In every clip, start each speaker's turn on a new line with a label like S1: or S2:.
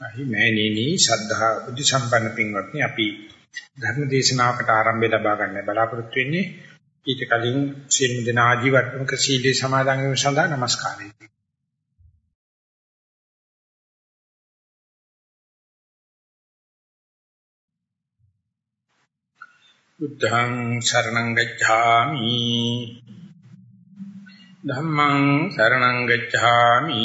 S1: අහි මෑණිනි ශ්‍රද්ධා බුද්ධ සම්පන්න පින්වත්නි අපි ධර්ම දේශනාවකට ආරම්භය ලබා ගන්න බලාපොරොත්තු වෙන්නේ ඊට කලින් සියලු දෙනා ජීවත්වක සීලේ සමාදන් වීම සඳහා নমස්කාරයි. බුද්ධං සරණං ගච්ඡාමි. ධම්මං සරණං ගච්ඡාමි.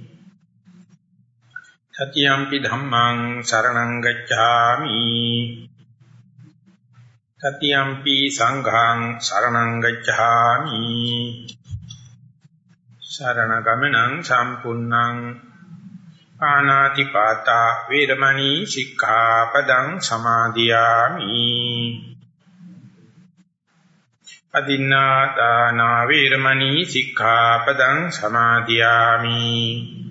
S1: සතියම්පි ධම්මං සරණං ගච්ඡාමි। සතියම්පි සංඝං සරණං ගච්ඡාමි। සරණ ගමනං සම්පූර්ණං පානාති පාතා වේරමණී සික්ඛාපදං සමාදියාමි। අදින්නා දාන වේරමණී සික්ඛාපදං සමාදියාමි।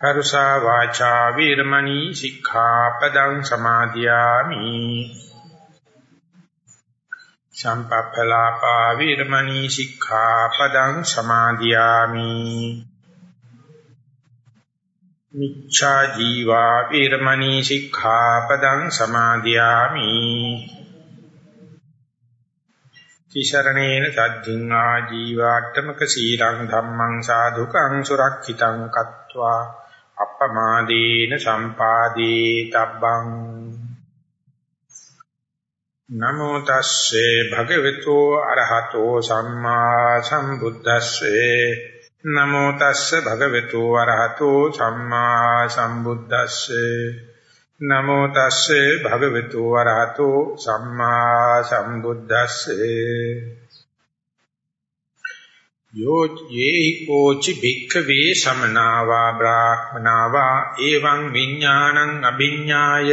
S1: පරුසා වාචා වීරමණී සික්ඛාපදං සමාදියාමි. සම්පප්පලාපා වීරමණී සික්ඛාපදං සමාදියාමි. මිච්ඡා ජීවා වීරමණී සික්ඛාපදං සමාදියාමි. තිසරණේන සද්ධින් ආජීවාට්ඨමක සීලං ධම්මං සාදුකං සුරක්ෂිතං කତ୍වා අප්පමාදීන සම්පාදී තබ්බං නමෝ තස්සේ භගවතු අරහතෝ සම්මා සම්බුද්දස්සේ නමෝ තස්සේ භගවතු අරහතෝ සම්මා සම්බුද්දස්සේ නමෝ තස්සේ භගවතු අරහතෝ සම්මා සම්බුද්දස්සේ යෝ යේහි කෝචි භික්ඛවේ සමනාවා බ්‍රාහ්මනාවා එවං විඥානං අභිඤ්ඤාය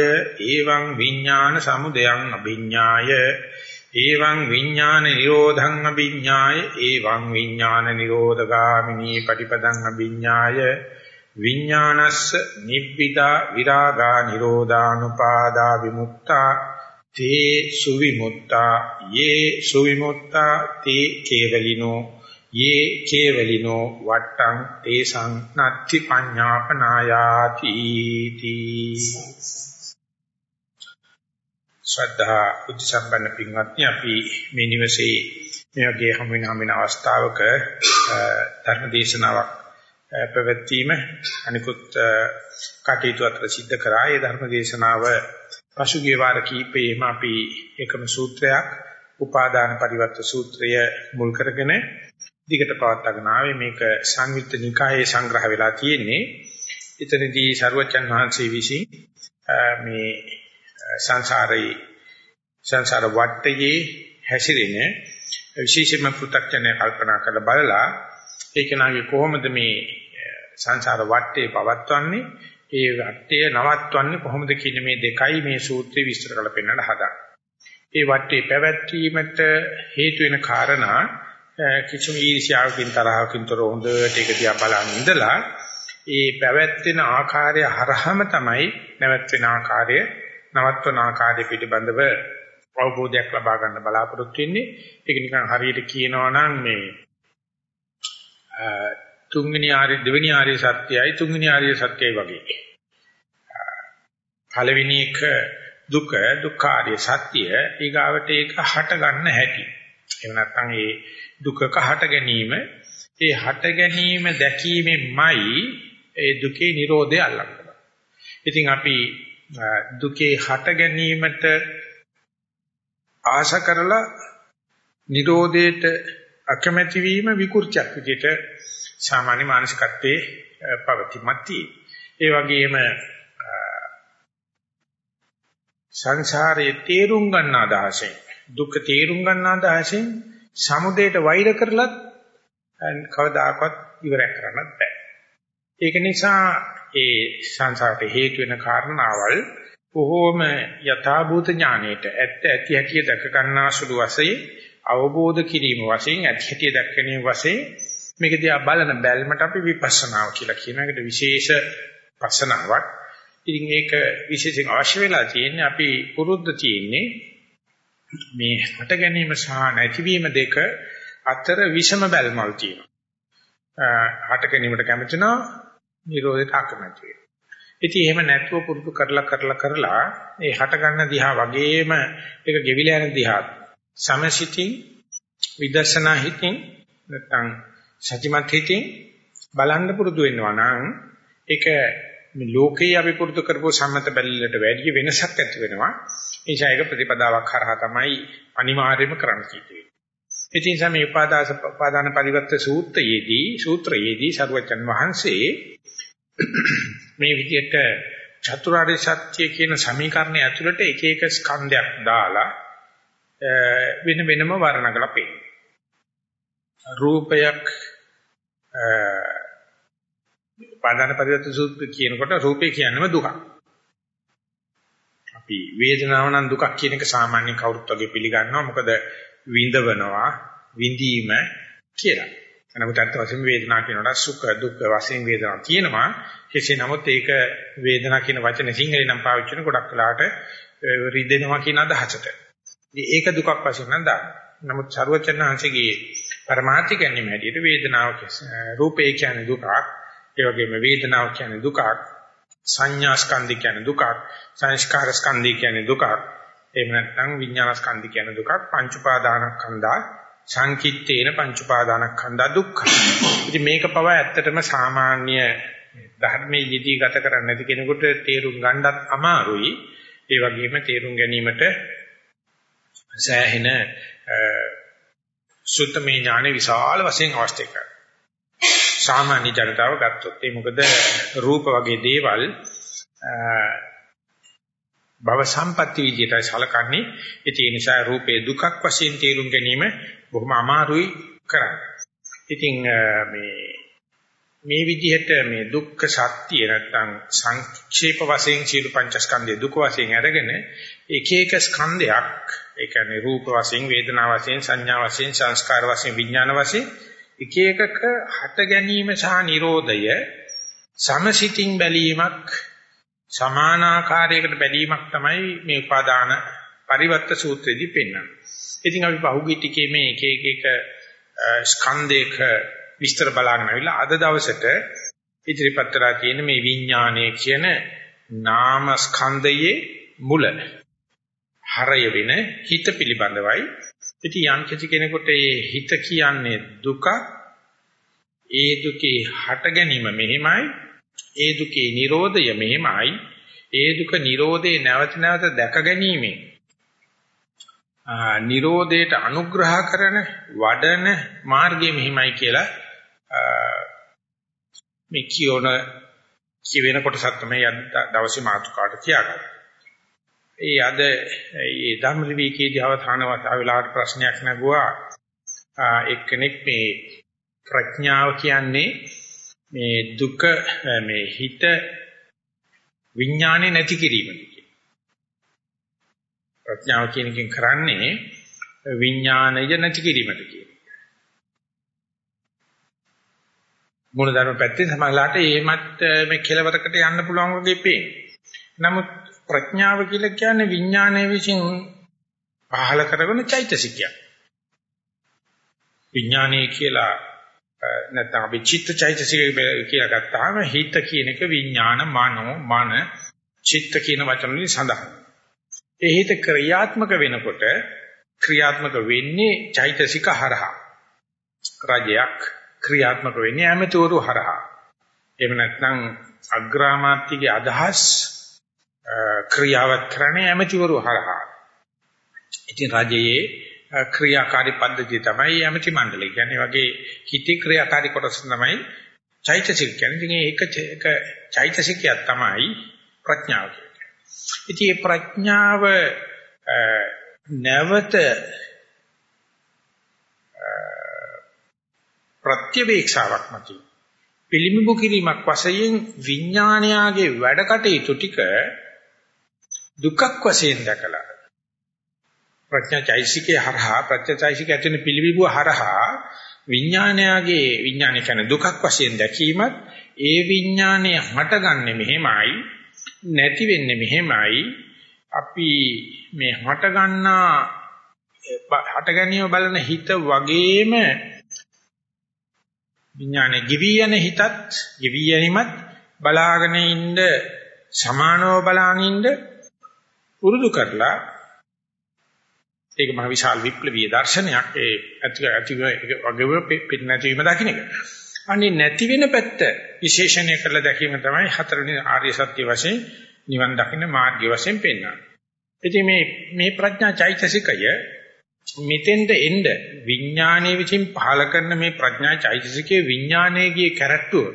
S1: එවං විඥාන සමුදයං අභිඤ්ඤාය එවං විඥාන නිරෝධං අභිඤ්ඤාය එවං විඥාන නිරෝධගාමිනී පටිපදං අභිඤ්ඤාය විඥානස්ස නිබ්බිදා විරාගා නිරෝධානුපාදා විමුක්තා තේ සුවිමුක්තා යේ සුවිමුක්තා තේ කේවලිනෝ යේ කේවලිනෝ වට්ටං තේසං නත්ති පඤ්ඤාපනායාති තී ශ්‍රද්ධා බුද්ධ සම්පන්න පින්වත්නි අපි මේ නිවසේ මේ වගේ හමු වෙන හමු වෙන අවස්ථාවක ධර්ම දේශනාවක් පැවැත්වීම අනිකුත් කටයුතු අතර සිද්ධ කරා. ඒ ධර්ම දේශනාව පසුගිය වාර කීපෙම අපි එකම සූත්‍රයක් උපාදාන පරිවර්ත සූත්‍රය මුල් කරගෙන දිගට පවත්වාගෙන ආවේ මේක සංයුත්ත නිකායේ සංග්‍රහ වෙලා තියෙන්නේ. එතනදී ਸਰවචන් වහන්සේ විසින් මේ සංසාරේ සංසාර වටයේ හැසිරෙන විශේෂම පෘථග්ජනය කල්පනා කරලා බලලා ඒක නාගේ කොහොමද මේ සංසාර වටේ පවත්වන්නේ ඒ වටේ නවත්වන්නේ කොහොමද කියන මේ දෙකයි මේ සූත්‍රය විස්තර කරලා පෙන්නන්න හදන්නේ. ඒ වටේ පැවැත්වීමට හේතු වෙන කාරණා කිසිම ඊර්ෂ්‍යාවකින් තරහකින් තොර හොඳට ඒක දිහා බලන් ඉඳලා ඒ පැවැත්වෙන ආකාරය හරහම තමයි නැවැත්වෙන ආකාරය නවත්වන ආකාරය පිළිබඳව අවබෝධයක් ලබා ගන්න බලාපොරොත්තු වෙන්නේ. ඒක නිකන් හරියට කියනවා නම් මේ තුන්වෙනි ආර්ය දෙවෙනි ආර්ය සත්‍යයයි තුන්වෙනි ආර්ය සත්‍යයයි වගේ. පළවෙනි එක දුක දුක්ඛාර්ය සත්‍ය ඊගාවට ඒක හට ගන්න හැටි. එහෙම නැත්නම් ඒ දුකක හට ගැනීම ඒ හට ගැනීම දැකීමෙන්මයි ඒ දුකේ Nirodhe අල්ලන්නේ. ඉතින් අපි දුකේ හට ගැනීමට ආශ කරලා නිරෝධයට අකමැති වීම විකෘතියක් විදිහට සාමාන්‍ය මානසිකත්වයේ පවතිමත්ටි. ඒ වගේම සංසාරයේ තේරුම් ගන්න අදහසෙන් දුක් තේරුම් ගන්න අදහසෙන් සමුදයට වෛර කරලත් කවදාකවත් ඉවරයක් කරන්නත් බෑ. ඒක නිසා ඒ සංසාරට හේතු වෙන කාරණාවල් බොහෝම යථාභූත ඥාණයට ඇත්ත ඇති හැටි දැක ගන්නාසුළු වශයෙන් අවබෝධ කිරීම වශයෙන් ඇති හැටි දැක ගැනීම වශයෙන් මේක දිහා බලන බැල්මට අපි විපස්සනාව කියලා කියන එකට විශේෂ පස්සනාවක්. ඉතින් ඒක විශේෂයෙන් අවශ්‍ය වෙලා තියෙන්නේ අපි පුරුද්ද තියෙන්නේ මේ හට ගැනීම සහ නැතිවීම දෙක අතර විෂම බැල්මල් තියෙනවා. හට ගැනීමට කැමති නම් නිරෝධයට අකමැති වෙනවා. ඉතින් එහෙම නැතුව පුරුදු කරලා කරලා කරලා ඒ හට ගන්න දිහා වගේම ඒක ගෙවිලා යන දිහා සමසිතින් විදර්ශනා හිතින් නැත්නම් සතිමත් හිතින් බලන්න පුරුදු වෙනවා නම් ඒක මේ ලෝකේ අපි පුරුදු කරපු සම්මත බැලලට වැඩි වෙනසක් ඇති වෙනවා. ඒ නිසා ඒක ප්‍රතිපදාවක් කරහා තමයි අනිවාර්යයෙන්ම කරන්න කිව්වේ. ඉතින් සමේ උපාදාස උපාදාන පරිවර්ත සූත්‍රයේදී සූත්‍රයේදී සර්වචන් වහන්සේ මේ විදිහට චතුරාර්ය සත්‍ය කියන සමීකරණය ඇතුළට එක එක ස්කන්ධයක් දාලා වෙන වෙනම වර්ණගලා පෙන්නනවා. රූපයක් පාදාන පරිවර්තන සූත්‍ර කියනකොට රූපේ කියන්නම දුකක්. අපි වේදනාව නම් දුකක් කියන එක සාමාන්‍ය කවුරුත් වගේ පිළිගන්නවා. මොකද විඳවනවා, විඳීම කියලා. නමුත් අර්ථ වශයෙන් වේදනාව කියනකොට සුඛ දුක්ඛ වශයෙන් වේදනාවක් තියෙනවා. කෙසේ නමුත් ඒක වේදනාව කියන වචනේ සිංහලෙන් නම් පාවිච්චි කරන ගොඩක් වෙලාට රිදෙනවා කියන අදහසට. ඒක දුකක් වශයෙන් නම් දාන්න. නමුත් ਸਰවචන්නාංශගේ පරමාර්ථ කියන්නේ හැටියට වේදනාව රූපේ කියන්නේ දුකක්. ඒ වගේම වේදනාව කියන්නේ දුකක්. සංඥා ස්කන්ධ කියන්නේ දුකක්. සංස්කාර ස්කන්ධ කියන්නේ දුකක්. එහෙම නැත්නම් විඥාන ස්කන්ධ කියන්නේ දුකක්. පංච උපාදානස්කන්ධා සංකිට්ඨේන පංච උපාදානස්කන්ධා දුක්ඛ. ඉතින් මේක පව ඇත්තටම සාමාන්‍ය ධර්මයේ යෙදී ගත කරන්නේ නැති කෙනෙකුට තේරුම් ගන්නත් අමාරුයි. ඒ වගේම තේරුම් ගැනීමට සෑහෙන සුත්තමේ ඥානෙ විශාල වශයෙන් අවශ්‍ය කරනවා. සාමාන්‍ය ජනතාව ගත්තොත් ඒ මොකද රූප වගේ දේවල් භව සම්පatti විදියටයි සලකන්නේ. ඒ නිසා රූපේ දුකක් වශයෙන් තේරුම් ගැනීම බොහොම අමාරුයි කරන්නේ. ඉතින් මේ මේ විදිහට මේ දුක්ඛ සත්‍ය නැත්නම් සංක්ෂේප වශයෙන් සීල පංචස්කන්ධය දුක වශයෙන් අරගෙන එක එක ස්කන්ධයක් ඒ කියන්නේ රූප වශයෙන් වේදනා වශයෙන් සංඥා වශයෙන් සංස්කාර වශයෙන් විඥාන වශයෙන් එක එකක හට ගැනීම සහ Nirodhaය සමසිතින් බැලීමක් සමානාකාරයකට බැලීමක් තමයි මේ උපාදාන පරිවර්ත සූත්‍රයේදී පෙන්වන්නේ. ඉතින් අපි පහුගිය ටිකේ මේ එක එක එක ස්කන්ධයක විස්තර බලාගෙන ආවිලා අද දවසට ඉදිරිපත් කරලා තියෙන මේ විඥානය කියන නාම ස්කන්ධයේ මුල හරය වෙන හිත පිළිබඳවයි. ඉතින් යම් කිසි කෙනෙකුට මේ හිත කියන්නේ දුක ඒ දුකේ හට ගැනීම මෙහෙමයි ඒ දුකේ Nirodhaය මෙහෙමයි ඒ දුක Nirodhe නැවත නැවත දැක ගැනීමෙන් නිරෝධයට අනුග්‍රහ කරන වඩන මාර්ගය මෙහිමයි කියලා මේ කියෝන කියවෙන කොටසක් තමයි දවසේ මාතෘකාවට තියාගන්නේ. ඒ අද ඒ ධම්ම විවේකයේදී අවධාන වතාවලාට ප්‍රශ්නයක් නැගුවා එක්කෙනෙක් මේ ප්‍රඥාව කියන්නේ මේ දුක මේ හිත විඥානේ නැති කිරීමද ප්‍රඥාව කියන එකෙන් කරන්නේ විඥානය නැති කිරීමද කියන මොන ධර්ම පැත්තේ සමහරලාට එහෙමත් මේ කෙලවරකට යන්න පුළුවන් වගේ පේන. නමුත් ප්‍රඥාව කියලා කියන්නේ විඥානයේ විසින් පහල කරගෙන චෛතසිකයක්. විඥානයේ කියලා නැත්නම් අපි චිත්ත චෛතසිකය කියලා ගත්තාම හිත කියන එක විඥාන මනෝ මන චිත්ත කියන වචන වලින් සඳහන්. ඒ හිත ක්‍රියාත්මක වෙනකොට ක්‍රියාත්මක වෙන්නේ චෛතසික හරහා. රජයක් ක්‍රියාත්මක වෙන්නේ ඇමතිවරු හරහා. එහෙම නැත්නම් අග්‍රාමාත්‍යගේ අදහස් ක්‍රියාවත් කරන්නේ ඇමතිවරු හරහා. ඉතින් රජයේ ක්‍රියාකාරී පද්ධතිය තමයි යමති මණ්ඩලය. කියන්නේ වගේ හිතේ ක්‍රියාකාරී කොටස තමයි චෛතසික කියන්නේ. ඉතින් ඒක එක චෛතසිකයක් තමයි ප්‍රඥාව කියන්නේ. ඉතින් මේ ප්‍රඥාව නැවත ප්‍රත්‍යවේක්ෂාවක් මත පිළිඹු කිරීමක් වශයෙන් විඥානයාගේ වැඩ කටයුතු ටික දුකක් වශයෙන් දැකලා ප්‍රඥාචෛසිකේ හරහා ප්‍රත්‍යචෛසික ඇතින පිළිඹු හරහා විඥානයාගේ විඥානය කියන්නේ දුකක් වශයෙන් දැකීමත් ඒ විඥානය හටගන්නේ මෙහෙමයි නැති වෙන්නේ මෙහෙමයි. අපි මේ හටගන්නා හට ගැනීම බලන හිත වගේම විඥානේ ගිවි යන හිතත් ගිවි යනීමත් බලාගෙන ඉන්න සමානව බලාගෙන ඉන්න පුරුදු කරලා ඒක මහ විශාල විප්ලවීය දර්ශනයක් ඒ ඇති ඇති වගේ පිට නැතිවීම දකින්න එක. අනේ නැති වෙන පැත්ත විශේෂණය කරලා දැකීම තමයි හතරවෙනි ආර්ය සත්‍ය වශයෙන් නිවන් දකින්න මාර්ගය වශයෙන් පෙන්වන්නේ. ඉතින් මේ මේ ප්‍රඥා චෛතසිකය මෙතෙන්ද එන්න විඥානයේ විසින් පහල කරන මේ ප්‍රඥා චෛතසිකයේ විඥානයේ කැරක්ටුව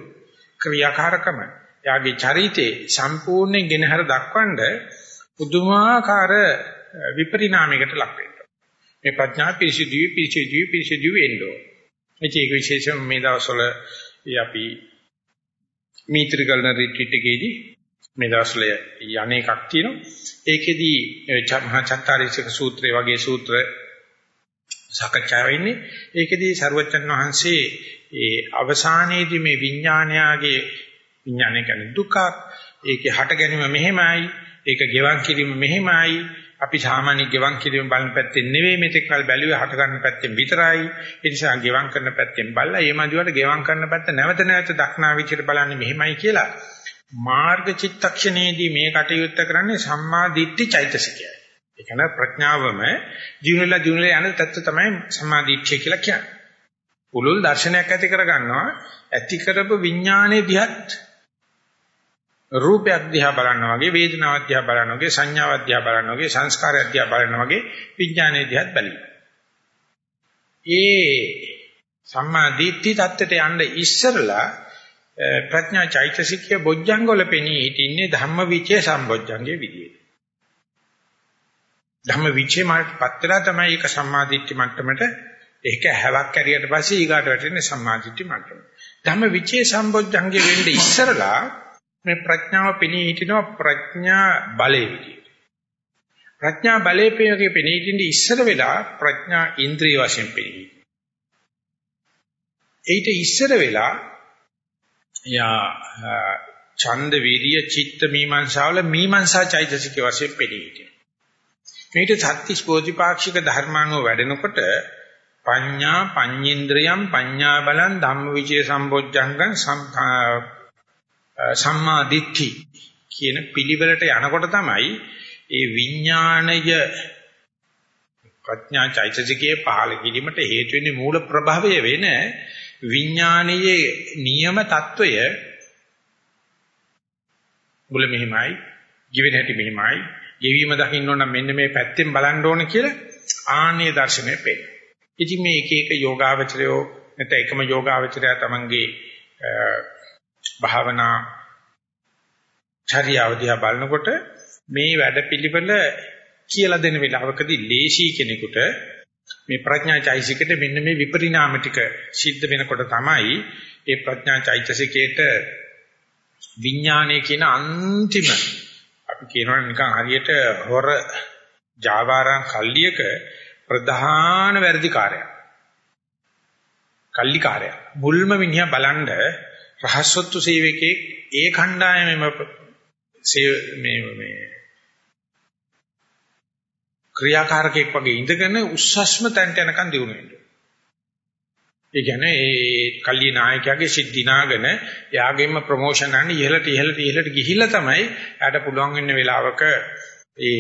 S1: ක්‍රියාකාරකම යාගේ චරිතේ සම්පූර්ණයෙන් ගෙනහැර දක්වන්න පුදුමාකාර විපරිණාමයකට ලක් වෙනවා. මේ ප්‍රඥා පිරිසිදුයි පිරිසිදුයි පිරිසිදුයි එන්නෝ. මේක විශේෂම මේ දවස්වල අපි මීත්‍රි කරන රිට්‍රීට් එකේදී මේ දවස්වල යන්නේ එකක් තියෙනවා. ඒකෙදී මහා චත්තාරීසක සූත්‍රය වගේ සූත්‍ර සාකච්ඡා වෙන්නේ. ඒකෙදී සරුවචන් වහන්සේ ඒ අවසානයේදී මේ විඥානයාගේ විඥානය කියන්නේ දුකක්. ඒකේ හට ගැනීම මෙහෙමයි. ඒක ගෙවන් කිරීම මෙහෙමයි. අපි සාමාන්‍ය ගෙවන් කිරීම බලන පැත්තෙන් නෙවෙයි මෙතෙක් කල බැලුවේ හට ගන්න පැත්තෙන් විතරයි. ඒ නිසා ගෙවන් කරන පැත්තෙන් බලලා ඒ මදිවට ගෙවන් කරන පැත්ත නැවත නැවත දක්නා විචිත බලන්නේ මෙහෙමයි කියලා. මාර්ග චිත්තක්ෂණයේදී මේ කටයුත්ත කරන්නේ සම්මා දිට්ඨි චෛතසිකයයි. ඒ කියන්නේ ප්‍රඥාවම ජීවනලා ජීවනලා යන தත්ත්ව තමයි සම්මාදිට්ඨිය කියලා කියන්නේ. උලුල් දර්ශනයක් ඇති කරගන්නවා ඇති කරපු විඥානයේ දිහත් රූපයක් දිහා බලනවා වගේ වේදනාවක් දිහා බලනවා වගේ සංඥාවක් දිහා බලනවා වගේ සංස්කාරයක් දිහා බලනවා වගේ විඥානයේ දිහත් බලනවා. ඒ සම්මාදිට්ඨි தත්ත්වයට යන්න ඉස්සරලා ප්‍රඥා චෛතසිකය බොජ්ජංග වල පෙනී හිටින්නේ ධම්මවිචේ සම්බොජ්ජංගේ විදියට. ධම්ම විචේ මාර්ගපත් වෙලා තමයි ඒක සම්මාදිට්ඨි මට්ටමට ඒක හැවක් ඇරියට පස්සේ ඊගාට වැටෙන්නේ සම්මාදිට්ඨි මට්ටම. ධම්ම විචේ සම්බොජ්ජංගේ වෙන්නේ ඉස්සරලා මේ ප්‍රඥාව පෙනී හිටිනවා ප්‍රඥා බලයේ විදියට. ප්‍රඥා බලයේ පෙනී පෙනී හිටින්නේ ඉස්සර වෙලා ප්‍රඥා ඉන්ද්‍රිය වශයෙන් පෙනී. ඊට ඉස්සර වෙලා යා ඡන්ද වීර්ය චිත්ත මීමාංශාවල මීමාංශා චෛතසික වශයෙන් පෙනී හිටිනවා. මේක සත්‍තිස් බෝධිපාක්ෂික ධර්මානුව වැඩෙනකොට පඤ්ඤා පඤ්ඤේන්ද්‍රයම් පඤ්ඤා බලං ධම්මවිචේ සම්බොජ්ජංගං සම්මා දිට්ඨි කියන පිළිවෙලට යනකොට තමයි ඒ විඥාණය ප්‍රඥා චෛතසිකයේ පහළ කිරීමට හේතු වෙන්නේ මූල ප්‍රභවය වෙන විඥානයේ නියම తত্ত্বය මුල මෙහිමයි, ජීවෙන හැටි මෙහිමයි, ජීවීම දකින්න ඕන මෙන්න මේ පැත්තෙන් බලන්න ඕන කියලා ආන්නේ දර්ශනය පෙන්නන. ඉතින් මේ එක එක යෝගාවචරයෝ නැත්නම් එකම යෝගාවචරයා තමන්ගේ භාවනා චර්යාව දිහා බලනකොට මේ වැඩපිළිවෙල කියලා දෙන වෙලාවකදී ලේසි කෙනෙකුට මේ ප්‍රඥා චෛතසිකයට මෙන්න මේ විපරිණාම ටික සිද්ධ වෙනකොට තමයි ඒ ප්‍රඥා චෛතසිකයට විඥානය කියන අන්තිම අපි කියනවා නිකන් හරියට හොර ජාවාරම් කල්ලියක ප්‍රධාන වැඩිකාරයක්. කල්ලිකාරයා. මුල්ම මිනිහා බලන්ඩ රහස්සොත්තු සේවකේ ඒ කණ්ඩායමේම මේ මේ ක්‍රියාකාරකෙක් වගේ ඉඳගෙන උස්සස්ම තැන්ට යනකන් දිනු වෙනවා. ඒ කියන්නේ ඒ කල්ලි නායකයාගේ සිද්ධි නාගෙන එයාගෙම ප්‍රොමෝෂන් යන්නේ ඉහළට ඉහළට ඉහළට ගිහිල්ලා තමයි එයාට පුළුවන් වෙන්න වෙලාවක ඒ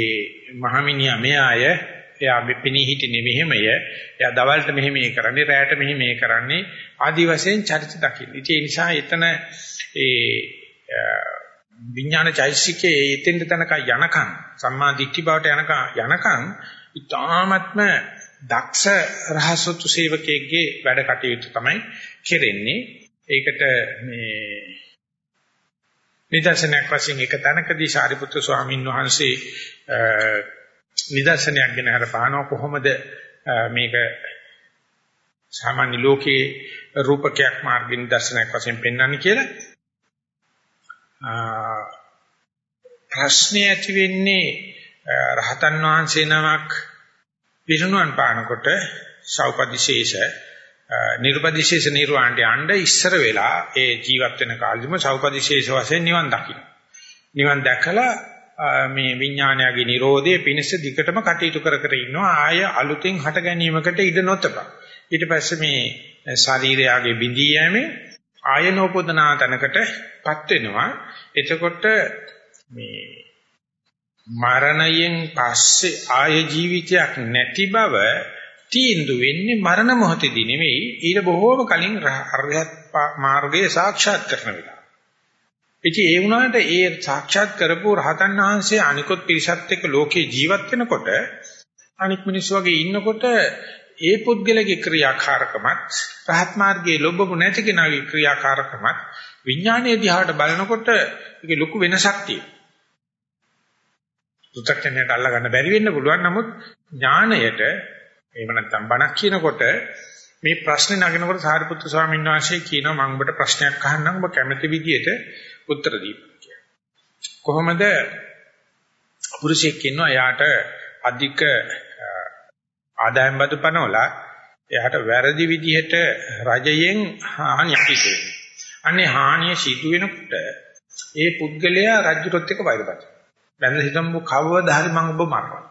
S1: මහමිනියා මෙයාය එයා මෙපිනී හිටින්නේ මෙහෙමය එයා දවල්ට මෙහෙම මේ කරන්නේ රැයට මෙහෙම මේ කරන්නේ ආදි වශයෙන් චරිත දකින්න. ඒ නිසා එතන ඒ විඥාන චෛසිකයේ එතෙන්ට තනක යනකම් සම්මා දිට්ඨි බවට යනකම් යනකම් ඊටාත්ම දක්ෂ රහසොත්තු සේවකයෙක්ගේ වැඩ කටයුතු තමයි කෙරෙන්නේ. ඒකට මේ නිදර්ශනයක් වශයෙන් එක තැනකදී සාරිපුත්‍ර ස්වාමීන් වහන්සේ නිදර්ශනයක් ගෙන හරපානවා කොහොමද මේක සාමාන්‍ය ලෝකයේ රූපකයක් මාර්ගින් දර්ශනයක් වශයෙන් පෙන්වන්නේ කියලා ප්‍රශ්නේ ඇති වෙන්නේ රහතන් වහන්සේ නමක් පිරිනුවන් පානකොට සෞපදිශේෂ නිර්පදිශේෂ නිර්වාණයට යන්න ඉස්සර වෙලා ඒ ජීවත් වෙන කාලෙදිම සෞපදිශේෂ වශයෙන් නිවන් දකින්න. නිවන් දැකලා මේ විඥානයගේ Nirodhe පිණිස දිකටම කටයුතු කර කර ඉන්නවා ආය අලුතෙන් හට ගැනීමකට ඉඩ නොතබ. ඊට පස්සේ මේ ශරීරයගේ බිඳී යෑමේ ආයනෝපදනා තනකටපත් වෙනවා. එතකොට මේ මරණයෙන් පස්සේ ආය ජීවිතයක් නැති බව තීන්දුව වෙන්නේ මරණ මොහොතේදී නෙවෙයි ඊට බොහෝම කලින් අරහත් මාර්ගයේ සාක්ෂාත් කරන වෙලාව. ඉතින් ඒ වුණාට ඒ සාක්ෂාත් කරපු රහතන් වහන්සේ අනිකොත් පිරිසත් එක්ක ලෝකේ ජීවත් වෙනකොට අනික් මිනිස්සු වගේ ඉන්නකොට ඒ පුද්ගලගේ ක්‍රියාකාරකමත් රහත් මාර්ගයේ ලොබ්බු නැති කෙනාගේ ක්‍රියාකාරකමත් විඥානයේ දිහාට බලනකොට ඒකේ ලොකු වෙනසක් තියෙනවා. පු탁ඥයට අල්ල ගන්න බැරි වෙන්න පුළුවන් නමුත් ඥාණයට එහෙම නැත්නම් බණක් කියනකොට මේ ප්‍රශ්නේ නගනකොට සාරිපුත්තු ස්වාමීන් වහන්සේ කියනවා මම ඔබට ප්‍රශ්නයක් අහන්නම් ඔබ කැමති විදියට උත්තර දීපන් කියලා. කොහොමද පුරුෂයෙක් ඉන්නවා එයාට අධික ආදායම් බදු පනවලා එයාට වැරදි විදිහට රජයෙන් හානියක් සිදු වෙනවා. අනේ හානිය සිදු වෙනකොට ඒ පුද්ගලයා රජුටත් එක්ක වෛරපත්. දැන් හිතමු කවවදා හරි මම ඔබ මරනවා.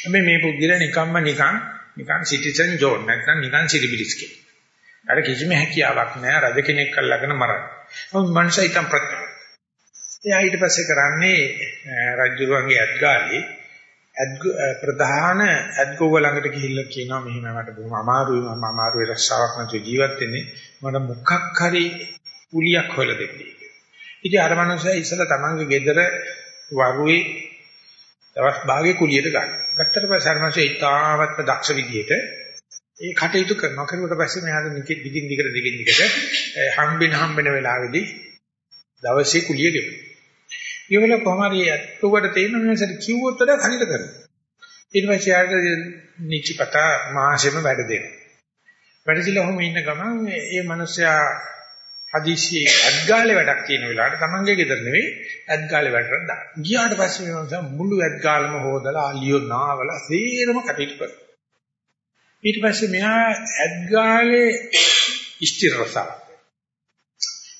S1: හැබැයි මේ පුද්ගලයා නිකම්ම නිකන් නිකන් සිටිසන් ජෝන් නැත්නම් නිකන් සිරිබිලිස් කෙනෙක්. අර කිසිම හැකියාවක් නැහැ රජ කෙනෙක් අල්ලගෙන මරන්න. මොකද මනුෂ්‍ය ඊටම් ප්‍රත්‍යක්ෂ. එයා ඊට පස්සේ කරන්නේ රජුරුවන්ගේ ඇත්ගාලේ ප්‍රධාන ඇත්ගොව ළඟට ගිහිල්ලා කියනවා මෙහෙම මට බොහොම අමාරුයි මම අමාරුවේ රස්සාවක් නැතුව ජීවත් වෙන්නේ මට මොකක් හරි පුලියක් හොයලා දෙන්න. ඉතින් අර මනුස්සයා ඉස්සලා තමන්ගේ ගෙදර වරුවේ දවස් භාගයේ කුලියට ගන්න. ගත්තට පස්සේ අර මනුස්සයා ඉතාමත්ම දක්ෂ විදියට ඒ කටයුතු කරනවා. කරුවට පස්සේ මෙයාට නිකි දිගින් දිගට දිගින් දිගට හම්බෙන හම්බෙන වෙලාවෙදී දවසේ කුලිය ගෙවනවා. ඊවල කොහොම හරි අත්තුවට තේින්න මිනිස්සුන්ට කිව්වොත් වඩා කනිට කරනවා. ඊට පස්සේ ආයෙත් නිචිපත මාසෙම වැඩ දෙනවා. වැඩිලා ඔහොම ඉන්න ගමන් මේ මිනිස්සයා හදිසියේ අද්ගාලේ වැඩක් තියෙන වෙලාවට තමන්ගේ ගෙදර නෙවෙයි අද්ගාලේ වැඩට දාන. ගියාට පස්සේ මේ මිනිස්සයා මුළු අද්ගාලම හොදලා අලියෝ නාවලා සේරම කටයුතු කරනවා. ඊට පස්සේ මෙහා ඇත්ගාලේ ස්ථිර රසාව.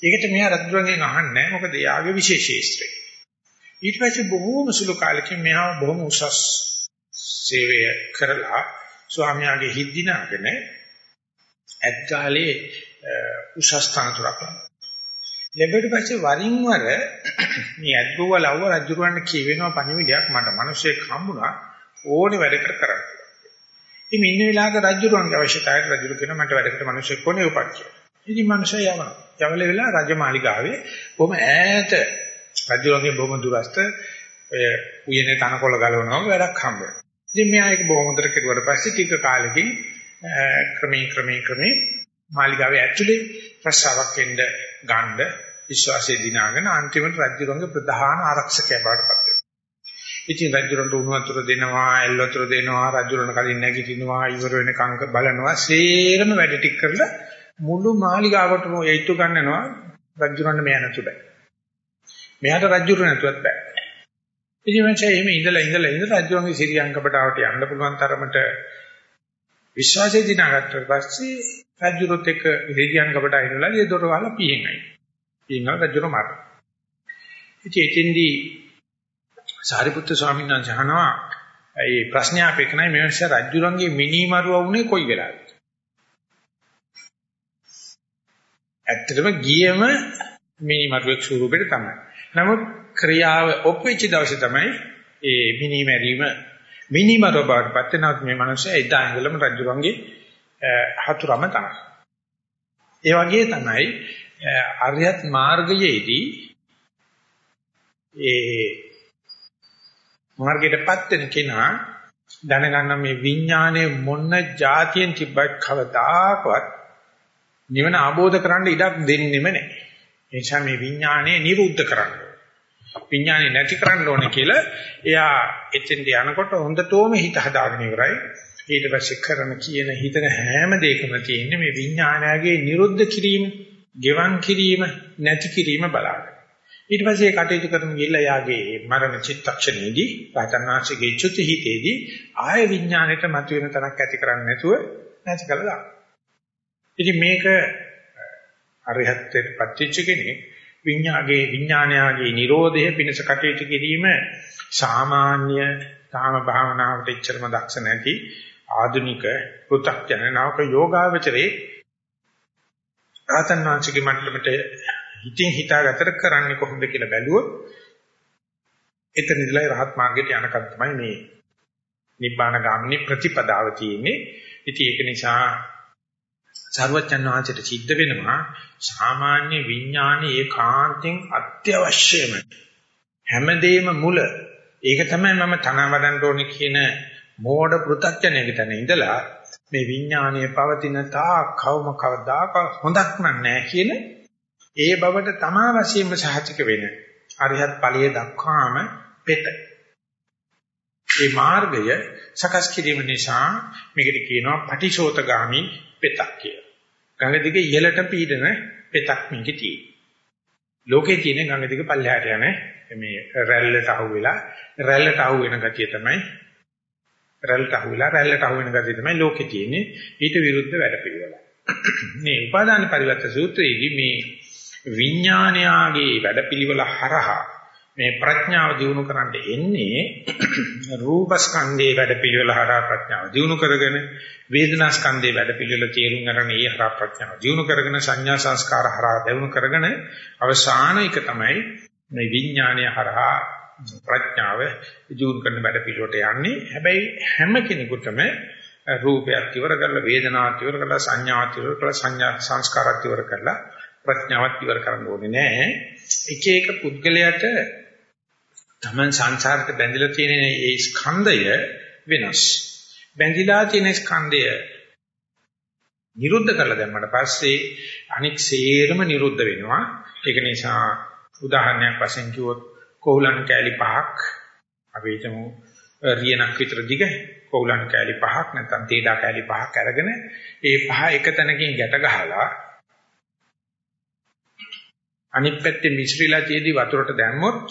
S1: ඒකට මෙහා රත්තරන්ගෙන් අහන්නේ මොකද එයාගේ විශේෂීස්ත්‍රය. ඊට පස්සේ බොහෝම සුළු කාලෙකින් මෙහා බොහොම උසස් සේවය කරලා ස්වාමියාගේ හිත් දිනාගෙන ඇත්ගාලේ උසස් තනතුරක් ලැබෙට පස්සේ වරින් වර මේ ඇත්ගෝව ලව්ව රජුරවන්න කියවෙනවා පණිවිඩයක් මට මිනිස්සෙක් හම්බුණා ඕනේ වැඩකට කරන්න. ඉතින් ඉන්න වෙලාවක රජුරවන්ගේ අවශ්‍යතාවයට රජුර කියන මට වැඩකට මිනිස්සෙක් ඕනේ උපත් කියලා. ඉතින් මිනිස්සයා යවනවා. යවල වෙලා රජමාලිගාවේ බොහොම ඈත රජුරන්ගේ බොහොම දුරස්ත ඔය උයනේ තනකොළ ගලවනවා වැඩක් හම්බ වෙනවා. ඉතින් මෙයා ඒක බොහොම හොඳට කෙරුවට පස්සේ ටික කාලෙකින් ක්‍රමී ක්‍රමී ක්‍රමී මාලිගාවේ ඇතුලේ ප්‍රසාවක් වෙන්න ගන්න විශ්වාසයේ දිනාගෙන අන්තිමට රජුරන්ගේ ප්‍රධාන ආරක්ෂකයා බවට පත් වෙනවා. ඉතින් රජුරන්ට උණු වතුර දෙනවා, එල් වතුර දෙනවා, රජුරන් කලින් නැගිටිනවා, ඉවර වෙනකන් බලනවා, සේරම වැඩ ටික කරලා මුළු මාලිගාවටම ඒතු ගන්නනවා රජුරන්ට මෙයා නැතු බෑ. මෙයාට රජුර නැතුවත් බෑ. ඉතින් මම එහෙම ඉඳලා ඉඳලා ඉඳලා රජුරන්ගේ සිරියංගපටාවට යන්න පුළුවන් තරමට විශ්වාසය දිනාගත්තට පස්සේ රජුරොත් එක්ක සිරියංගපටා ඉඳලා ඒ දොර වහලා පිහිනයි. පිහිනව රජුර මාර. ඉතින් එතෙන්දී සාරිපුත්‍ර ස්වාමීන් වහන්සේ අහනවා ඒ ප්‍රශ්නය අපේකනයි මේ විශ්ව රජුරන්ගේ මිනිමරුව වුණේ කොයි වෙලාවද? ඇත්තටම ගියම මිනිමරුවෙක් ස්වරූපෙට තමයි. නමුත් ක්‍රියාව ඔප්පෙච්ච දවසේ තමයි ඒ මිනිමැරීම මිනිමරුව බවට පත් වෙනවත් මේ මිනිස්සයා එදා ඉඳලම රජුරන්ගේ හතුරම තමයි. ඒ වගේ තමයි අරියත් මාර්ගයේදී ඒ මාර්ගයටපත් වෙන කෙනා දැනගන්න මේ විඥානයේ මොන જાතියෙන් තිබ්බත් කවදාකවත් නිවන ආબોධ කරන්න ඉඩක් දෙන්නෙම නැහැ. ඒ නිසා මේ විඥානය නිරුද්ධ කරන්න විඥානේ නැති කරන්න ඕනේ කියලා එයා එතෙන්ට යනකොට හොඳටම හිත හදාගෙන ඉවරයි. ඊට පස්සේ කරන කියන හිතන හැම දෙයකම තියෙන්නේ මේ විඥානයගේ නිරුද්ධ කිරීම, ගෙවන් කිරීම, නැති කිරීම බලාගෙන. ඊට පස්සේ කටයුතු කරන ගිල්ල යාගේ මරණ චිත්තක්ෂණයේදී රාතනාංශගේ චුති හිතේදී ආය විඥාණයට මතුවෙන තරක් ඇති කරන්නේ නැතුව නැති කළා. ඉතින් මේක අරහත්ත්වයට පත්‍විච්ච කෙනෙක් විඥාගේ විඥානයාගේ Nirodhe පිණිස කටයුතු කිරීම සාමාන්‍ය කාම භාවනාවට එච්චරම දක්ෂ නැති ආධුනික පෘථග්ජන නාවක යෝගාවචරේ රාතන් වංශික මට්ටමට හිතින් හිතාගතර කරන්නේ කොහොමද කියලා බැලුවොත් එතන ඉඳලා රහත් මාර්ගයට යනකම් තමයි මේ නිබ්බාන ගාමිනී ප්‍රතිපදාව තියෙන්නේ. ඉතින් ඒක නිසා සර්වචන් වහන්සේට සිද්ධ වෙනවා සාමාන්‍ය විඥානයේ ඒකාන්තයෙන් අත්‍යවශ්‍යම හැමදේම මුල ඒක තමයි මම තන වඩන්න ඕනේ කියන මෝඩ පෘථග්ජනයක තැන ඉඳලා මේ විඥානයේ පවතින තා කවම කවදාක හොඳක් නැහැ කියන ඒ බවට තමා වශයෙන්ම සහතික වෙන අරිහත් ඵලයේ දක්වාම පෙත මේ මාර්ගය සකස් කිරීම නිසා මේකට කියනවා පටිශෝතගාමි පෙතක් කියලා. ගඟ දිගේ ඉහළට පීඩන පෙතක් මේකේ තියෙනවා. ලෝකේ තියෙන ගඟ දිගේ පල්ලෙහාට යන මේ රැල්ලට අහු වෙලා රැල්ලට අහු වෙන ගතිය තමයි රැල්ලට අහු වෙලා රැල්ලට අහු වෙන ගතිය තමයි ලෝකේ තියෙන්නේ. ඊට විරුද්ධ වැඩ පිළිවෙල. මේ උපාදාන පරිවර්ත සූත්‍රයේදී මේ විඥානයාගේ වැඩපිළිවෙල හරහා මේ ප්‍රඥාව දිනු කරන්න එන්නේ රූපස්කන්ධයේ වැඩපිළිවෙල හරහා ප්‍රඥාව දිනු කරගෙන වේදනාස්කන්ධයේ වැඩපිළිවෙල තේරුම් ගන්න ඒ හරහා ප්‍රඥාව දිනු කරගෙන සංඥා සංස්කාර හරහා දිනු කරගෙන අවසාන එක තමයි මේ විඥානය හරහා ප්‍රඥාව දිනු කරන වැඩපිළිවෙලට යන්නේ හැබැයි හැම කෙනෙකුටම රූපයක් ඉවර කරලා වේදනාවක් ඉවර කරලා සංඥාවක් ඉවර කරලා සංඥා සංස්කාරات ඉවර කරලා ප්‍රඥාවත් ඉවර කරන්න ඕනේ නෑ. එක එක පුද්ගලයාට Taman සංසාරට බැඳිලා තියෙන ඒ ස්කන්ධය වෙනස්. බැඳිලා තියෙන ස්කන්ධය නිරුද්ධ කරලා දැම්මට පස්සේ අනික් සේරම නිරුද්ධ වෙනවා. ඒක නිසා උදාහරණයක් වශයෙන් කිව්වොත් කොහුලන් කෑලි පහක් අපි හිතමු රියනක් විතර දිග කොහුලන් කෑලි පහක් නැත්නම් තේඩා කෑලි පහක් අරගෙන ඒ පහ එක තැනකින් ගැට ගහලා අනිත් පැත්තේ මිශ්‍රීලා තියදී වතුරට දැම්මොත්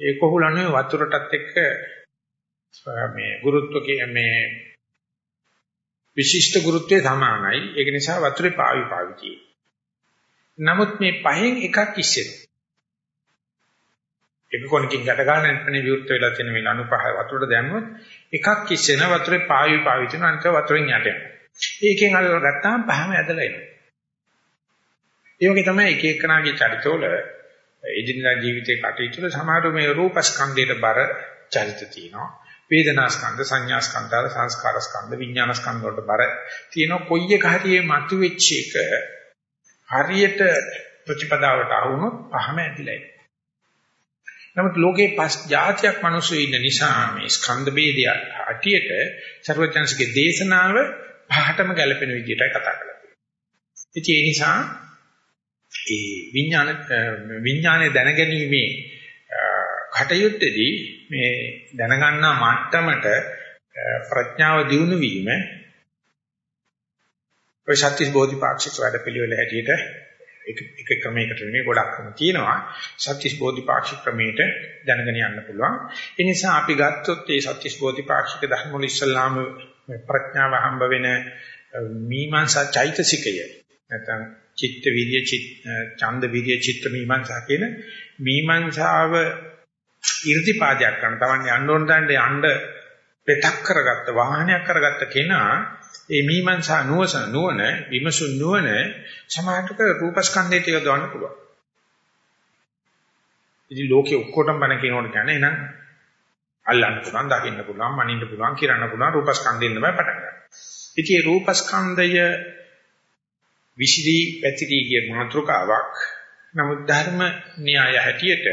S1: ඒ කොහුලනේ වතුරටත් එක්ක මේ ගුරුත්ව මේ විශිෂ්ට ගුරුත්වයේ සමානයි. ඒක නිසා වතුරේ පාවි පාවි තියෙන්නේ. නමුත් මේ පහෙන් එකක් ඉස්සෙනවා. එක කොනකින් ගැට ගන්න නැත්නම් විවෘත වෙලා තියෙන මේ ලණු පහ වතුරට දැම්මොත් එකක් ඉස්සෙන වතුරේ පාවි පාවි තියෙන අනිත වතුරෙන් යට යනවා. ඒකෙන් අර ගත්තාම පහම ඇදලා එනවා. ඒ වගේ තමයි එක එකනාගේ චරිතවල එදිනදා ජීවිතේ කටයුතු වල සමහර මේ රූපස්කන්ධයට බර චරිත තියෙනවා. වේදනාස්කන්ධ, සංඥාස්කන්ධ, සංස්කාරස්කන්ධ, විඥානස්කන්ධ වලට බර තියෙනවා. කොයි එක හරියේ මතුවෙච්ච එක හරියට ප්‍රතිපදාවට ආවොත් පහම ඇදිලා ඉන්නේ. නමුත් ලෝකේ පස් જાතියක් මිනිස්සු ඉන්න නිසා මේ ස්කන්ධ ભેදය හැටියට ਸਰවඥාන්සේගේ දේශනාව පහටම ගැලපෙන විදිහටයි කතා කරලා තියෙන්නේ. ඒ නිසා ඒ විඥාන විඥානයේ දැනගැනීමේ කටයුත්තේදී මේ දැනගන්නා මට්ටමට ප්‍රඥාව දියුණු වීම ඔය සත්‍විස් බෝධිපාක්ෂික වැඩ පිළිවෙල හැටියට එක එක ක්‍රමයකට නෙමෙයි ගොඩක් ක්‍රම තියෙනවා. සත්‍විස් බෝධිපාක්ෂික ක්‍රමයට දැනගෙන යන්න පුළුවන්. ඒ නිසා අපි ගත්තොත් මේ සත්‍විස් බෝධිපාක්ෂික ධර්ම වල ඉස්සල්ලාම ප්‍රඥාව හම්බ වෙන මීමාංසා චෛතසිකය නැත්නම් චිත්ත විරිය චිත් ඡන්ද විරිය චිත්ත මීමන්සා කියන මීමන්සාව irdipaadයක් කරන තමන් යන්න ඕන තැනට යන්න පෙතක් කරගත්ත වාහනයක් කරගත්ත කෙනා ඒ මීමන්සා නුවස නුවණ විමසුන් නුවණ සමාජික රූපස්කන්ධයට යොදවන්න පුළුවන්. ඉතින් ලෝකේ ඔක්කොටම බණ කියනකොට කියන්නේ එහෙනම් අල්ලන්න පුළුවන්, දකින්න පුළුවන්, මනින්න පුළුවන්, කිරන්න පුළුවන් රූපස්කන්ධයෙන් තමයි පටන් ගන්න. ඉතින් මේ රූපස්කන්ධය විසිරී පැතිරී ගිය මාතෘකාවක්. නමුත් ධර්ම න්‍යාය හැටියට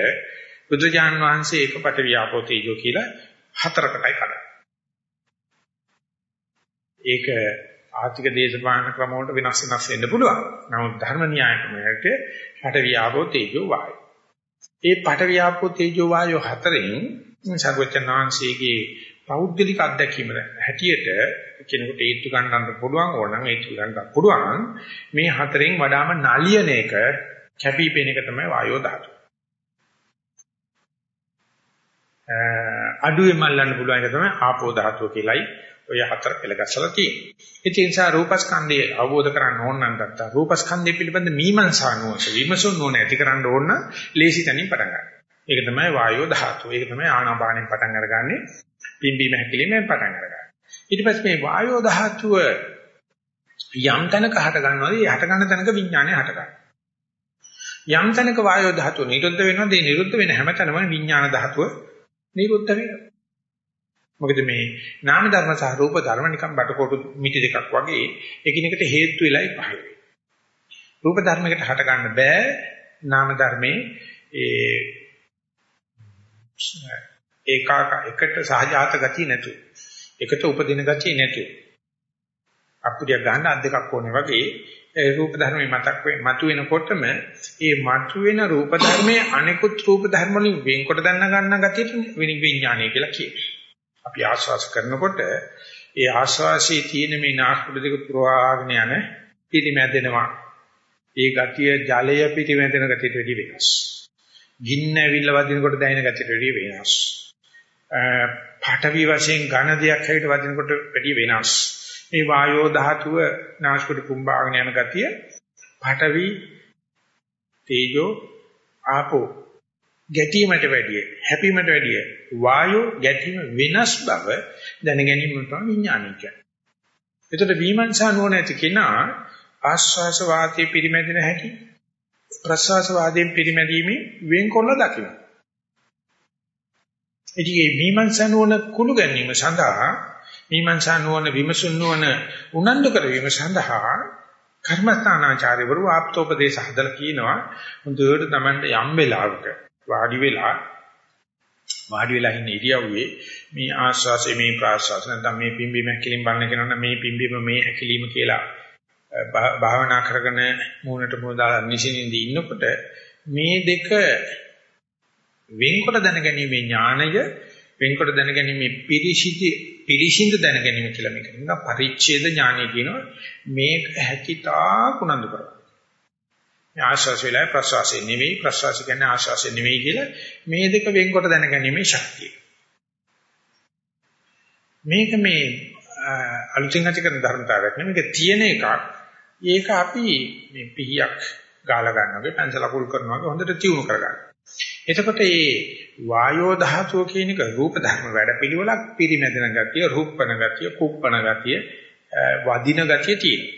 S1: බුදුජාන් වහන්සේ ඒකපට ව්‍යාපෝ තේජෝ කියලා හතරකටයි කඩන්නේ. ඒක ආර්ථික දේශපාලන ක්‍රම වලට වෙනස් වෙනස් වෙන්න පුළුවන්. නමුත් ධර්ම න්‍යාය ක්‍රමයට පඨවි ආපෝ තේජෝ වායෝ. ඒ පඨවි ආපෝ තේජෝ වායෝ හතරෙන් සර්වචනාංශයේ පෞද්ගලික අත්දැකීම හැටියට කෙනෙකුට ඒත්තු ගන්නන්න පුළුවන් ඕනනම් ඒත්තු ගන්න පුළුවන් මේ හතරෙන් වඩාම නලියන එක කැපිපෙන එක තමයි වායෝ ධාතුව. අඩුවේ මල්ලන්න පුළුවන් එක තමයි ආපෝ ධාතුව කියලයි ඔය හතර පෙළගස්සලා තියෙන්නේ. ඒ නිසා රූපස්කන්ධය අවබෝධ කරගන්න ඕන නම් නැත්නම් රූපස්කන්ධය පිළිබඳ මීමන්සා නුවස විමසුන් නුවණ ඇති කරන්න ඕන නම් ලේසි තැනින් පටන් ගන්න. ඒක තමයි වායෝ ධාතුව. ඒක තමයි ආනාපානෙන් පටන් අරගන්නේ. පිම්බීම හැකිලිමෙන් පටන් අරගන්නේ. ඊට පස්සේ මේ වායෝ ධාතුව යම් තැනක හට ගන්නවාද ඒ හට ගන්න තැනක විඥානය හට ගන්නවා. යම් තැනක වායෝ ධාතුව නිරුද්ධ වෙනවාද ඒ නිරුද්ධ වෙන හැම තැනම විඥාන ධාතුව නිරුද්ධ වෙනවා. මොකද මේ නාම ධර්ම සහ රූප ධර්ම නිකන් බටකොටු මිටි දෙකක් වගේ එකිනෙකට හේතු වෙලයි පහළ වෙන්නේ. රූප ධර්මයකට හට ගන්න බෑ නාම ධර්මයේ ඒ ඒකාක එකට සහජාත ගතිය නැතු. එකට උපදින ගතිය නැතු. අපුඩිය ගන්න අත් දෙකක් ඕනේ වගේ ඒ රූප ධර්මයේ මතක් වේ මතු වෙනකොටම ඒ මතු වෙන රූප ධර්මයේ අනිකුත් රූප ධර්ම වලින් වෙන්කොට දැන ගන්න ගතියට විඥානය කියලා කියනවා. අපි ආශ්වාස කරනකොට ඒ ආශ්වාසයේ තියෙන මේ නාස්පුඩ දෙක පුරවාගෙන යන පිටිමැදෙනවා. ඒ ගතිය ජලය පිටිමැදෙන ගතියට වැඩි වෙනස්. ගින්න ඇවිල්ලා වදිනකොට දැනෙන ගතියට වැඩි වෙනස්. පාඨවි වශයෙන් ඝන දෙයක් හැවිත වදිනකොට වැඩි වෙනස්. මේ වායෝ ධාතුව නාස්පුඩ කුම්භාගෙන යන ගතිය පාඨවි තේජෝ ආපෝ ගැටීමට වැඩිය හැපීමට වැඩිය වායෝ ගැටීම වෙනස් බව දැන ගැනීම තමයි විඥානය කියන්නේ. එතකොට විමර්ශන නුවණ ඇති කෙනා ආස්වාස වාතයේ පිරිමැදෙන හැටි ප්‍රස්වාස වාදයෙන් පිරිමැදීමේ වෙන්කොල්ල දකින්න. ඉතින් මේ විමර්ශන නුවණ කුළු ගැනීම සඳහා විමර්ශන නුවණ විමසුන් නුවණ උනන්දු කරවීම සඳහා කර්මස්ථානාචාර්යවරු ආප්තෝපදේශ හදලා කියනවා හොඳට Tamante යම් වෙලාවක වාඩි වෙලා වාඩි වෙලා ඉන්න ඉරියව්වේ මේ ආශ්වාසය මේ ප්‍රාශ්වාස නැත්නම් මේ පිම්බීම හැකිලිම බලන කෙනා මේ පිම්බීම මේ හැකිලිම කියලා භාවනා කරගෙන මූණට මූණ දාලා නිසින්ින්දී ඉන්නකොට මේ දෙක වෙන්කොට දැනගැනීමේ ඥාණය වෙන්කොට දැනගැනීමේ පිරිසිදි පිරිසිඳ දැනගැනීම කියලා මේක නිකන් පරිච්ඡේද ඥානය කියනවා. මේක හැකිතා කුණඳු කරනවා. ආශ්වාස වෙලාවේ ප්‍රශ්වාසය නෙවෙයි ප්‍රශ්වාස කියන්නේ ආශ්වාසය නෙවෙයි කියලා මේ දෙක වෙන්කොට දැනගැනීමේ ශක්තිය. මේක මේ අලුතින් ඇති කරන ධර්මතාවයක් නෙමෙයි මේක තියෙන එකක්. ඒක අපි මේ පිහියක් ගාලා ගන්නවා වගේ පැන්සල අකුල් කරනවා වගේ හොඳට තියුණු කරගන්න. එතකොට මේ වායෝ ධාතුව කියන එක රූප ධර්ම වැඩපිළිවෙලක් පිරිමැදෙන ගතිය, රූපණ ගතිය, කුප්පණ ගතිය, වදින ගතිය තියෙනවා.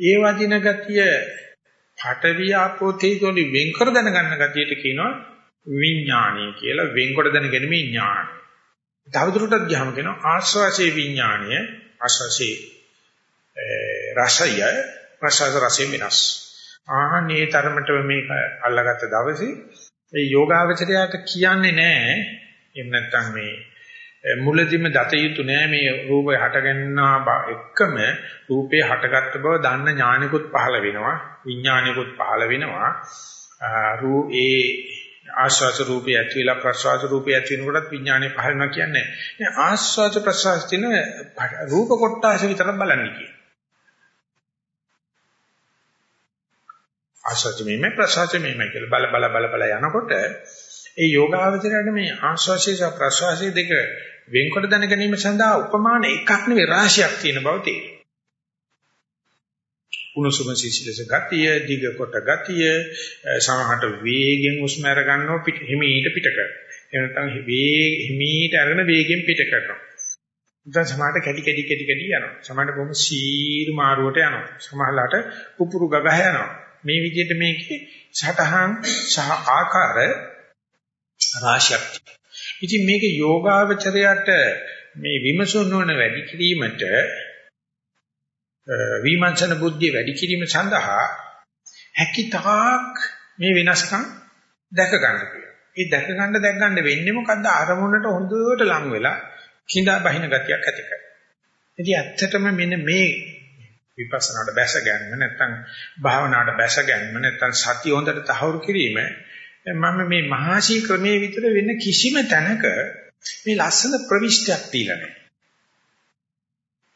S1: ඒ වදින ගතිය පඨවි ආපෝ තේජෝ වලින් වෙන් කර දැනගන්න ගතියට කියනවා විඥානීය කියලා වෙන්කොට දැනගැනීමේ ඥාන. තවදුරටත් ගියාම කියනවා ආස්වාසේ විඥානීය ආස්වාසේ රසය ප්‍රසාද රසය වෙනස්. ආහනේ තරමට මේක අල්ලගත්ත දවසේ ඒ යෝගාවචරයට කියන්නේ නැහැ එහෙම නැත්නම් මේ මුලදිම දත යුතු නෑ මේ රූපය හටගන්නා එකම රූපේ හටගත්ත බව දන්න ඥානිකුත් පහළ වෙනවා විඥානිකුත් පහළ වෙනවා. රූ ඒ ආස්වාද රූපේ ඇති වෙලා ප්‍රසවාස රූපේ ඇති වෙනකොටත් විඥානය පහළ වෙනවා කියන්නේ. නෑ ආස්වාද ප්‍රසවාස කියන රූප කොටස විතරක් බලන්නේ කියන ආස්වාද මෙමෙ ප්‍රසවාස මෙමෙ කියලා බල බල බල බල යනකොට ඒ යෝගාවචරයට මේ ආශ්වාසය සහ ප්‍රශ්වාසය දෙක වෙන්කොට දැන ගැනීම සඳහා උපමාන එකක් නෙවෙයි රාශියක් තියෙන බව තේරෙනවා. උණුසුම සිසිලස ගතිය, දිග කොට ගතිය, සමහරට වේගෙන් උස්ම අර ගන්නව පිට හිමීට පිට කරනවා. එහෙම නැත්නම් වේග හිමීට අරගෙන වේගෙන් පිට කරනවා. දැන් සමහරට කැටි කැටි කැටි කැටි යනවා. සමහරට බොහොම සීරු මාරුවට යනවා. සමහරලාට පුපුරු ගගහ යනවා. මේ විදිහට මේකේ සටහන් සහ ආකාර රාශියක් ඉතින් මේක යෝගාවචරයට මේ විමසුන් නොවන වැඩි කිරීමට විමර්ශන බුද්ධිය වැඩි කිරීම සඳහා හැකිතාක් මේ වෙනස්කම් දැක ගන්න කියලා. ඒ දැක ගන්න දැක ගන්න වෙන්නේ මොකද්ද අරමුණට හොඳට ලං වෙලා කිඳා බහින ගතියක් ඇති කරගන්න. ඉතින් ඇත්තටම මෙන්න මේ විපස්සනාට බැස ගැනීම නැත්නම් භාවනාවට බැස ගැනීම නැත්නම් සතිය හොඳට තහවුරු කිරීම මම මේ මහාශී ක්‍රමයේ විතර වෙන කිසිම තැනක මේ ලස්සන ප්‍රවිෂ්ටයක් දීලා නැහැ.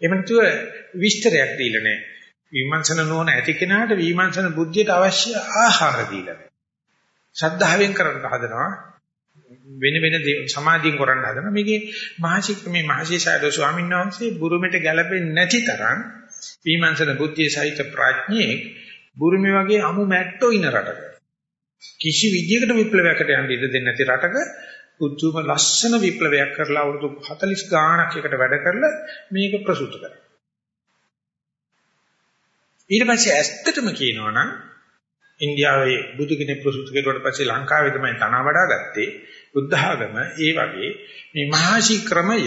S1: එහෙම නැතුව විස්තරයක් දීලා නැහැ. විමර්ශන නොවන ඇති කෙනාට විමර්ශන බුද්ධියට අවශ්‍ය ආහාර දීලා නැහැ. ශ්‍රද්ධාවෙන් කරන්න හදනවා වෙන වෙන සමාධියෙන් කරන්න හදනවා මේකේ මහසික මේ මහසීසාරද ස්වාමීන් වහන්සේ බුරුමෙට ගැලපෙන්නේ නැති තරම් විමර්ශන බුද්ධිය සහිත ප්‍රඥේ බුරුමේ වගේ අමු මැට්ටෝ ඉන රටක කිසි විදියකට විප්ලවයකට යන්න ඉඩ දෙන්නේ නැති රටක පුදුම ලස්සන විප්ලවයක් කරලා අවුරුදු 40 ගාණක් එකට වැඩ කරලා මේක ප්‍රසූත කරා. ඊට පස්සේ ඇත්තටම කියනවනම් ඉන්දියාවේ බුදු කෙනෙක් ප්‍රසූත කෙරුවට පස්සේ ලංකාවේ තමයි තන වඩා ගත්තේ බුද්ධ ආගම ඒ වගේ මේ මහාශී ක්‍රමය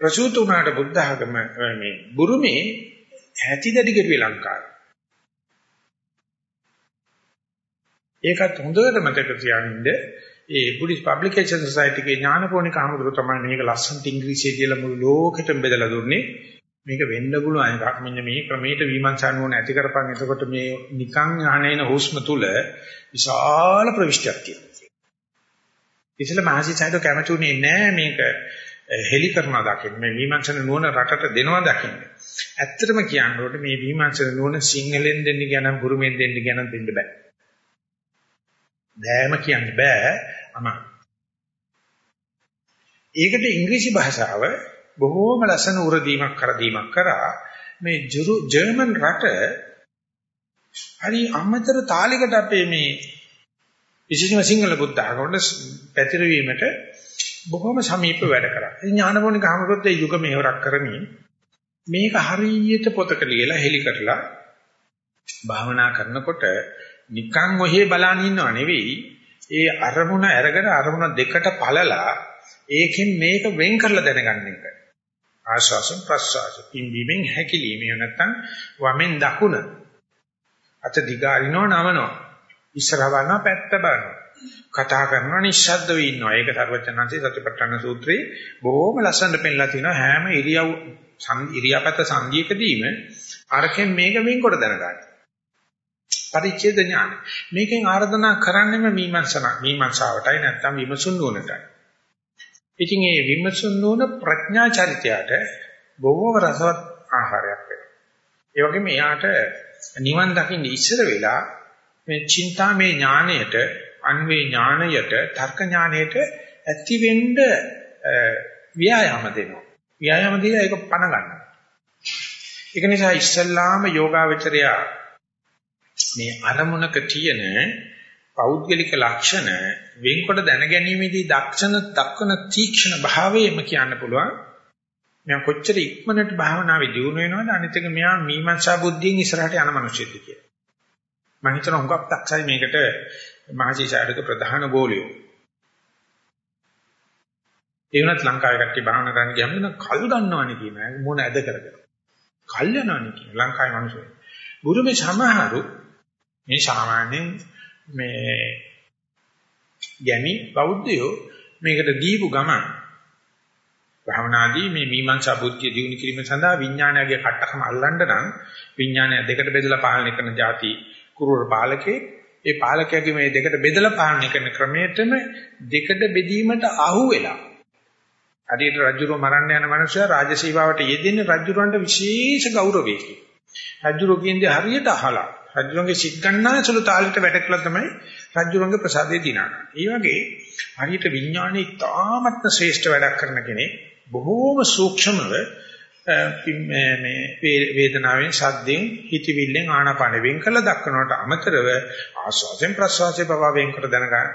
S1: ප්‍රසූත උනාට බුද්ධ ආගම මේ බුරුමේ ඇතිදඩි කෙරුවේ ලංකාවේ ඒකත් හොඳට මතක තියාගන්න ඒ බුද්දිස් පබ්ලිකේෂන් සොසයිටි එකේ ඥානපෝනික අහමුදුර තමයි මේක ලස්සනට ඉංග්‍රීසියෙන් කියලා මුළු ලෝකෙටම බෙදලා දුන්නේ. මේක වෙන්න පුළුවන් එකක්. මෙන්න මේ ක්‍රමයට විමර්ශන නොවන ඇති කරපන්. එතකොට මේ නිකං ඥානේන හුස්ම තුල විශාල ප්‍රවිෂ්ටයක් තියෙනවා. ඉතල මහසිසයිද කැමතුනේ නෑ මේක හෙලි කරනවා දකින්න. මේ විමර්ශන නොවන රටට දෙනවා දකින්න. ඇත්තටම කියනකොට මේ විමර්ශන නොවන සිංහලෙන් දෙන්න කියන බුරුමෙන් දෙන්න කියන දෙන්න බෑ. බෑම කියන්න බෑ අමා. ඒකට ඉංග්‍රීසි භාෂාව බොහෝම ලස්සන උරදීමක් කරදීමක් කරා මේ ජර්මන් රට හරි අමතර තාලයකට අපේ මේ විශේෂම සිංහල බුද්ධ ආගමට පැතිරවීමට බොහොම සමීප වැඩ කරා. ඥානපෝනික ආමරොත් ඒ යුග මෙහෙවරක් කරමින් මේක හරියට පොතක ලියලා හෙලි කරලා භාවනා කරනකොට නිකන් ඔහේ බලන් ඉන්නව නෙවෙයි. ඒ අරමුණ අරගෙන අරමුණ දෙකට පළලා ඒකෙන් මේක වෙන් කරලා දැනගන්න එක. ආශාසම් ප්‍රසආස පිම්බීමෙන් හැකිලිමේ. නැත්තම් වමෙන් දකුණ. අත දිගාරිනව නවනව. ඉස්සරහ බලනවා පැත්ත බලනවා. කතා කරනවා නිශ්ශබ්ද වෙ ඉන්නවා. ඒක සර්වචනන්සේ සතිපට්ඨාන සූත්‍රයේ බොහොම ලස්සනට පෙන්නලා තිනවා හැම ඉරියව් ඉරියාපත සංගීකදීම අරකින් මේක වෙන්කොට දැනගන්න. පරිච්ඡේද ඥාන. මේකෙන් ආර්දනා කරන්නේම මීමන්සන මීමන්සාවටයි නැත්නම් විමසුන් නුවණටයි. ඉතින් මේ විමසුන් නුවණ ප්‍රඥා චරිතයට බොහෝම රසවත් ආහාරයක් වෙනවා. ඒ වගේම එයාට නිවන් දකින්න ඉස්සර වෙලා මේ චින්තාමේ ඥාණයට, අන්වේ ඥාණයට, තර්ක ඥාණයට ඇති වෙන්න ව්‍යායාම දෙනවා. ව්‍යායාම දීලා ඒක පණ ගන්නවා. ඒක නිසා ඉස්සල්ලාම යෝගාවචරයා මේ අරමුණක තියෙන පෞද්ගලික ලක්ෂණ වෙන්කොට දැනගැනීමේදී දක්ෂණ දක්වන තීක්ෂණ භාවයම කියන්න පුළුවන්. මෙයා කොච්චර ඉක්මනට භාවනාවේ දියුණු වෙනවද අනිත් එක මෙයා මීමන්සා බුද්ධියෙන් ඉස්සරහට යන මිනිස්සුද කියලා. මම හිතන හුඟක් දක්ෂයි මේකට මහජීසාරක ප්‍රධාන ගෝලියෝ. ඒ වුණත් ලංකාවේ කට්ටිය භාවනා කරන්න ගියම කල් ගන්නවනේ කියන මොන ඇද කරගෙන. කල් යනවනේ කියන ලංකාවේ මිනිස්සු. බුරුමේ සමහරු මේ සාමාන්‍යයෙන් මේ ගැමි බෞද්ධයෝ මේකට දීපු ගමන් භවනාදී මේ මීමන්සා බුද්ධිය දිනු කිරීම සඳහා විඥානයගේ කට්ටකම අල්ලන්න නම් විඥානය දෙකට බෙදලා පාලනය කරන જાති කුරුවර පාලකේ ඒ පාලකයාගේ මේ දෙකට බෙදලා පාලනය කරන ක්‍රමයටම දෙකට බෙදීමට අහු වෙලා. හරියට රජුරෝ මරන්න යන මනුස්සයා රාජසේවාවට යෙදෙන්නේ රජුරන්ට විශේෂ ගෞරවයකින්. රජුරෝ කියන්නේ හරියට අහලා. රජුරන්ගේ සිත් ගන්නාසුළු තාලෙට වැටකලා තමයි රජුරන්ගේ ප්‍රසාදේ දිනන්නේ. ඒ වගේ හරියට විඥානේ තාමත්ම ශ්‍රේෂ්ඨ වැඩක් කරන කෙනෙක් බොහෝම සූක්ෂමව මේ වේදනාවෙන් සද්දෙන් හිතවිල්ලෙන් ආනාපාන වෙන් කළ දක්වනවට අමතරව ආස්වාදයෙන් ප්‍රසවාසයෙන් පවා වෙන් කර දැනගන්න.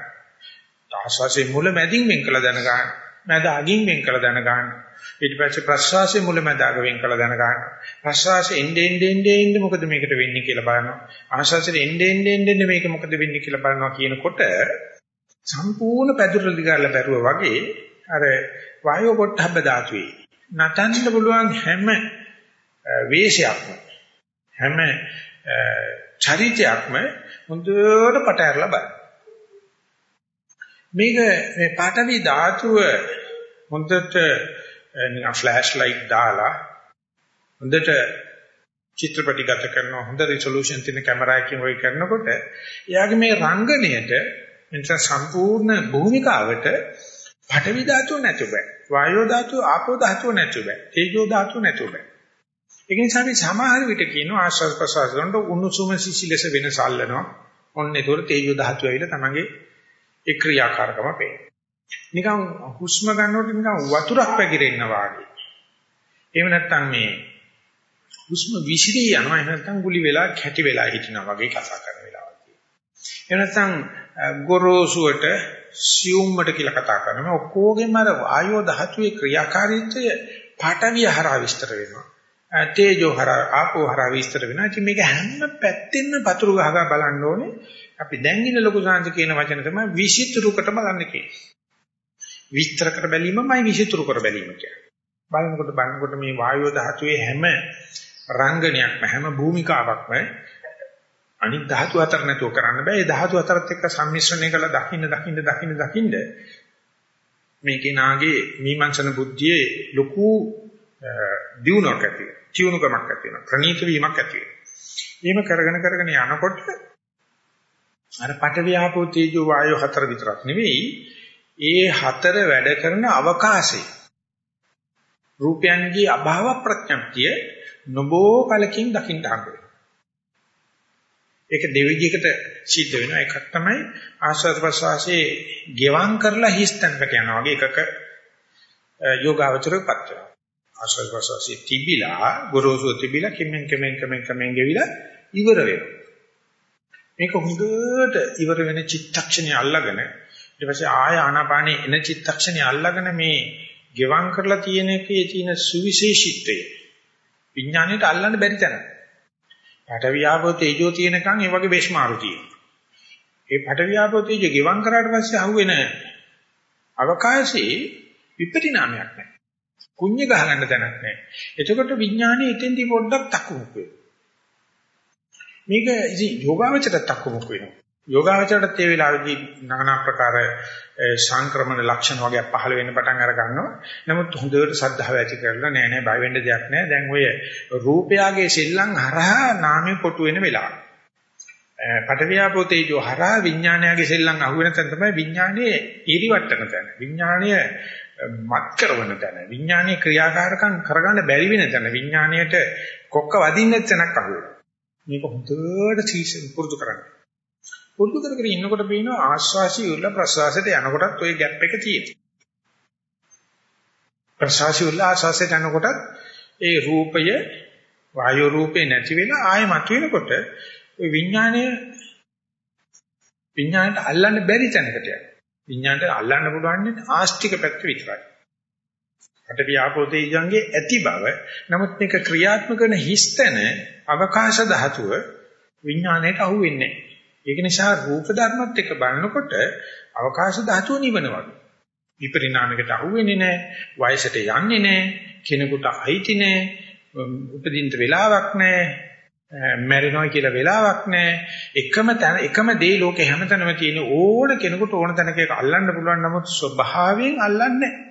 S1: ආස්වාසයේ මුල මැදින් වෙන් කළ දැනගන්න. මැද අගින් වෙන් කළ දැනගන්න. ඊට පස්සේ ප්‍රශ්වාසයේ මුලැමැදාග වෙන් කළ දැන ගන්න. ප්‍රශ්වාසයේ එnde end end end මොකද මේකට වෙන්නේ කියලා බලනවා. ආශ්වාසයේ එnde end end end මේක මොකද වෙන්නේ කියලා බලනවා කියනකොට සම්පූර්ණ පැදුර දිගාලා බැරුවා වගේ අර වායෝ පොට්ටබ්බ ධාතුවේ නටන්න පුළුවන් හැම වේශයක්ම හැම චරිතයක්ම හොඳට පට ඇරලා බලන්න. මේක මේ පාඨවි ධාතුව හොඳට නිකන් ෆ්ලෑෂ් ලයිට් දාලා හොඳට චිත්‍රපටි ගත කරන හොඳ රිසොලූෂන් තියෙන කැමරාවකින් ඔය කරනකොට එයාගේ මේ රංගනයට එනිසා සම්පූර්ණ භූමිකාවට පඨවි ධාතුව නැතුව බෑ. වායෝ ධාතුව ආපෝ ධාතුව නැතුව බෑ. තේජෝ ධාතුව නැතුව බෑ. ඒක නිසා අපි සමහර විට කියනවා ආශ්වාස ප්‍රශ්වාස කරනකොට උණුසුම සිසිලස වෙනසල්නවා ඔන්න ඒතකොට තේජෝ ධාතුව ඇවිල්ලා තමන්ගේ ඒ ක්‍රියාකාරකම පේනවා. නිකන් හුස්ම ගන්නකොට නිකන් වතුරක් පැගිරෙනවා වගේ එහෙම නැත්නම් මේ හුස්ම විසිරී යනවා එහෙම නැත්නම් ගුලි වෙලා කැටි වෙලා හිටිනවා වගේ කතා කරන වෙලාවක් තියෙනවා. එහෙම නැත්නම් ගොරෝසුවට සියුම්මට කියලා කතා කරනවා. ඔක්කොගෙම අර වායෝ ධාතුවේ ක්‍රියාකාරීත්වය පාඨවිය හරහා විස්තර වෙනවා. තේජෝ හරහා ආපෝ හරහා විස්තර වෙනවා. ඉතින් මේක හැම පැත්තෙම පතුරු ගහගා බලන්න ඕනේ. අපි දැන් ඉන්න ලොකු සාංශ කියන වචන තමයි විසිතුරුකට බලන්න කියන්නේ. විස්තර කර බැලීමමයි විසිතුරු කර බැලීම කියන්නේ. බලනකොට බලනකොට මේ වායෝ ධාතුවේ හැම රංගනයක්ම හැම භූමිකාවක්ම අනිත් ධාතු අතර නැතුව කරන්න බෑ. ඒ ධාතු අතරත් එක්ක සම්මිශ්‍රණය කරලා දකින්න දකින්න දකින්න දකින්න මේ කෙනාගේ මීමන්සන බුද්ධියේ ලොකු දියුණුවක් ඇති වෙනවා. තියුණුකමක් ඇති වෙනවා. ප්‍රනීත වීමක් ඇති වෙනවා. එහෙම කරගෙන කරගෙන යනකොට අර පටවියාපෝ තේජෝ වායෝ හතර විතරක් නෙවෙයි ඒ හතර වැඩ කරන අවකාශය රූපයන්ගේ අභාව ප්‍රඥප්තිය නොබෝ කලකින් දකින්න හම්බ ඒක දෙවිදිහකට සිද්ධ වෙනවා. එකක් තමයි ආස්වාද ප්‍රසවාසයේ ගෙවම් කරලා හිස්තැනකට යනවා වගේ එකක යෝගාවචරයපත් වෙනවා. ආස්වාද ප්‍රසවාසයේ තිබිලා ගොරෝසු තිබිලා කිමෙන් කිමෙන් කිමෙන් කිමෙන් ගෙවිලා ඉවර වෙනවා. මේක හොඳට ඉවර වෙන චිත්තක්ෂණය අල්ලගෙන ඊට පස්සේ ආය ආනාපානේ එන චිත්තක්ෂණය අල්ලගෙන මේ ගෙවම් කරලා තියෙන එකේ තියෙන සුවිශේෂීත්වය විඥාණයට අල්ලන්න බැරි තැන. පටවියාපෝ තේජෝ තියෙනකන් ඒ වගේ බේස්මාරු තියෙනවා. ඒ පටවියාපෝ තේජෝ ගෙවම් කරාට පස්සේ අහුවෙන අවකාශයේ විපරිණාමයක් නැහැ. කුඤ්ඤ ගහගන්න තැනක් නැහැ. එතකොට විඥානේ එතෙන්දී පොඩ්ඩක් තක්මුක් වෙනවා. මේක ඉතින් යෝගාවචරයට තක්මුක් වෙනවා. යෝගාවචරයට ඒ වෙලාවේදී নানা ප්‍රකාර සංක්‍රමණ ලක්ෂණ වගේ පහළ වෙන්න පටන් අර ගන්නවා. නමුත් හොඳට සද්ධාව ඇති කරලා නෑ නෑ බය වෙන්න දෙයක් නෑ. දැන් ඔය රූපයාගේ සෙල්ලම් හරහා නාමය කොටු වෙන වෙලාව. පටවියාපෝ තේජෝ හරහා විඥානයගේ සෙල්ලම් අහුවෙන තැන තමයි විඥානයේ ඊරිවට්ටන තැන. විඥානය මත් කරන තැන. විඥානයේ ක්‍රියාකාරකම් කරගන්න බැරි වෙන තැන. විඥාණයට කොක්ක වදින්න තැනක් අහුවෙනවා. මේක හොඳට සීසන් පුරුදු කරන්න. පුරුදු කරගෙන ඉන්නකොට පේනවා ආශ්වාසය උල්ල ප්‍රශ්වාසයට යනකොටත් ওই ગેප් එක තියෙනවා. ප්‍රශ්වාසය උල්ල ආශ්වාසයට යනකොටත් ඒ රූපය වායු රූපේ නැති වෙලා ආයෙ මතුවෙනකොට ওই විඥාණය විඥාණයට අල්ලන්න බැරි තැනකට යනවා. විඥාණයට අල්ලන්න පුළුවන් ආස්තික පැත්ත විතරයි. අටවිය ආපෝතේජංගේ ඇති බව නමුත් මේක ක්‍රියාත්මක කරන හිස්තන අවකාශ ධාතුව විඥාණයට අහු වෙන්නේ නැහැ. ඒක නිසා රූප ධර්මත් එක්ක බලනකොට අවකාශ ධාතුව නිවන වගේ. විපරිණාමයකට අහු වෙන්නේ නැහැ, වයසට යන්නේ නැහැ, කෙනෙකුට අයිති නැහැ, උපදින්න වෙලාවක් නැහැ, මැරෙනවා කියලා වෙලාවක් නැහැ. එකම තැන එකම දේ ලෝකේ හැමතැනම තියෙන ඕන කෙනෙකුට ඕන තැනක අල්ලන්න පුළුවන් නමුත් ස්වභාවයෙන් අල්ලන්නේ නැහැ.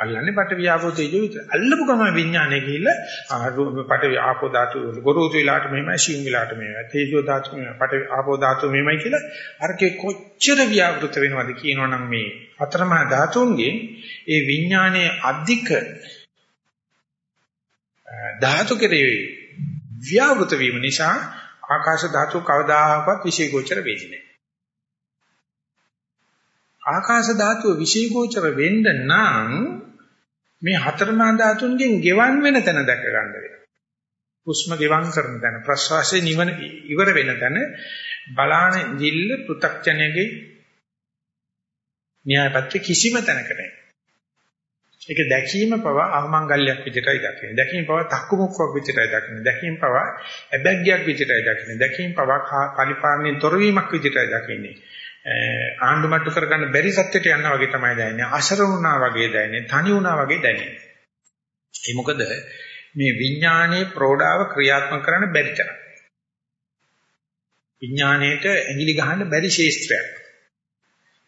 S1: අල්ලන්නේ පට වියාපෝ තේජෝ විතර. අල්ලපු ගම විඥානය ගිහිල්ලා පට ආපෝ ධාතු ගොරෝසු විලාට මෙහෙමයි ශීම් විලාට මෙහෙමයි. තේජෝ ධාතු මෙහෙමයි. පට ආපෝ ධාතු මෙහෙමයි කියලා අරකේ කොච්චර ව්‍යාවෘත වෙනවද කියනවනම් මේ අතරමහා ධාතුන්ගේ ඒ විඥානයේ අධික ධාතු කෙරේ ව්‍යාවෘත වීම නිසා ආකාශ ධාතු කවදාකවත් විශේෂෝචර වෙන්නේ නැහැ. ආකාශ ධාතුව විශේෂෝචර වෙන්න නම් මේ හතරමා ධාතුන්ගෙන් ගෙවන් වෙන තැන දැක ගන්න වෙනවා. හුස්ම ගෙවන් කරන තැන ප්‍රශ්වාසයේ නිවන ඉවර වෙන තැන බලාන දිල්ල පෘ탁ජනයේ න්‍යායපත්‍ය කිසිම තැනක නැහැ. ඒක දැකීම පව අමංගල්‍යයක් විදිහටයි දකින්නේ. දැකීම පව තක්කුමුක්කක් විදිහටයි දකින්නේ. දැකීම පව ඇබැග්ගයක් විදිහටයි දකින්නේ. දැකීම පව පරිපාලනයෙන් තොරවීමක් විදිහටයි දකින්නේ. ආණ්ඩු මට්ටු කරගන්න බැරි සත්‍යයට යනවා වගේ තමයි දැනෙන්නේ. අසරණ වුණා වගේ දැනෙන්නේ. තනි වුණා වගේ දැනෙන්නේ. ඒ මොකද මේ විඥානයේ ප්‍රෝඩාව ක්‍රියාත්මක කරන්න බැරි තරම්. විඥාණයට ඇඟිලි ගහන්න බැරි ශේස්ත්‍රයක්.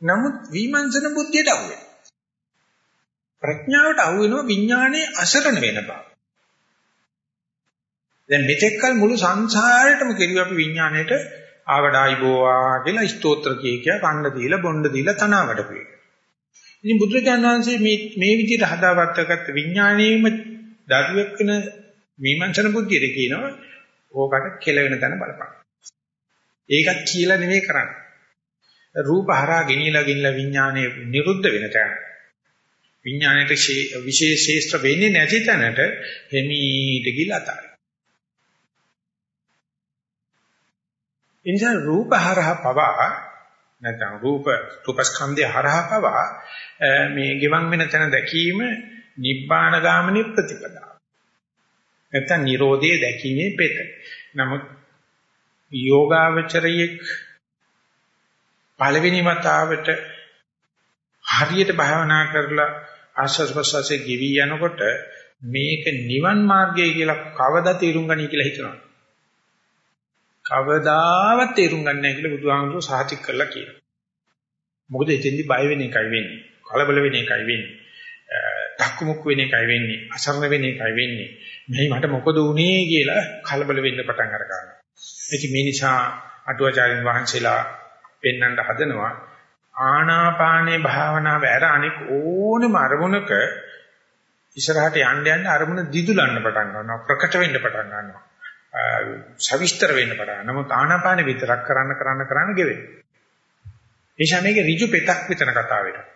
S1: නමුත් විමර්ශන බුද්ධියට අහුවේ. ප්‍රඥාවට අහු වෙනවා විඥානයේ අසරණ වෙන බව. දැන් මෙතෙක්කල් මුළු සංසාරෙටම කෙරුව අපි විඥාණයට ආවඩායි බෝවා කියලා ස්තෝත්‍ර කිය කිය කන්න දීලා බොණ්ඩ දීලා තනවාට පිළ. ඉතින් බුදුරජාණන් වහන්සේ මේ මේ විදිහට හදාගත්තකට විඥාණයෙම දරුවෙක් වෙන මීමන්සන බුද්ධියට කියනවා ඕකට කෙලවෙන තැන බලපන්. ඒකත් කියලා නෙමෙයි කරන්නේ. රූප හරහා ගෙනියලා ගෙනියලා විඥානය නිරුද්ධ වෙන තැන. විඥාණයට විශේෂ ශේෂ්ත්‍ර වෙන්නේ නැති තැනට හිමීට ගිලා එනිසා රූප හරහා පවා නැත්නම් රූප රූපස්කන්ධය හරහා පවා මේ ගිවන් වෙන තැන දැකීම නිබ්බාන ගාමිනී ප්‍රතිපදාව. නැත්නම් Nirodhe දැකීමේ පෙත. නමුත් යෝගාවචරයේක් පළවෙනි වතාවට හරියට භාවනා කරලා ආස්වාද ප්‍රසවාසයේ ගෙවි යනකොට මේක නිවන් මාර්ගය කියලා කවදා තේරුම් ගනී කියලා හිතනවා. කවදාවත් තේරුම් ගන්න නැහැ කියලා බුදුහාමුදුරුවෝ සාහිතික කරලා කියනවා. මොකද එතෙන්දි බය වෙන එකයි වෙන්නේ. කලබල වෙන එකයි වෙන්නේ. තක්කුමුක් වෙන එකයි වෙන්නේ. අසරණ වෙන එකයි වෙන්නේ. මෙහි මට මොකද වුනේ කියලා කලබල වෙන්න පටන් අර ගන්නවා. ඉතින් මේ නිසා අටුවාචාරින් වහන්සේලා පෙන්වන්න හදනවා ආනාපානේ භාවනාව ඇර අනික ඕනෙම අරමුණක ඉස්සරහට යන්න යන්න අරමුණ දිදුලන්න පටන් ගන්නවා ප්‍රකට වෙන්න පටන් ගන්නවා සවිස්තර වෙන්න පටන් ගන්නවා. නමුත් ආනාපානේ විතරක් කරන්න කරන්න කරන්න ගෙවෙනවා එනිසා මේක ඍජු පෙතක් විතර කතාව වෙනවා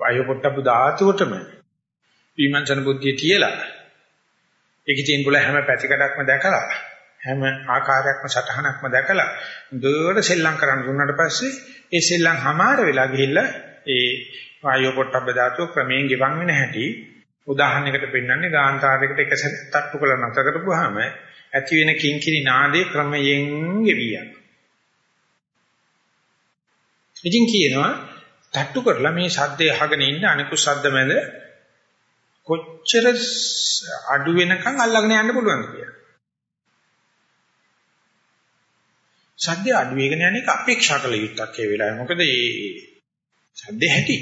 S1: වායු පොට්ටබ්බු ධාතුවටම විමර්ශන බුද්ධිය තියලා ඒකේ තියෙන බුල හැම පැතිකඩක්ම දැකලා හැම ආකාරයක්ම සටහනක්ම දැකලා දුර සෙල්ලම් කරන්න දුන්නාට පස්සේ ඒ සෙල්ලම් හමාර වෙලා ගිහිල්ලා ඒ වායෝ පොට්ටබ්බ ධාතුව ක්‍රමයෙන් ගෙවන් වෙන හැටි උදාහරණයකට පෙන්නන්නේ ගාන්ඨාරයකට එක සැරයක් තට්ටු කරලා නැතර කරපුවාම ඇති වෙන කිංකිණි නාදේ ක්‍රමයෙන් ගෙවියක්. ඉතින් කියනවා තට්ටු කරලා මේ ශබ්දය අහගෙන ඉන්න අනිකුත් ශබ්ද මැද කොච්චර අඩු වෙනකන් අල්ලගෙන යන්න පුළුවන්ද කියලා. සද්ද අඩු වෙගෙන යන එක අපේක්ෂා කළ යුත්තක් ඒ වෙලාවේ. මොකද මේ සද්ද හැටි.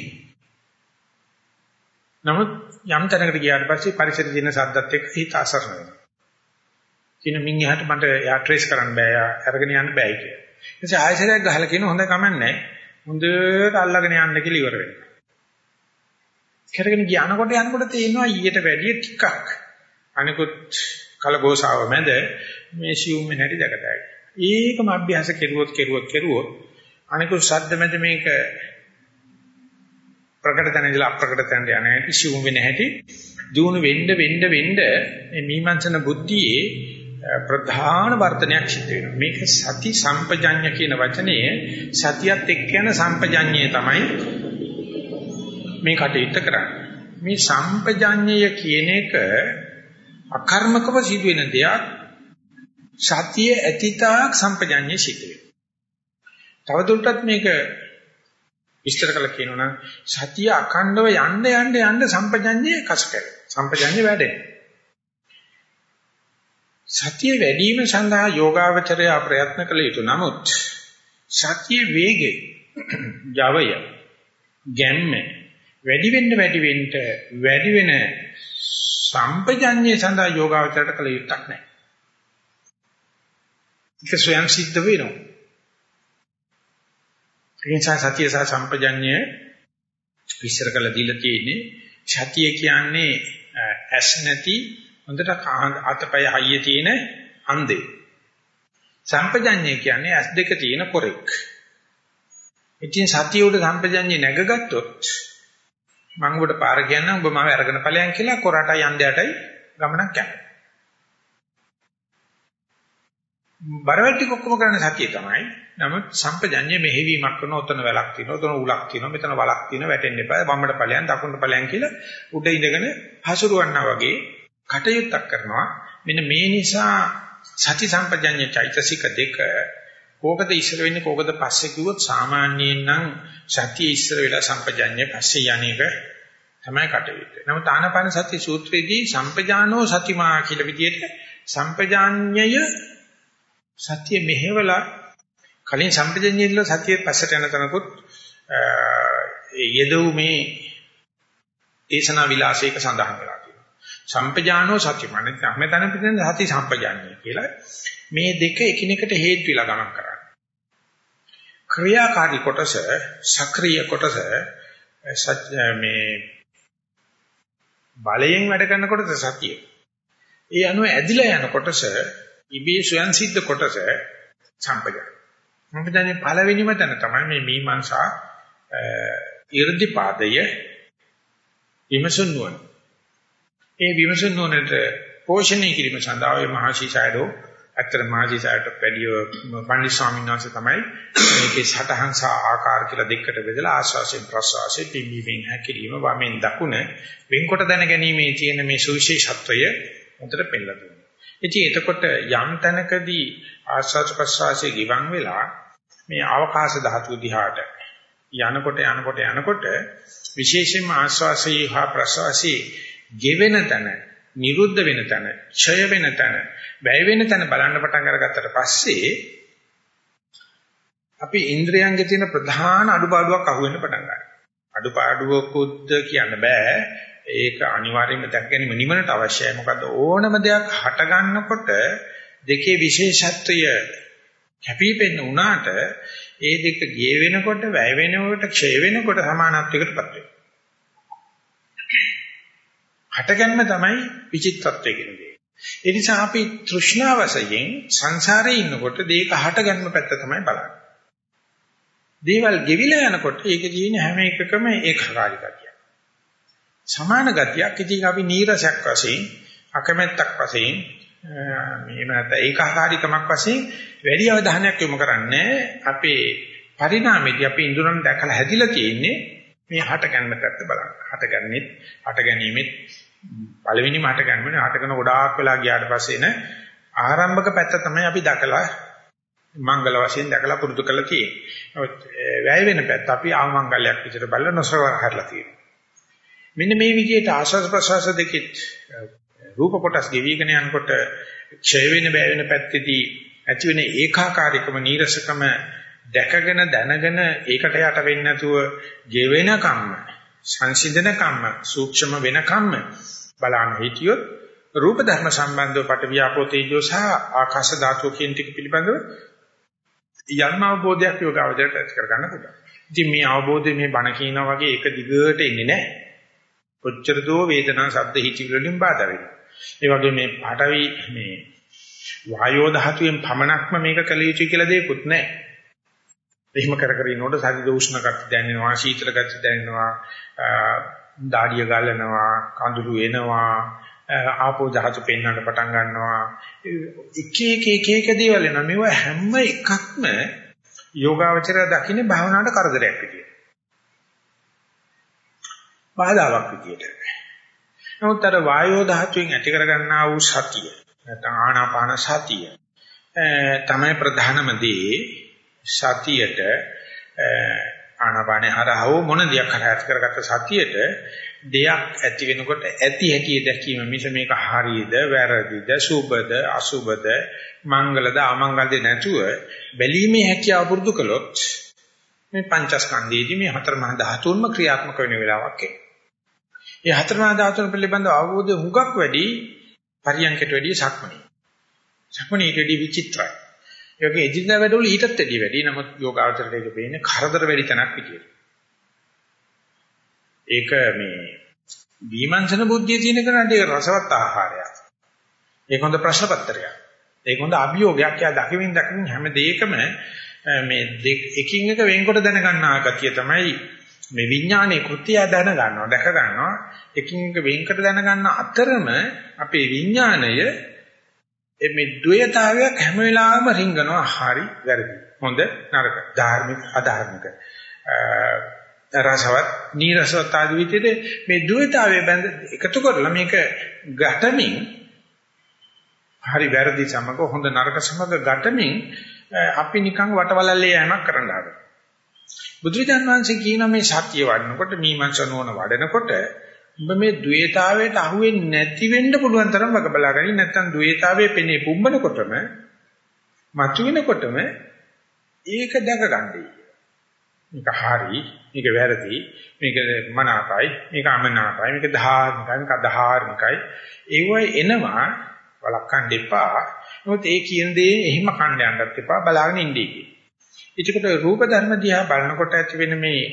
S1: නමුත් යම් තැනකට ගියාට පස්සේ පරිසරයේ තියෙන සද්දත් එක්ක හිත අසරණ වෙනවා. කියන මින් එහාට මට යා ට්‍රේස් කරන්න බෑ, යා අරගෙන යන්න බෑ කියලා. ඊට ආයෙසරයක් ගහලා කියන හොඳ කමන්නේ. හොඳට අල්ලගෙන යන්න කියලා ඉවර වෙනවා. කරගෙන යනකොට යනකොට තේිනවා ඊට වැඩිය ටිකක් අනිකුත් කලගෝසාව මැද මේ සියුම් වෙන හැටි දැකතයි. ඒකම අභ්‍යාස කෙරුවොත් කෙරුවොත් කෙරුවොත් අනිකුත් ශබ්ද මැද මේක ප්‍රකට තැන ඉඳලා අප්‍රකට තැනට යන හැටි සිවුම් වෙන හැටි දිනු වෙන්න වෙන්න වෙන්න මේ මීමන්සන බුද්ධියේ ප්‍රධාන වර්ධනයක් සිද්ධ වෙනවා මේක සති සම්පජඤ්ඤ කියන වචනේ සතියත් එක්ක යන සම්පජඤ්ඤය තමයි මේ කටයුත්ත කරන්නේ මේ සම්පජඤ්ඤය කියන එක අකර්මකව සිදුවෙන දෙයක් සතිය ඇතිතාක් සම්පජඤ්ඤය සිද්ධ වෙනවා. තවදුරටත් මේක විස්තර කළ කියනවනම් සතිය අඛණ්ඩව යන්න යන්න යන්න සම්පජඤ්ඤය කසකර. සම්පජඤ්ඤය වැඩෙනවා. සතිය වැඩි වීම සඳහා යෝගාවචරය ප්‍රයත්න කළ යුතු නමුත් සතිය වේගය ජවය ගැම්ම වැඩි වෙන්න වැඩි වෙන්න වැඩි වෙන සම්පජඤ්ඤය සඳහා යෝගාවචරයට කළ යුත්තක් නැහැ. ඒක ස්වයං සිද්ධ වෙනවා. ඒ නිසා සතිය සහ සම්පජඤ්ඤය විස්තර කරලා දීලා තියෙන්නේ සතිය කියන්නේ ඇස් නැති හොඳට අතපය හයිය තියෙන අන්දේ. සම්පජඤ්ඤය කියන්නේ ඇස් දෙක තියෙන කොරෙක්. ඉතින් සතිය උඩ සම්පජඤ්ඤය නැගගත්තොත් මම ඔබට පාර කියන්නම් ඔබ මාව අරගෙන ඵලයන් කියලා කොරටයි යන්දයටයි ගමනක් යනවා. බරවැල් ටික ඔක්කොම කරන්නේ සතිය තමයි. නමුත් සම්පජඤ්ඤය මෙහෙවීමක් කරන උතන වැලක් තියෙනවා, උතන උලක් තියෙනවා, මෙතන වලක් තියෙනවා, වැටෙන්න එපා. වම්මඩ ඵලයන්, දකුණට ඵලයන් කියලා උඩ ඉඳගෙන හසුරුවන්නා වගේ කටයුත්තක් කරනවා. මෙන්න මේ නිසා සති සම්පජඤ්ඤ චෛතසික දෙක කෝකද ඉස්සර වෙන්නේ කෝකද පස්සේ කිව්වොත් සාමාන්‍යයෙන් නම් සතිය ඉස්සර වෙලා සම්පජඤ්ඤය පස්සේ යන්නේක තමයි කටයුත්ත. නමුත් ආනාපාන සති සූත්‍රයේදී සම්පජානෝ සතිමා කියලා විදිහට සම්පජාඤ්ඤය සතිය මෙහෙवला කලින් සම්පජඤ්ඤයල සතියේ පස්සට යන තනකොත් යෙදවු මේ දේශනා විලාසයක සඳහන් කරලා තියෙනවා. සම්පජානෝ සත්‍යමනේ අහමෙතන පිටින් සති සම්පජානිය කියලා මේ දෙක එකිනෙකට හේතු වෙලා ගමන් කරන්නේ. ක්‍රියාකාරී කොටස සක්‍රීය කොටස මේ බලයෙන් වැඩ කරන කොටස සතිය. ඒ අනුව ඇදිලා යන කොටස ඉබේ ස්වයන් සිද්ධ කොටස සම්පජාන. මම දැනේ පළවෙනිම තැන තමයි මේ මීමන්සා 이르දිපාදය විමසුන් නුවණ. ඒ විමසුන් නුවණට පෝෂණය කිරීම සඳහා මේ මහශීසයඩෝ අතර මහජීසයට පැඩිය පණ්ඩි ස්වාමීන් වහන්සේ තමයි මේකේ සටහන් සහ ආකාර කියලා දෙකට බෙදලා ආස්වාසයෙන් ප්‍රසවාසයෙන් පිම්බීමෙන් හැකිලිම වමෙන් දකුණ වෙන්කොට දැන ගැනීමේ තියෙන මේ සුවිශේෂත්වය උන්ට පෙන්නලා දුන්නා. ඉතින් එතකොට යම් තැනකදී ආස්වාද ප්‍රසවාසයේ ගිවන් වෙලා මේ අවකාශ ධාතු දිහාට යනකොට යනකොට යනකොට විශේෂයෙන්ම ආස්වාසයේ හා ප්‍රසවාසයේ ගෙවෙන තැන නිරුද්ධ වෙන තැන, ඡය වෙන තැන, වැය වෙන තැන බලන්න පටන් අරගත්තට පස්සේ අපි ඉන්ද්‍රයන්ගේ තියෙන ප්‍රධාන අඩුපාඩුවක් අහුවෙන්න පටන් ගන්නවා. අඩුපාඩුවකුත් කියන්න බෑ. ඒක අනිවාර්යයෙන්ම දැක ගැනීම නිවනට අවශ්‍යයි. මොකද ඕනම දෙයක් හට ගන්නකොට දෙකේ විශේෂත්වය කැපිපෙන්න උනාට ඒ දෙක ගිය වෙනකොට වැය වෙනකොට ක්ෂය වෙනකොට සමානත්වයකටපත් වෙනවා. හටගන්න තමයි විචිත්තත්වය කියන්නේ. ඒ නිසා අපි තෘෂ්ණා වශයෙන් සංසාරේ ඉන්නකොට දේක හටගන්න පැත්ත තමයි බලන්නේ. දේවල් ගෙවිලා යනකොට ඒකේ තියෙන හැම එකකම ඒකාකාරී ගතිය. සමාන ගතියක් ඉතින් අපි නීරසයක් වශයෙන් අකමැත්තක් වශයෙන් මේ මත ඒකාකාරීකමක් වශයෙන් වැඩි අවධානයක් යොමු කරන්නේ අපේ පරිණාමයේදී අපි ඉඳුරන් දැකලා හැදිලා තියෙන්නේ මේ හට ගන්න පැත්ත බලන්න. හට ගන්නෙත් හට ගැනීමෙත් පළවෙනිම හට ගන්නනේ හටගෙන ගොඩාක් වෙලා ගියාට පස්සේ එන ආරම්භක පැත්ත තමයි අපි දැකලා මංගල වශයෙන් දැකලා පුරුදු කරලා තියෙන්නේ. වැය වෙන පැත්ත අපි ආමංගල්‍යයක් විදිහට බලලා නොසලකලා හරලා තියෙනවා. මෙන්න මේ විදිහට ආශස් ප්‍රසවාස දෙකෙත් රූප කොටස් ගෙවිගෙන යනකොට ක්ෂය වෙන බෑ වෙන පැත්තේදී ඇති වෙන ඒකාකාරීකම නීරසකම දැකගෙන දැනගෙන ඒකට යට වෙන්නේ නැතුව ගෙවෙන කම්ම සංසිඳන කම්ම සූක්ෂම වෙන කම්ම බලන්න හිටියොත් රූප ධර්ම සම්බන්ධව පටවියාපෝ තේජෝ සහ ආකාශ ධාතුව කියන ටික පිළිබඳව යම් අවබෝධයක් යෝගාවචරයට ඇති කරගන්න පුළුවන්. ඉතින් මේ අවබෝධය මේ බණ කියනා වගේ එක දිගට එන්නේ නැහැ. කොච්චර දෝ වේදනා ශබ්ද හිතිවිලි වලින් බාධා වෙනවා. ඒ වගේ මේ පටවි මේ වායෝ ධාතුවෙන් පමණක්ම මේක කළ යුතුයි කියලා දෙයක්වත් නැහැ. එහෙම කර කර ඉන්නකොට ශරීර උෂ්ණ ගති දැනෙනවා, සීතල ගති දැනෙනවා, දාඩිය ගලනවා, කඳුළු එනවා, ආපෝ ජහතු පෙන්වන්න පටන් ගන්නවා. එක එක එක එක දේවල් එනවා. මේවා හැම එකක්ම යෝගාවචරය දකින්නේ භාවනාවට කරදරයක් විදියට. බාධාවක් විදියට. නමුත් අර වායෝ ධාතුවෙන් ඇති කරගන්නා වූ සතිය නැත්නම් ආනාපාන සතිය තමයි ප්‍රධානම දේ සතියට ආනාපානේ හරහව මොන දෙයක් හරහා ඇති කරගත්ත සතියට දෙයක් ඇති වෙනකොට ඇති හැටි දැකීම මිස මේක හරියද වැරදිද සුබද අසුබද මංගලද අමංගලද නැතුව බැලීමේ හැකියාව පුරුදු කළොත් මේ පංචස්කන්ධයේදී මේ හතර මහා ධාතුන්ම ක්‍රියාත්මක වෙන වෙලාවක් එනවා. මේ හතර මහා ධාතුන් පිළිබඳව අවබෝධය හුඟක් වැඩි පරියන්කට වැඩි සක්මණේ. සක්මණේ ඊට වැඩි විචිත්‍රයි. ඒ වගේ එදිනදා වැඩවල ඊටත් වැඩි වැඩි. නමුත් යෝගාවචරයට ඒක වෙන්නේ කරදර වැඩි තැනක් විදියට. ඒක මේ විමර්ශන බුද්ධිය තියෙන කෙනාට ඒක රසවත් ආහාරයක්. ඒක හොඳ ප්‍රශ්න පත්‍රයක්. ඒක හොඳ අභියෝගයක්. යා දකිමින් දකිමින් හැම දෙයකම මේ එකින් එක වෙන්කොට දැනගන්නා ගතිය තමයි මේ විඥානයේ කෘත්‍යය දැන ගන්නවා දැක ගන්නවා. එකින් එක වෙන්කට දැන ගන්න අතරම අපේ විඥාණය මේ ද්වේතාවයක් හැම වෙලාවෙම රිංගනවා. හරි වැරදි. හොඳ නරක. ධාර්මික අධාර්මික. රසවත් නීරසවත් ආදී විදිහට මේ ද්වේතාවය බඳ එකතු කරලා මේක ගැටමින් හරි වැරදි සමග හොඳ නරක සමග ගැටමින් අපි නිකන් වටවලල්ලේ යෑමක් කරන්න හදනවා බුදුරජාණන් වහන්සේ කියන මේ සතිය වඩනකොට මීමන්ස නෝන වඩනකොට ඔබ මේ द्वේතාවයට අහු වෙන්නේ නැති වෙන්න පුළුවන් තරම් වග බලා ගනි නැත්නම් द्वේතාවයේ පෙනේ පුම්බනකොටම මතුවෙනකොටම ඒක දැක ගන්නයි. මේක හරි, මේක වැරදි, මේක මනාපයි, මේක අමනාපයි, මේක ධාර්මිකයි, මේක අධාර්මිකයි. ඒවයි එනවා වළක්වන්න එපා. නමුත් ඒ කියන දේ එහෙම කන්න යන්නත් එපා බලාගෙන ඉන්න ඉන්නේ. ඒකට රූප ධර්ම දිහා බලනකොට ඇති වෙන මේ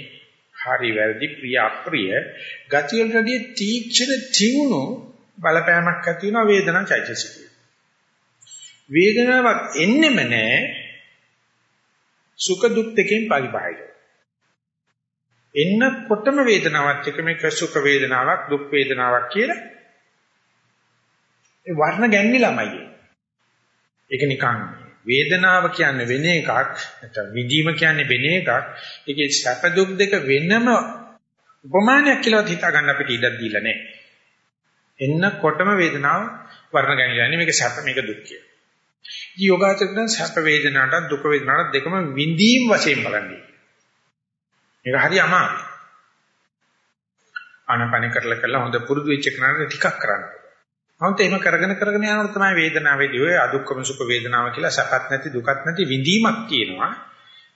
S1: හරි වැරදි ප්‍රිය අප්‍රිය ගතිය වලදී තීක්ෂණ තියුණු බලපෑමක් ඇති වෙනවා වේදනා චෛතසිකය. වේදනාවක් එන්නෙම නැහැ සුඛ දුක් දෙකෙන් පරිබාහිර. එන්නකොටම වේදනාවක් එක මේක සුඛ වේදනාවක් දුක් වේදනාවක් කියලා ඒ වර්ණ ගැන්විලාමයි. ඒක නිකන් වේදනාව කියන්නේ වෙන එකක් නැත්නම් විඳීම කියන්නේ වෙන එකක්. ඒකේ සැප දුක් දෙක වෙනම උපමානයක් කියලා හිතා ගන්න අපිට ඉඩක් දීලා නැහැ. එන්නකොටම වේදනාව වර්ණ ගැන්විලා මේක සැප මේක දුක් කියලා. යෝගාචරණ සැප වේදනාවට දුක වේදනාවට දෙකම විඳීම් වශයෙන් බලන්නේ. මේක හරි අමාරුයි. ආනපන කරලා කරලා හොඳ පුරුදු වෙච්ච කෙනාට ටිකක් කරන්න. නමුත් එහෙම කරගෙන කරගෙන යනකොට තමයි වේදනාවේදී ඔය අදුක්කම සුඛ වේදනාව කියලා සැපත් නැති දුකත් නැති විඳීමක් තියෙනවා.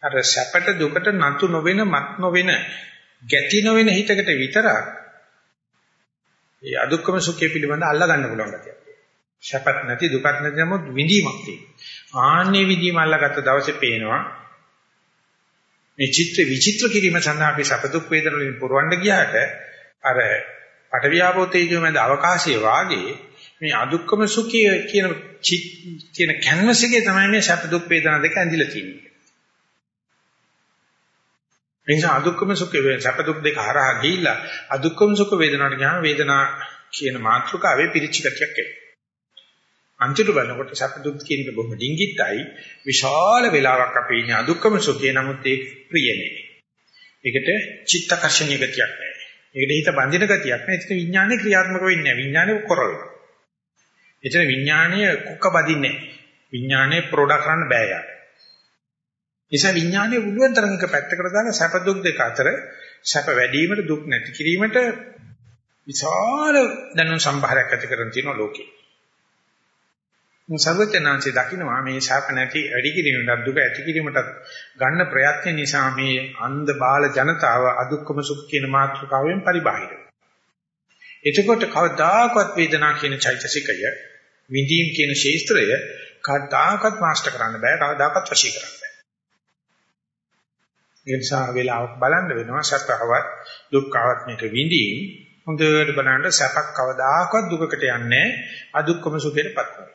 S1: අර සැපට දුකට නතු නොවන මත් නොවන ගැටි නොවන හිතකට විතරක් ඒ අදුක්කම සුඛය පිළිබඳ අල්ලා ගන්න පුළුවන් ගැතියක්. සැපත් නැති දුකත් නැති නමුත් විඳීමක් තියෙනවා. ආන්නේ විඳීම අල්ලාගත්ත දවසේ පේනවා මේ චිත්‍ර විචිත්‍ර කිරීම සඳහා අපි සැප දුක් වේදන වලින් පුරවන්න ගියාට අර පටවියාපෝ තේජෝ මැද අවකාශයේ වාගේ මේ අදුක්කම සුඛය කියන කියන කැන්වස් එකේ තමයි මේ සැප දුක් වේදනා දෙක ඇඳිලා තියෙන්නේ. එනිසා අදුක්කම සුඛ සැප දුක් දෙක හරහා ගිහිල්ලා අදුක්කම සුඛ වේදනාවට ගියාම වේදනා කියන මාතෘකාවේ පිරිච්ච ගතියක් එනවා. අන්තිමට බලනකොට සැප දුක් කියන එක බොහොම ඩිංගිත්යි විශාල වෙලාවක් අපි ඉන්නේ අදුක්කම සුඛේ නමුත් ඒක ප්‍රිය නෙවෙයි. ඒකට චිත්තකර්ෂණීය ගතියක් නැහැ. ඒකට හිත බඳින ගතියක් නැහැ. ඒක විඥානේ ක්‍රියාත්මක වෙන්නේ නැහැ. විඥානේ කොරල. එතන විඥානීය කුක්ක බදින්නේ නැහැ. විඥානේ ප්‍රොඩක්ට් කරන්න බෑ යාට. නිසා විඥානයේ උළුවෙන් තරඟක පැත්තකට දාලා සැප දුක් දෙක අතර සැප වැඩිවීමට දුක් නැති කිරීමට විශාල දැනුම් සම්භාරයක් ඇති කරන් තියෙනවා ලෝකේ. සර්වඥාන්සේ දකින්නවා මේ ශාප නැති වැඩි කිරීමට දුක ඇති කිරීමට ගන්න ප්‍රයත්න නිසා මේ අන්ධ බාල ජනතාව අදුක්කම සුඛ කියන මාතෘකාවෙන් පරිබාහිර එතකොට කවදාකවත් වේදනා කියන චෛතසිකය විඳීම් කියන ශේස්ත්‍රය කවදාකවත් මාස්ටර් කරන්න බෑ කවදාකවත් වශී කරන්න බෑ. ඒ නිසා වෙලාවක් බලන්න වෙනවා සත්‍යවත් දුක්ඛවත් මේක විඳීම්. හොඳට බලන්න සැපක් කවදාකවත් දුකකට යන්නේ අදුක්කම සුඛයටපත් වෙනවා.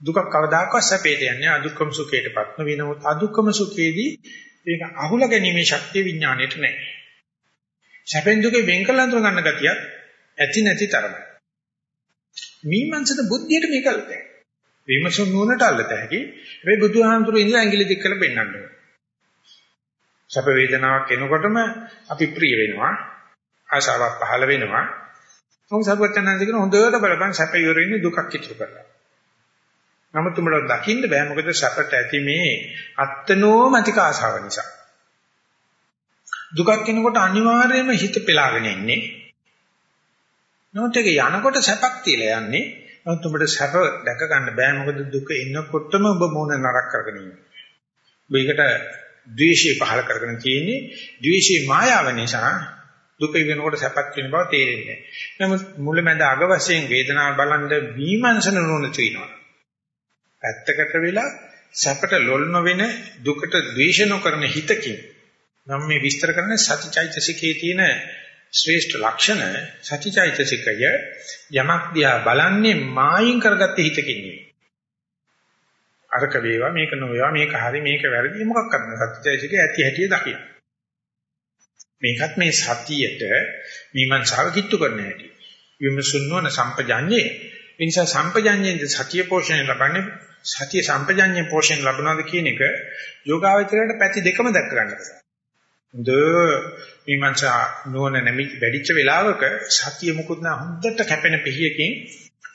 S1: දුක කවදාකවත් සැපේට යන්නේ අදුක්කම සුඛයටපත් නොවෙනවොත් අදුක්කම සුඛයේදී ඒක අහුල ගැනීමේ ශක්තිය විඥාණයට නැහැ. සැපෙන් දුකේ වෙන් කළ අඳුර ගන්න ගතියක් ඇති නැති තරමයි. මීමන්සන බුද්ධියට මේක අල්ලතේ. විමසුන් නුවණට අල්ලත හැකි. මේ බුදුහාමුදුරු ඉඳලා ඇඟිලි දික් කරලා පෙන්නන්න ඕනේ. සැප වේදනාවක් එනකොටම අපි ප්‍රිය වෙනවා. ආශාවක් පහළ වෙනවා. මොකද සර්වඥාන්සේ කියන හොඳට බලපන් සැප ඉවර වෙන්නේ දුකක් ඉතුරු කරලා. නමුත් උඹට දකින්න බෑ මොකද සැපට ඇති මේ අත්නෝමතික ආශාව නිසා. දුකක් කෙනකොට අනිවාර්යයෙන්ම හිත පෙලාගෙන ඉන්නේ. නමුත් ඒක යනකොට සැපක් තියලා යන්නේ. නමුත් උඹට සැප දැක ගන්න බෑ මොකද දුක එනකොටම උඹ මොන නරක කරගෙන ඉන්නේ. මේකට ද්වේෂය පහල කරගෙන තියෙන්නේ. ද්වේෂේ මායාව නිසා දුක වෙනකොට සැපක් වෙන බව තේරෙන්නේ නැහැ. නමුත් මුලැමැද අග වශයෙන් වේදනාව බලන්න විමර්ශන නොවන තියෙනවා. පැත්තකට වෙලා සැපට ලොල් නොවෙන දුකට ද්වේෂ නොකරන හිතකින් නම් මේ විස්තර කරන සතිචෛතසිකයේ තියෙන ශ්‍රේෂ්ඨ ලක්ෂණ සතිචෛතසිකය යමක් දිහා බලන්නේ මායින් කරගත්ත හිතකින් නෙවෙයි. අරක වේවා මේක නොවේවා මේක හරි මේක වැරදි මොකක් කරන්න සතිචෛතසිකය ඇති හැටි දකින්න. මේකත් මේ සතියට මීමන්සාව කිට්ටු කරන හැටි. විමසුන්නවන සම්පජඤ්ඤේ. ඒ නිසා සම්පජඤ්ඤෙන්ද සතිය පෝෂණය ලබන්නේ සතිය සම්පජඤ්ඤය පෝෂණය ලැබනවාද කියන එක යෝගාවචරයට පැති දෙකම දැක් ගන්න පුළුවන්. හොඳ විමර්ශා නෝන නැමි වැඩිච්ච වෙලාවක සතිය මුකුත් නැ හොඳට කැපෙන පිහියකින්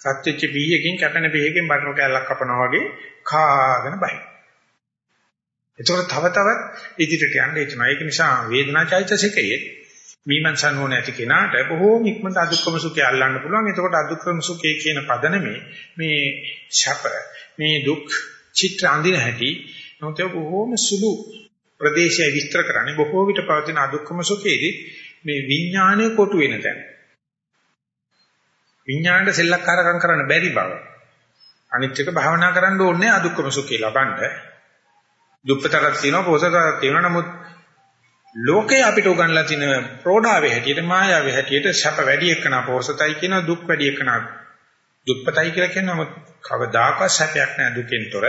S1: සත්‍යෙච්ච පිහියකින් කැපෙන පිහියකින් බටර් කෑල්ලක් කපනවා වගේ කාගෙන බයි. ඒතකොට තව තවත් ඉදිරියට යන්න හිතනවා. ඒක නිසා වේදනා චෛතසිකයේ මීමන්සා නෝන ඇති කෙනාට බොහෝම ඉක්මනට අදුක්කම සුඛය අල්ලන්න පුළුවන්. එතකොට අදුක්කම සුඛය කියන පදනමේ මේ ශප මේ දුක් චිත්‍ර අඳින හැටි නොතේ බොහෝම සුළු ප්‍රදේශය විස්තර කරන්නේ බොහෝ විට පවතින අදුක්කම සුඛයේදී මේ විඥානය කොටු වෙන තැන. විඥාණයට සෙල්ලක්කාරකම් කරන්න බැරි බව. අනිත් එක භාවනා කරන්න ඕනේ අදුක්කම සුඛය ලබන්න. දුප්පතරක් තියෙනවා පොසතරක් තියෙනවා නමුත් ලෝකේ අපිට උගන්ලා තියෙන ප්‍රෝඩාවේ හැටියට මායාවේ හැටියට සැප වැඩි එකන පොසතයි කියනවා දුක් වැඩි එකන දුප්පතයි කියලා කියනවා නමුත් කවදාකවත් සැපයක් නැහැ දුකෙන් තොර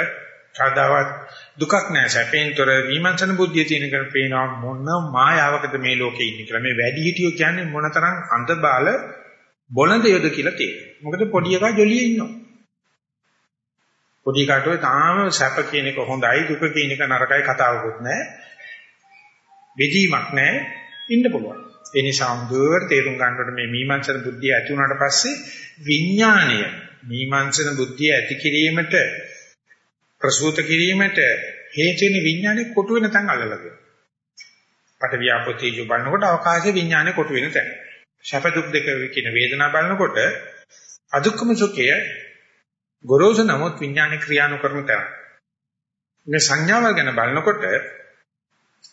S1: කවදාවත් දුකක් නැහැ සැපෙන් තොර විමර්ශන බුද්ධිය තියෙන කෙනෙක් පේනවා මොන මායාවකද මේ ලෝකේ ඉන්නේ කියලා. මේ වැඩි හිටියෝ කියන්නේ මොනතරම් අන්ත බාල බොළඳයද කියලා තියෙනවා. මොකද පොඩි එකා ජොලියේ ඉන්නවා. පොඩි කාටෝ තාම සැප කියන එක හොඳයි දුක කියන එක නරකයි කතාවකුත් නැහැ. වෙදීමක් නැහැ ඉන්න පුළුවන්. ඒ නිසා හොඳට තේරුම් ගන්නකොට මේ මීමන්සන බුද්ධිය ඇති වුණාට පස්සේ විඥාණය මීමන්සන බුද්ධිය ඇති කිරීමට ප්‍රසූත කිරීමට හේතු වෙන විඥානේ කොටු වෙන තැන් අල්ලලා දෙනවා. පට ව්‍යාපෘතිජු බලනකොට අවකාශයේ විඥානේ කොටු වෙන තැන. සැප දුක් දෙක කියන වේදනා බලනකොට අදුක්කම සුඛය ගොරෝසු නමුත් විඥාන ක්‍රියානුකරන තැන. මේ සංඥාවල් ගැන බලනකොට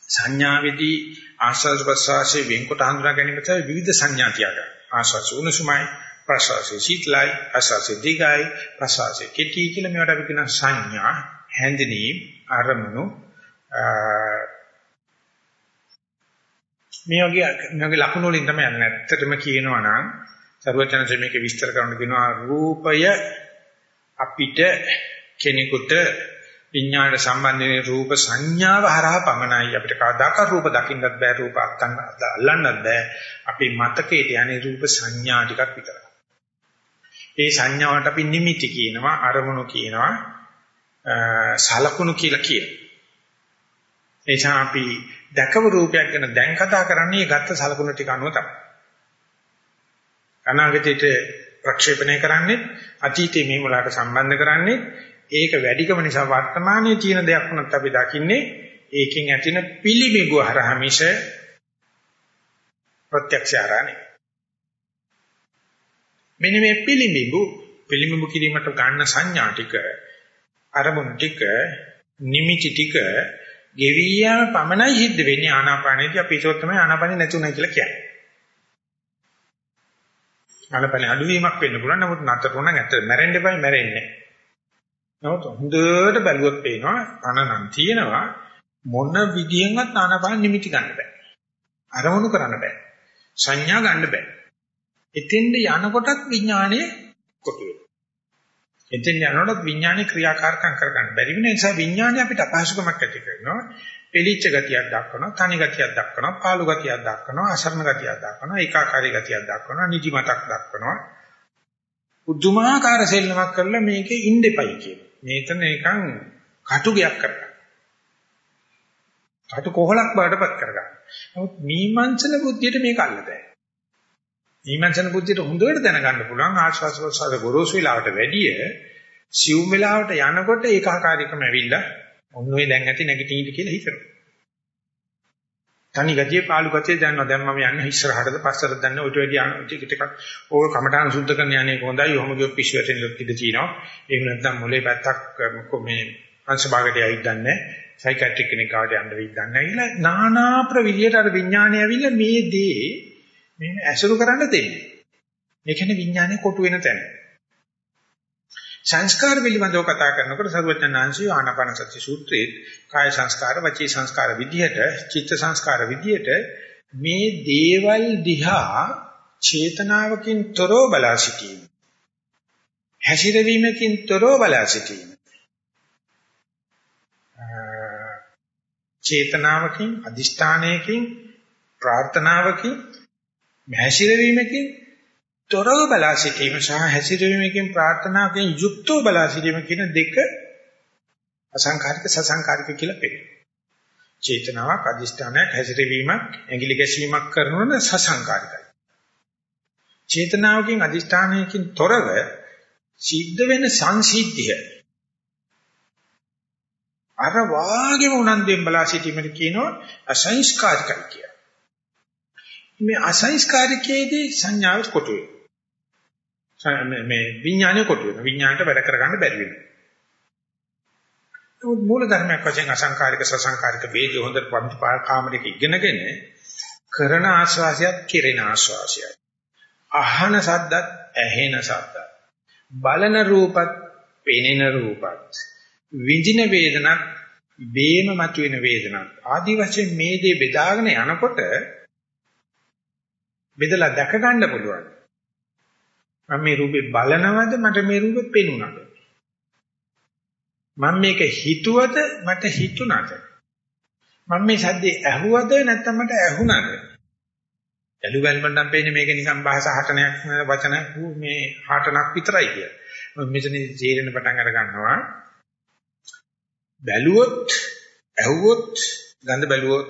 S1: සංඥාවේදී ආස්වාද ප්‍රසවාසයේ වෙන්කොට හඳුනා ගැනීම තමයි විවිධ සංඥා තියාගන්න. ආස්වාද උණුසුමයි, ප්‍රසවාසයේ සීතලයි, ආස්වාදයේ දිගයි, ප්‍රසවාසයේ කෙටි කියලා මේවට අපි කියන සංඥා, හැඳිනීම්, අරමුණු මේ වගේ මේ වගේ ලක්ෂණ වලින් තමයි යන්නේ. ඇත්තටම කියනවා නම් සර්වචනසේ මේක විස්තර කරන්න කියනවා රූපය අපිට කෙනෙකුට විඥාන සම්බන්ධයෙන් රූප සංඥාව හරහා පමණයි. අපිට කවදාකවත් රූප දකින්නත් බෑ රූප අත්තන්න අල්ලන්නත් බෑ. අපේ මතකයේ යන්නේ රූප සංඥා ටිකක් විතරයි. ඒ සංඥාවට අපි නිමිති කියනවා අරමුණු කියනවා සලකුණු කියලා කියනවා. එචා අපි දැකව රූපයක් ගැන දැන් කතා කරන්නේ ගත්ත සලකුණු ටික අනුව තමයි. අනාගතයේට ප්‍රක්ෂේපණය කරන්නේ අතීතයේ මේ වලට සම්බන්ධ කරන්නේ ඒක වැඩිකම නිසා වර්තමානයේ තියෙන දෙයක් වුණත් අපි දකින්නේ ඒකෙන් ඇතින පිළිමිබු හරහා මිස ප්‍රත්‍යක්ෂ ආරණේ. මෙන්න මේ පිළිමිබු පිළිමිබු කිරීමට ගන්න සංඥා ටික අරමුණු ටික නිමිති ටික ගෙවියාම පමණයි සිද්ධ වෙන්නේ ආනාපානයේදී අපි ඒක තමයි ආනාපානෙ නැතුණයි කියලා කියන්නේ ආනපන අඩුවීමක් වෙන්න පුළුවන්. නමුත් නතර වුණා නැත්නම් මැරෙන්න එපා මැරෙන්නේ. නමුත් හොඳට බැලුවොත් පේනවා අනනම් තියෙනවා මොන විදියෙන්වත් ආනපන නිමිති ගන්න බෑ. අරමුණු කරන්න බෑ. සංඥා ගන්න බෑ. එතෙන්ද යනකොටත් විඥානයේ කොටු වෙනවා. එතෙන් යනකොටත් විඥානයේ ක්‍රියාකාරකම් කරගන්න බැරි වෙන නිසා විඥානය අපිට අපහසුකමක් ඇති කරනවා. පිළිච්ච ගතියක් දක්වනවා, තනි ගතියක් දක්වනවා, පාළු ගතියක් දක්වනවා, අසරණ ගතියක් දක්වනවා, ඒකාකාරී ගතියක් දක්වනවා, නිදිමතක් දක්වනවා. උද්දුමාකාර සෙල්ලමක් කරලා මේකේ ඉන්න එපයි කියන. මේතන නිකන් කටුගයක් කරගන්න. කටු කොහලක් බාටපත් කරගන්න. නමුත් මීමන්සන බුද්ධියට මේක අල්ලදෑ. මීමන්සන බුද්ධියට හොඳට දැනගන්න පුළුවන් ආශ්වාස ප්‍රශ්වාස ගොරෝසු වෙලාවට වැඩිය සිවුම් වෙලාවට යනකොට ඒකාකාරීකම ඇවිල්ලා ඔන්න ඔය දැන් ඇති නැගිටින්න කියලා හිතනවා. තනි ගතිය පාළු ගතිය දැනනවා. දැන් මම යන්නේ ඉස්සරහටද පස්සටද දන්නේ ඔයිට වැඩි යන ටික ටිකක් ඕක කමඨාන සුද්ධ කරන යන්නේ හොඳයි. ඔහොම ගියොත් පිස්සු වැටෙන්න ඉඩ තියෙනවා. ඒක නැත්නම් මොලේ පැත්තක් මේ අංශ භාගයට යයිද දන්නේ. සයිකියාට්‍රික් කෙනෙක් ආවට යන්න වෙයිද දන්නේ නැහැ. නානා ප්‍රවිලියට අර විඥානය ඇවිල්ලා මේ දේ මේ ඇසුරු කරන්න දෙන්නේ. ඒ කියන්නේ විඥානය කොටු වෙන තැන. සංස්කාර පිළිබඳව කතා කරනකොට සර්වඥාන්සි ආනාපාන සති සූත්‍රයේ කාය සංස්කාර, වචී සංස්කාර විදිහට, චිත්ත සංස්කාර විදිහට මේ දේවල් දිහා චේතනාවකින් තොරව බලා සිටීම. හැසිරවීමකින් තොරව බලා සිටීම. චේතනාවකින්, අදිෂ්ඨානයකින්, ප්‍රාර්ථනාවකින්, හැසිරවීමකින් තොරව බලා සිටීම සහ හැසිරීමකින් ප්‍රාර්ථනාවකින් යුක්තව බලා සිටීම කියන දෙක අසංකාරික සසංකාරික කියලා පෙන්නනවා. චේතනාවක් අදිෂ්ඨානයක් හැසිරීමක් ඇඟිලි ගැසීමක් කරනවන සසංකාරිකයි. චේතනාවකින් අදිෂ්ඨානයකින් තොරව සිද්ධ වෙන සංසිද්ධිය අර වාගේම උනන්දුවෙන් බලා සිටීමට කියනවා අසංස්කාරිකයි කියලා. මේ අසංස්කාරිකයේදී සංඥාවට කොටු වෙනවා. මේ විඥානය කොට වෙනවා. විඥාණයට වැඩ කරගන්න බැරි වෙනවා. නමුත් මූල ධර්මයක් වශයෙන් අසංකාරික සසංකාරික වේද හොඳට පන්ති කාමරයක ඉගෙනගෙන කරන ආස්වාසියත් කෙරෙන ආස්වාසියයි. අහන සද්දත් ඇහෙන සද්දත්. බලන රූපත් පෙනෙන රූපත්. විඳින වේදනත් බේම මතුවෙන වේදනත්. ආදි වශයෙන් මේ දේ බෙදාගෙන යනකොට බෙදලා දැක ගන්න පුළුවන්. මම මේ රූපේ බලනවද මට මේ රූපේ පෙනුනද? මම මේක හිතුවද මට හිතුණද? මම මේ සද්දේ ඇහුවද නැත්නම් මට ඇහුණද? ඇලු බැලමෙන් නම් පේන්නේ මේක නිකන් භාෂ හටනයක් වචන මේ හටනක් විතරයි කියලා. මෙතනදී තේරෙන පටන් අර ගන්නවා. බැලුවොත්, ඇහුවොත්, ගඳ බැලුවොත්,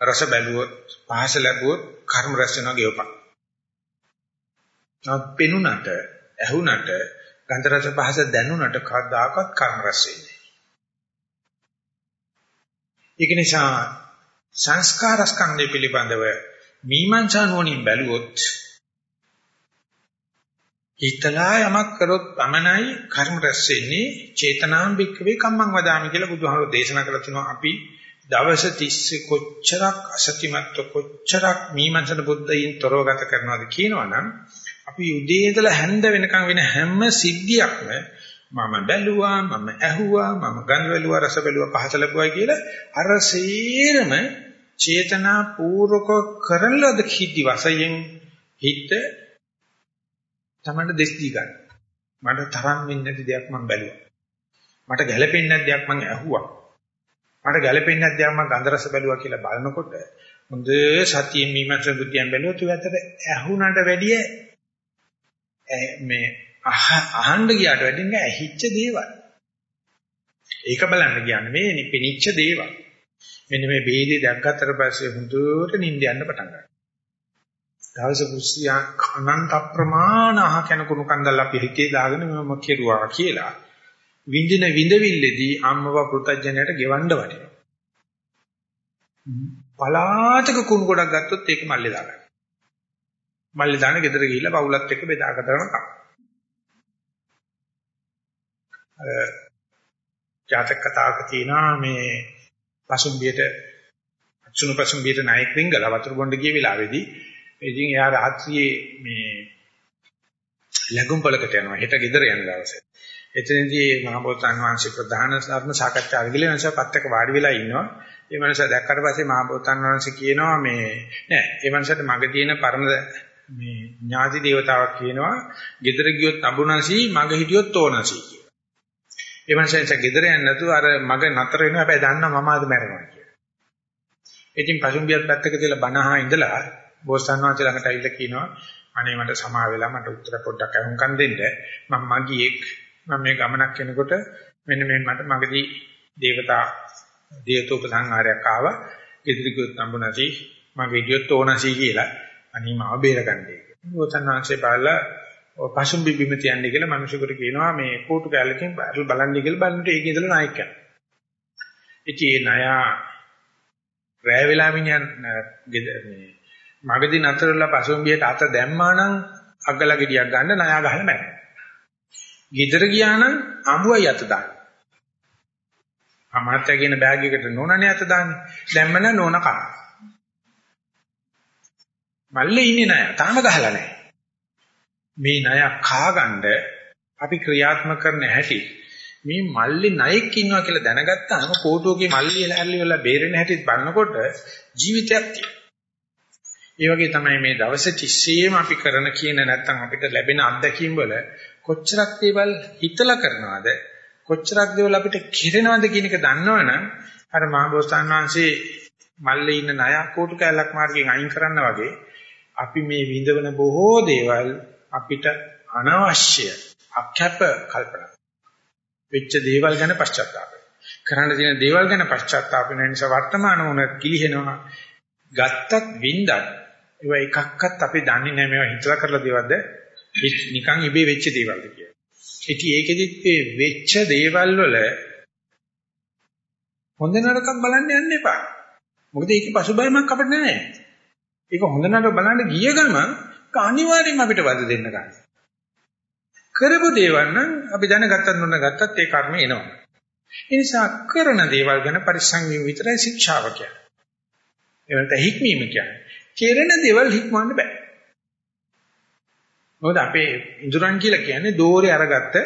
S1: රස බැලුවොත්, පහස ලැබුවොත් කර්ම රැස් වෙනවා ගෙවපන්. නමුත් පෙනුනට, ඇහුනට, ගන්ධ රස පහස දැනුනට කවදාකවත් කර්ම රැස් වෙන්නේ ඒක නිසා සංස්කාර ස්කන්ධය පිළිබඳව මීමන්සා නෝනින් බැලුවොත් හිතලා යමක් කරොත් පමණයි කර්ම රැස් වෙන්නේ චේතනාම් බික්කවේ කම්මං වදාමි කියලා බුදුහාමුදුරෝ දේශනා කරලා තිනවා අපි දවස් 30 කොච්චරක් අසතිමත්ව කොච්චරක් මීමන්සන බුද්ධයින් තොරව ගත කරනවද කියනවනම් අපි උදේ ඉඳලා හැන්ද වෙනකන් වෙන හැම සිද්ධියක්ම මම බැලුවා මම ඇහුවා මම ගඳ බැලුවා රස බැලුවා පහස ලැබුවා කියලා අර සේරම චේතනා පූර්වක කරන ලද කිදි වශයෙන් හිත තමයි දෙස් දී ගන්න. මට තරම් වෙන්නේ නැති දෙයක් මම බැලුවා. මට ගැළපෙන්නේ නැති දෙයක් මම ඇහුවා. මට ගැළපෙන්නේ නැති දෙයක් මම ගන්ධ රස බැලුවා කියලා බලනකොට හොඳ සතියෙන් මීමන්ස බුද්ධියෙන් බැලුවොත් ඒ අතර ඇහුණට වැඩිය මේ අහන්න ගියාට වැඩිය ඇහිච්ච දේවල්. ඒක බලන්න කියන්නේ මේ නිපෙනිච්ච දේවල්. මෙන්න මේ බේදේ දැක්ගත්තට පස්සේ හුදුට නිින්ද යන්න පටන් ගන්නවා. දවස කුස්සියා අනන්ත ප්‍රමාණ අහ කෙන කුණු කන්දල් අපි හිතේ දාගෙන මම කෙරුවා කියලා. විඳින විඳවිල්ලේදී අම්මව පෘතජ්ජනයට ගෙවන්න වටිනවා. පලාතක කුණු ගොඩක් ගත්තොත් ඒක මල්ලේ දාගන්න. මල්ලේ දාන ගෙදර ගිහිල්ලා පවුලත් එක්ක බෙදා ගන්න කම. ජාතක කතාවක තියෙනවා මේ පසුම්බියට අච්චුණු පසුම්බියට නායක රිංගලා වතුර බොණ්ඩ ගිය වෙලාවේදී ඉතින් එයා රාත්‍රියේ මේ ලැබුම්පලකට යනවා හෙට ගෙදර යන දවසේ. එතනදී මහබෝසත්න් වහන්සේ ප්‍රධාන ධර්ම සාකච්ඡා අරගෙන නැසපත් එක්ක වාඩි වෙලා ඉන්නවා. ඒ මනුස්සයා දැක්කට පස්සේ මහබෝසත්න් වහන්සේ කියනවා මේ නෑ ඒ මනුස්සයාට මග තියෙන පරම මේ ඥාති දේවතාවක් කියනවා ගෙදර ගියොත් අඹුණසි මග හිටියොත් ඕනසි කියලා. ඒ මනුස්සයා ගෙදර යන්නේ නැතුව අර මග නතර වෙනවා හැබැයි දන්නවා මම ආද මැරෙනවා කියලා. ඉතින් පසුම්බියත් පැත්තක තියලා බනහා ඉඳලා බෝසත්න් වහන්සේ ළඟට ඇවිල්ලා කියනවා අනේ මට සමා වෙලා මට උත්තර පොඩ්ඩක් අහුම්කම් දෙන්න මම මගියෙක් මම මේ ගමනක් යනකොට මෙන්න මේ මට මගදී දේවතා දේවතෝප සංහාරයක් ආවා ඉදිරි කිව්වොත් නම්බුණසි මගේ ඉදියොත් ඕනසි කියලා අනේ මාව බේරගන්නේ. බෝසත්න් වහන්සේ බලලා පසුම් බිබිම තියන්නේ කියලා මිනිසෙකුට කියනවා මේ කෝටු කැලලකින් බලන්නේ කියලා බලන්නට ඒක ඉඳලා නායක යනවා. ඉතින් ඒ ණය රැය වෙලා මිනිහන් මේ මගදී නතරලා පසුම්බියට අත දැම්මා නම් අග්ගල ගෙඩියක් ගන්න ණය ගහලා මැරෙනවා. ගෙදර ගියා නම් අඹුවයි අත දාන්න. අමාත්‍ය කියන බෑග් එකට නෝනනේ අත දාන්නේ. දැම්මම නෝන කන. මල්ලේ ඉන්නේ නෑ. තාම ගහලා නෑ. මේ ණය කාගන්න අපි ක්‍රියාත්මක කරන හැටි මේ මල්ලේ ණයෙක් ඉන්නවා කියලා දැනගත්තාම කෝටුවගේ මල්ලේ හැල්ලි වල බේරෙන හැටිත් බලනකොට ජීවිතයක් තියෙනවා. ඒ වගේ තමයි මේ දවසේ තිස්සේම අපි කරන කියන නැත්තම් අපිට ලැබෙන අත්දැකීම් වල කොච්චරක් දේවල් හිතලා කරනවද? කොච්චරක් දේවල් අපිට කිරෙනවද කියන එක දන්නවනම් අර මහබෝසතාන් වහන්සේ මල්ලේ ඉන්න ණය කෝටු කැලක් මාර්ගයෙන් අයින් කරන්න වගේ අපි මේ විඳවන බොහෝ දේවල් අපිට අනවශ්‍ය අකැප කල්පනා. වෙච්ච දේවල් ගැන පශ්චාත්තාප කරන්න තියෙන දේවල් ගැන පශ්චාත්තාප වෙන නිසා වර්තමාන මොනක් කිලිහෙනවා. ගත්තත් වින්දත් ඒවා එකක්වත් අපි දන්නේ නැහැ මේවා හිතලා කරලා දේවල්ද? නිකන් ඉබේ වෙච්ච දේවල්ද කියලා. ඉතින් ඒකෙදිත් මේ වෙච්ච දේවල් වල හොඳ නරකක් බලන්න යන්න එපා. මොකද ඒකේ පසුබෑමක් අපිට නැහැ. ඒක හොඳ නරක බලන්න ගිය ගමන් අනිවාර්යයෙන්ම අපිට වද දෙන්න ගන්නවා. කරපු දේවල් නම් අපි දැනගත්තත් නොදැනගත්තත් ඒ කර්ම එනවා. ඒ නිසා කරන දේවල් ගැන පරිස්සම් වීම විතරයි ශික්ෂාව කියන්නේ. ඒකට හික්මීම කියන්නේ. කෙරෙන දේවල් හික්මවන්න බෑ. මොකද අපේ ඉඳුරන් කියලා කියන්නේ දෝරේ අරගත්ත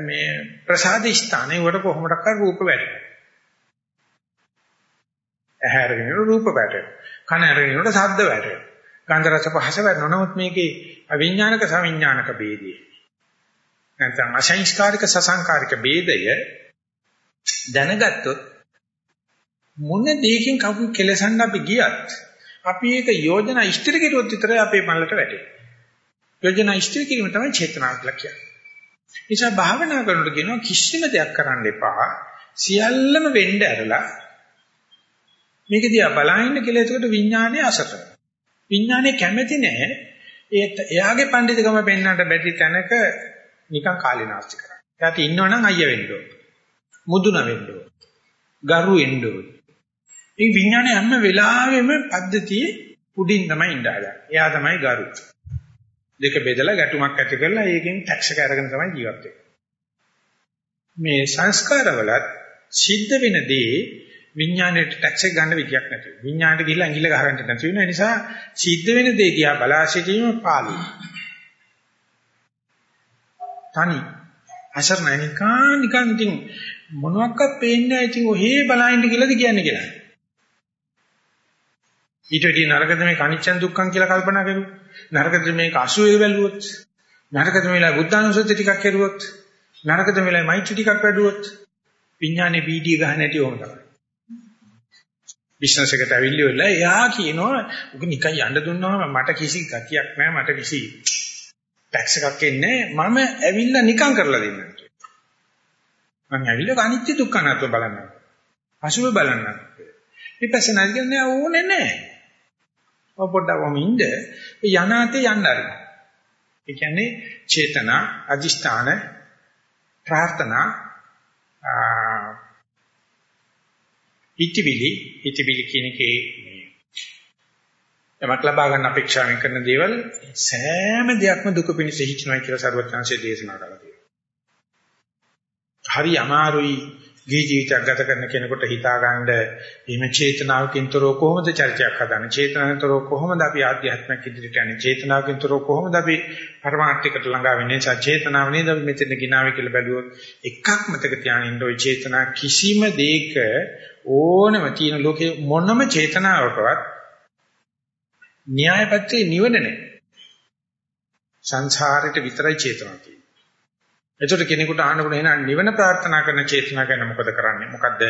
S1: මේ ප්‍රසාද ස්ථානේ වල කොහොමඩක් කර රූප වැටෙනවා. ඇහැ අරගෙන රූප වැටෙනවා. කන අරගෙන ශබ්ද වැටෙනවා. ගන්ධ රස පහස වැටෙනවා. නමුත් මේකේ අවිඥානික සවිඥානික ભેදය. නැත්නම් අසංස්කාරික සසංකාරික ભેදය දැනගත්තොත් මොන දෙයකින් කවු කෙලසන්න අපි ගියත් අපි ඒක යෝජනා ඉෂ්ටි කිරුවොත් විතරයි අපේ මල්ලට වැටෙන්නේ. යෝජනා ඉෂ්ටි කිරීම තමයි චේතනා කියලා කියන්නේ. නිසා භාවනා කරනකොට කියනවා කිසිම දෙයක් කරන්න එපා. සියල්ලම වෙන්න ඇරලා මේක දිහා බලහින්න කියලා එතකොට විඥානයේ අසත. විඥානයේ කැමැති නැහැ. ඒත් එයාගේ පඬිතුකම පෙන්වන්නට බැරි තැනක නිකන් කාලේනාස්ති කරන්නේ. එයාට ඉන්නවනම් අයියා වෙන්න ඕන. මුදුන වෙන්න ඕන. ගරු වෙන්න ඕන. මේ විඥානයේ හැම වෙලාවෙම පද්ධතියේ උඩින් තමයි ඉඳලා. එයා තමයි ගරු. දෙක බෙදලා ගැටුමක් ඇති කරලා ඒකෙන් ටැක්ස් එක අරගෙන තමයි ජීවත් වෙන්නේ. මේ සංස්කාරවලත් සිද්ධ වෙන දේ විඥාණයට ටැක්ස් එක ගන්න විදියක් නැති. විඥාණයට ගිහිල්ලා ඇඟිල්ල ගහගන්න නැති වෙන නිසා සිද්ධ වෙන දේ දිහා බලා සිටීම පාළුයි. තනි අසරණයි නිකන් නිකන් ඉතින් මොනවාක්වත් පේන්නේ නැහැ ඉතින් ඔහේ බලහින්න කියලාද කියන්නේ කියලා. ඊට වැඩිය නරකද මේ කනිච්චන් දුක්ඛන් කියලා කල්පනා කරුවොත් නරකද මේක අසුවේ බැලුවොත් නරකද මේලා බුද්ධානුසුති ටිකක් කරුවොත් නරකද මේලා මෛත්‍රී ටිකක් වැඩුවොත් විඥානේ බීඩිය ගන්න නැති ඕම තමයි. බිස්නස් එකට ඇවිල්ලි වෙලා එයා කියනවා උක නිකන් යන්න දුන්නාම මට කිසි ගතියක් නැහැ මට කිසි ටැක්ස් එකක් එන්නේ මම ඇවිල්ලා නිකන් කරලා දෙන්නම් කියලා. මම ඇවිල්ලා අනිත්‍ය දුක්ඛ අනාත්ම බලන්න. අසුභ බලන්න. විපස්සනා කියන්නේ ඕනේ නැහැ. ඔය පොඩ්ඩක් වම ඉන්න යනාතේ යන්න ආරයි. ඒ කියන්නේ චේතනා, අදිෂ්ඨාන, ප්‍රාර්ථනා ඉතිවිලි ඉතිවිලි කියන එකේ යමක් ලබා ගන්න අපේක්ෂාවෙන් කරන දේවල් සෑම දෙයක්ම දුක පිණිස හිචනවා කියලා සරුවත්ංශයේ දේශනා කරලා තියෙනවා. හරි අමාරුයි ගේ ජීවිතයක් ගත කරන කෙනෙකුට හිතා ගන්න එහෙම චේතනාවකින්තරෝ කොහොමද චර්චයක් හදන්නේ? චේතනාවකින්තරෝ කොහොමද අපි ආධ්‍යාත්මික ඉදිරියට යන්නේ? චේතනාවකින්තරෝ කොහොමද අපි පරමාර්ථයකට ළඟා වෙන්නේ? චේතනාව නේද අපි මෙතන ගිනාවේ කියලා බැලුවොත් එකක් මතක තියාගන්න ওই චේතනා කිසිම දෙයක ඕනම තියෙන ලෝකේ මොනම චේතනාවකවත් න්‍යායපත්‍රයේ නිවන නැහැ. සංසාරෙට විතරයි චේතනාව තියෙන්නේ. එතකොට කෙනෙකුට අහන්න පුළුවන් එහෙනම් නිවන ප්‍රාර්ථනා කරන චේතනා ගැන මොකද කරන්නේ? මොකද්ද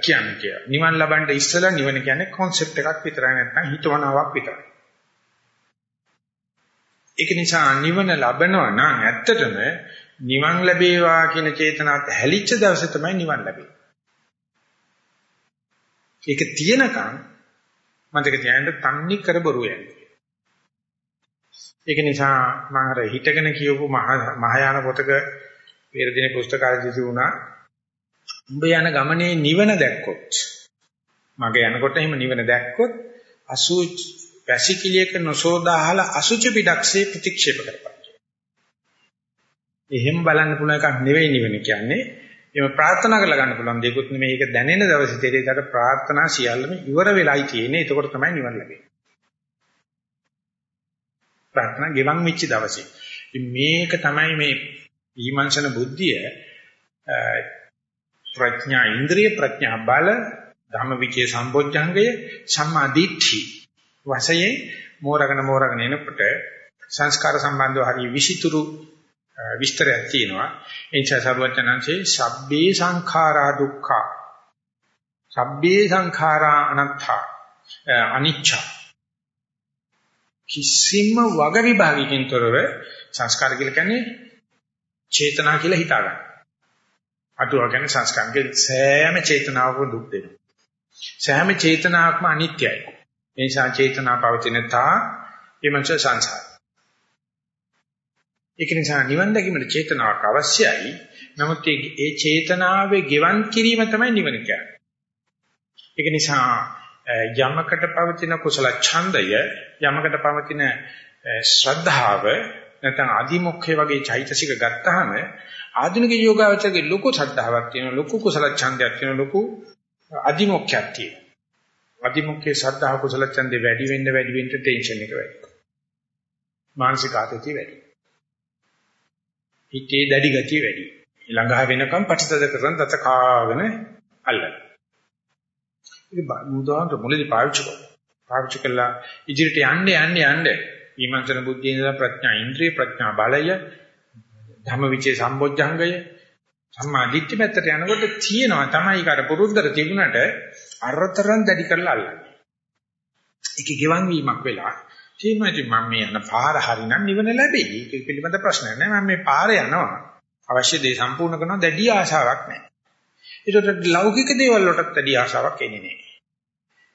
S1: කියන්නේ කියලා. නිවන් ලබන්න ඉස්සෙල්ලා නිවන කියන්නේ concept එකක් විතරයි නැත්නම් හිතවනාවක් විතරයි. ඒක නිසා නිවන ලබනවා නම් ඇත්තටම නිවන් ලැබේවා කියන චේතනාවත් හැලිච්ච දවසේ තමයි නිවන් ලැබෙන්නේ. ඒක තියෙනකන් මතක තියාගන්න තන්නේ කර බොරු යන්නේ. ඒක නිසා මම අර හිතගෙන කියවපු මහායාන පොතක පෙර දින පුස්තකාලයේදී තිබුණා උඹ යන ගමනේ නිවන දැක්කොත් මගේ යනකොට එහෙම නිවන දැක්කොත් අසුච වැසිකිළියක නොසෝදාහලා අසුච පිටක්සේ ප්‍රතික්ෂේප කරපන්. එහෙම බලන්න පුළුවන් එකක් නෙවෙයි නිවන කියන්නේ. එහෙම ප්‍රාර්ථනා කරලා ගන්න පුළුවන් දෙයක්වත් නෙමෙයි. ඒක දැනෙන දවසේ තේරෙයිකට ප්‍රාර්ථනා සියල්ලම ඉවර වෙලයි තියෙන්නේ. එතකොට තමයි නිවන් ලැබෙන්නේ. ප්‍රාර්ථනා ගෙවන් වෙච්ච දවසේ. මේක තමයි මේ ඊමංශන බුද්ධිය ප්‍රඥා ඉන්ද්‍රිය ප්‍රඥා බල ධම්මවිචේ සම්බොජ්ජංගය සම්මා දිට්ඨි වශයෙන් මෝරගෙන මෝරගෙන එනකොට සංස්කාර සම්බන්ධව හරිය විසිතුරු විස්තරයක් තියෙනවා. ඒ නිසා සරුවචනංශේ සබ්බේ සංඛාරා දුක්ඛා. සබ්බේ සංඛාරා අනත්තා. අනිච්චා. කිසිම වග විභාගකින් තොරව සංස්කාර කියලා කියන්නේ චේතනා කියලා හිතා ගන්න. අටුවා කියන්නේ සංස්කාරකේ සෑම චේතනාවකම දුක් දෙනවා. සෑම චේතනාවක්ම අනිත්‍යයි. ඒ නිසා චේතනා පවතින තා විමර්ශ සංසාර. ඒක නිසා නිවන් දැකීමට චේතනාවක් අවශ්‍යයි. නමුත් ඒ චේතනාවේ ගෙවන් කිරීම තමයි නිවන කියන්නේ. ඒක නිසා යමකට පවතින කුසල ඡන්දය යමකට පවතින ශ්‍රද්ධාව නැත්නම් අදිමොක්ඛේ වගේ චෛතසික ගත්තාම ආධුනික යෝගාවචරයේ ලොකු ශ්‍රද්ධාවක් තියෙනවා ලොකු කුසල ඡන්දයක් තියෙනවා ලොකු අදිමොක්ඛයක් තියෙනවා. අදිමොක්ඛේ ශ්‍රද්ධාව කුසල ඡන්දේ වැඩි වෙන්න වැඩි වෙන්න ටෙන්ෂන් එක වැඩි. මානසික ආතතිය වැඩි. හිතේ දැඩි ගතිය වැඩි. ළඟා වෙනකම් පටිතද කරන් දත කාගෙන අල්ලන ඉතින් බුදුහාමර මුලදී පාවිච්චි කරා පාවිච්චි කළා ඉදිරියට යන්න යන්න යන්න විමර්ශන බුද්ධිය ඉඳලා ප්‍රඥා ඉන්ද්‍රිය ප්‍රඥා බලය ධම්මවිචේ සම්බොජ්ජංගය සම්මා දිට්ඨි පැත්තට යනකොට තියෙනවා තමයි කාට පුරුද්දට තිබුණට අරතරන් දැඩි කරලා අල්ලන්නේ. ඒකේ ගෙවන් වීමක් වෙලා තියෙනවා මම මේ යන පාර හරිනම් නිවන ලැබෙයි. ඒක පිළිබඳ ප්‍රශ්නයක් නෑ. මම මේ පාර යනවා. අවශ්‍ය දේ සම්පූර්ණ කරනවා දැඩි ආශාවක් නෑ. ඒකට ලෞකික දේවල් වලටත් දැඩි ආශාවක් එන්නේ නෑ.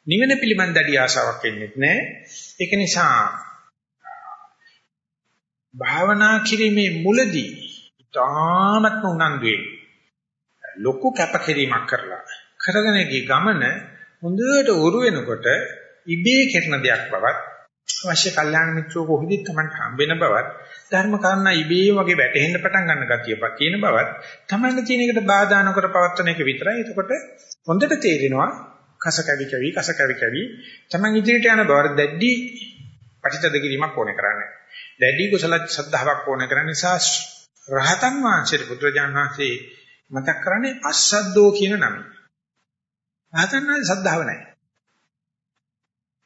S1: නිවන පිළිබඳ දැඩි ආශාවක් එන්නේ නෑ. ඒක නිසා භාවනා කිරීමේ මුලදී තාමත්ම උනන්දුවේ ලොකු කැපකිරීමක් කරලා කරගෙන ගිය ගමන හොඳට උරු වෙනකොට ඉබේ කරන දෙයක් බවත් අවශ්‍ය කල්යාණ මිත්‍රෝ කොහොමද තමයි හම්බෙන බවත් ධර්ම කාරණා ඉබේ වගේ වැටෙන්න පටන් ගන්න ගතියපත් තියෙන බවත් තමයි තියෙන එකට බාධා නොකර පවත්වන එක විතරයි. එතකොට හොඳට තේරෙනවා කස කැවි කැවි කස කැවි කැවි තමයි ඉදිරියට යන බව දැඩි පටිච්චද කිරීමක් ඕනේ කරන්නේ. දැඩි කුසල ශ්‍රද්ධාවක් ඕන කරන නිසා රහතන් වහන්සේට බුදුරජාණන් වහන්සේ මතක් කරන්නේ අසද්දෝ කියන නම. රහතන් වහන්සේ ශ්‍රද්ධාව නැහැ.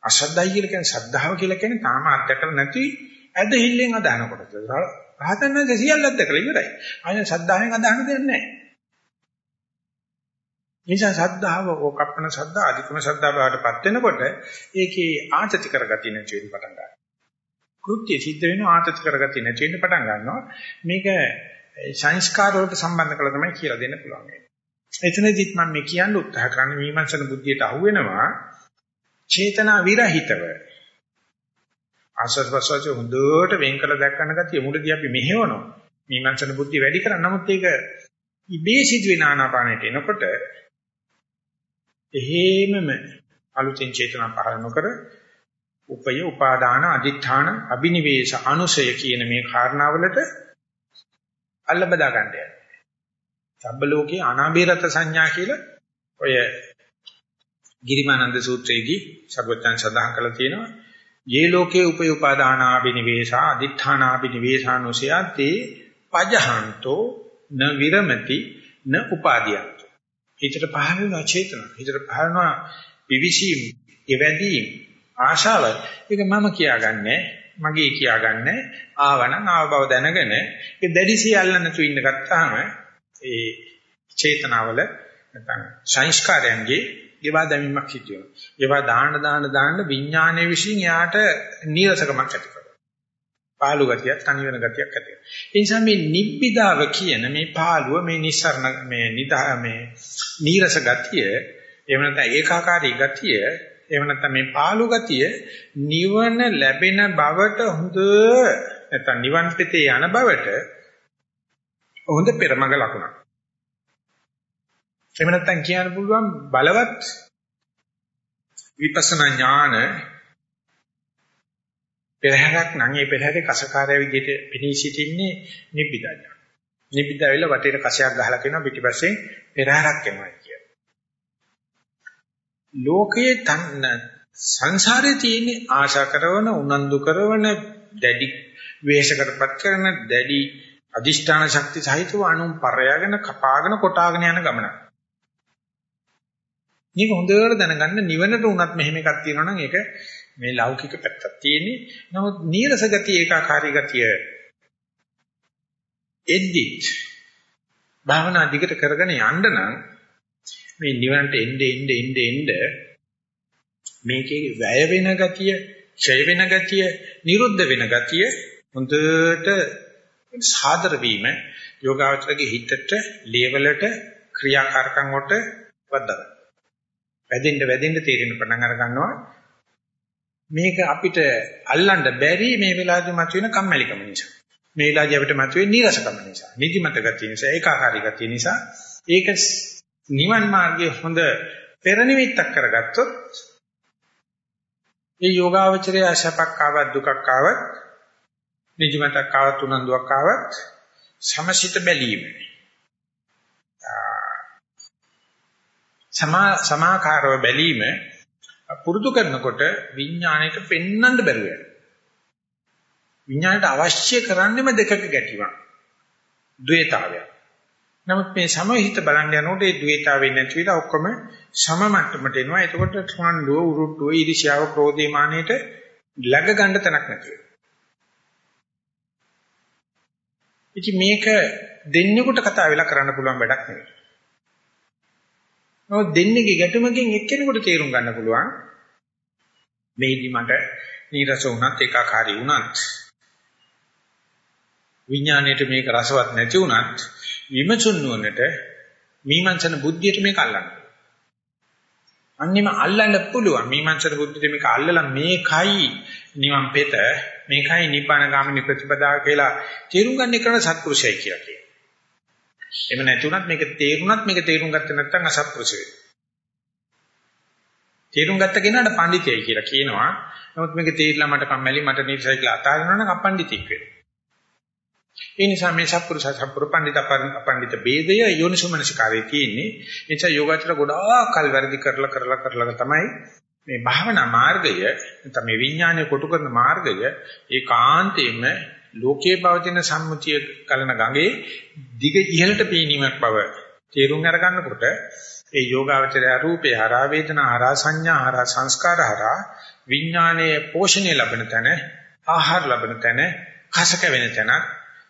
S1: අසද්දයි කියලා කියන්නේ ශ්‍රද්ධාව කියලා කියන්නේ තාම අත්දකලා නැති ඇදහිල්ලෙන් අදහනකොට. රහතන් වහන්සේ සියල්ල අත්දකලා ඉවරයි. ආයෙ ශ්‍රද්ධාවෙන් අදහන දෙයක් නැහැ. නිසා ශ්‍රද්ධාව ඕකප්පන ශ්‍රද්ධා අධිකම ශ්‍රද්ධා බවට පත් වෙනකොට ඒකේ ආචති කරගතිය නැති වෙන්න පටන් ගන්නවා. කෘත්‍ය සිද්ධ වෙනවා ආතති කරගත්තේ නැති වෙන්න පටන් ගන්නවා. මේක සංස්කාර වලට සම්බන්ධ කරලා තමයි කියලා දෙන්න පුළුවන්. එතනදිත් මම මේ කියන්න උත්සාහ කරන්නේ විමර්ශන බුද්ධියට අහු වෙනවා චේතනා විරහිතව ආසස්වසජ හොඳට වෙන් කළ දැක්කන ගතිය මුලදී අපි මෙහෙවනවා. විමර්ශන බුද්ධිය වැඩි කරා නමුත් ඒක ඉබේ සිදුවෙන ආනාපානයට එනකොට එහෙමම අලුතෙන් චේතනා පහළ නොකර උපය උපාදාන අදිඨාන අබිනිවේෂ අනුසය කියන මේ කාරණාවලට අල්ල බදා ගන්න යනවා. සබ්බ ලෝකේ අනාබේරත සංඥා කියලා ඔය ගිරිමානන්ද සූත්‍රයේදී සර්වඥයන් සඳහන් කළා තියෙනවා. යේ ලෝකේ උපය උපාදාන අබිනිවේෂ අදිඨාන අබිනිවේෂානුසය තේ පජහන්තෝ න විරමති න උපාදීයන්තෝ. හිතට පහළ වෙන චේතන. හිතට පහළ වෙන විවිසීම් එවැදීම් ආශාව. ඒක මම කියාගන්නේ මගේ කියාගන්නේ. ආවනම් ආව බව දැනගෙන ඒ දැඩිසිය අල්ලන්න තු ඉන්න ගත්තාම ඒ චේතනාවල නැත්නම් සංස්කාරයන්ගේ ඒවා දැමීමක් සිදු වෙනවා. ඒවා දාන්න දාන්න දාන්න විඥානයේ විශ්ින් යාට නීරසකමක් ඇති කරනවා. පාළු ගතියක්, තනි වෙන ගතියක් ඇති වෙනවා. ඒ නිසා මේ නිබ්බිදාව කියන මේ පාළුව මේ නිස්සරණ මේ නිදා මේ නීරස ගතිය එහෙම නැත්නම් ඒකාකාරී ගතිය එහෙම නැත්නම් මේ පාළු ගතිය නිවන ලැබෙන බවට හොඳ නැත්නම් නිවන් පිටේ යන බවට හොඳ පෙරමග ලකුණක්. එහෙම නැත්නම් කියන්න පුළුවන් බලවත් විපස්සනා ඥාන පෙරහැරක් නම් ඒ පෙරහැරේ කසකාරය විදිහට පිණී සිටින්නේ නිබ්බිදා ඥාන. නිබ්බිදා වෙලා වටේට කසයක් ගහලා කියනවා පිටිපස්සේ පෙරහැරක් එනවා කියලා. ලෝකයේ තන්න සංසාරේ තියෙන ආශා කරන උනන්දු කරන දැඩි වේශකටපත් කරන දැඩි අදිෂ්ඨාන ශක්ති සහිතව අනුන් පරයාගෙන කපාගෙන කොටාගෙන යන ගමනක්. මේක හොඳට දැනගන්න නිවනට උනත් මෙහෙම එකක් තියෙනවා නම් ඒක මේ ලෞකික පැත්තක් තියෙන්නේ. නමුත් නීරස ගතිය ඒකාකාරී ගතිය එද්දිත් භාවනා දිගට කරගෙන යන්න නම් මේ නිවනට එnde එnde එnde එnde මේකේ වැය වෙන ගතිය, ඡය වෙන ගතිය, නිරුද්ධ වෙන ගතිය හොඳට සාදර වීම යෝගාවචරගේ හිතට, ලේවලට, ක්‍රියාකාරකම් වලට වදදා. වැදෙන්න වැදෙන්න තේරෙන පටන් අර ගන්නවා. මේක අපිට අල්ලන්න බැරි මේ වෙලාවේ මතුවෙන කම්මැලිකම නිසා. මේ වෙලාවේ අපිට මතුවෙන නීරසකම නිසා, නිදිමත ගතිය නිසා, ඒකාකාරී ගතිය නිසා ඒක නිවන් මාර්ගයේ හොඳ පෙරනිමිත්තක් කරගත්තොත් මේ යෝගාවචරය ආශපක් ආවත් දුකක් ආවත් නිදිමතක් ආවත් උනන්දුවක් ආවත් සමසිත බැලීම සමා සමාකාරව බැලීම පුරුදු කරනකොට විඥාණයට පෙන්වන්න බැරුව යනවා. විඥාණයට අවශ්‍ය කරන්නේම දෙකක ගැටීමක්. ද්වේතාවය. නමුත් මේ සමහිත බලන්න යනකොට ඒ ද්වේතාවේ නැති වෙලා ඔක්කොම සම මට්ටමට එනවා. එතකොට ත්‍රාණ්ඩුව, උරුට්ටුව, ඊර්ෂ්‍යාව, ක්‍රෝධේ මානෙට läග ගන්න තැනක් නැති වෙනවා. ඉතින් මේක දෙන්නෙකුට කතා වෙලා කරන්න පුළුවන් වැඩක් නෙවෙයි. නමුත් දෙන්නේගේ ගැටුමකින් එක්කෙනෙකුට තේරුම් ගන්න පුළුවන් මේදි මට නීරස වුණත් ඒකාකාරී වුණත් විඥාණයට මේක රසවත් නැති වුණත් විමසුන් නුවණට මීමන්සන බුද්ධියට මේක අල්ලන්න. අන්නිම අල්ලන්න පුළුවන් මීමන්සන බුද්ධියට මේක අල්ලලා මේකයි නිවන් පෙත මේකයි නිබ්බාන ගාමිනී ප්‍රතිපදාව කියලා තේරුම් ගන්න කරන සත්පුරුෂයයි කියලා කියනවා. එහෙම නැති වුණත් මේක තේරුණත් මේක තේරුම් ගත්තේ නැත්නම් අසත්පුරුෂ වෙයි. තේරුම් ගත්ත කෙනාට පඬිතයයි කියලා කියනවා. නමුත් මේක තේරිලා මට කම්මැලි මට නිසයි කියලා අතාරිනවා නම් අපණ්ඩිතෙක් වෙනවා. ඒ නිසා මේ සත්පුරුෂ සත්පුරු පඬිත අපණ්ඩිත ભેදය යෝනිසුමනසිකාරයේ තියෙන්නේ. ඒ නිසා යෝගාචර ගොඩාක් කල් වැඩි කරලා කරලා කරලා තමයි මේ භාවනා මාර්ගය නැත්නම් මේ විඥානය කොටු කරන මාර්ගය ඒකාන්තයෙන්ම ලෝකයේ පවතින සම්මුතිය කලන ගඟේ දිග ඉහළට පීනීමක් බව තේරුම් අරගන්නකොට ඒ යෝගාවචරය රූපේ හරහා වේදනා හරහා සංඥා හරහා සංස්කාර හරහා විඥානයේ පෝෂණය ලැබෙන තැන ආහාර ලැබෙන තැන කසක වෙන තැන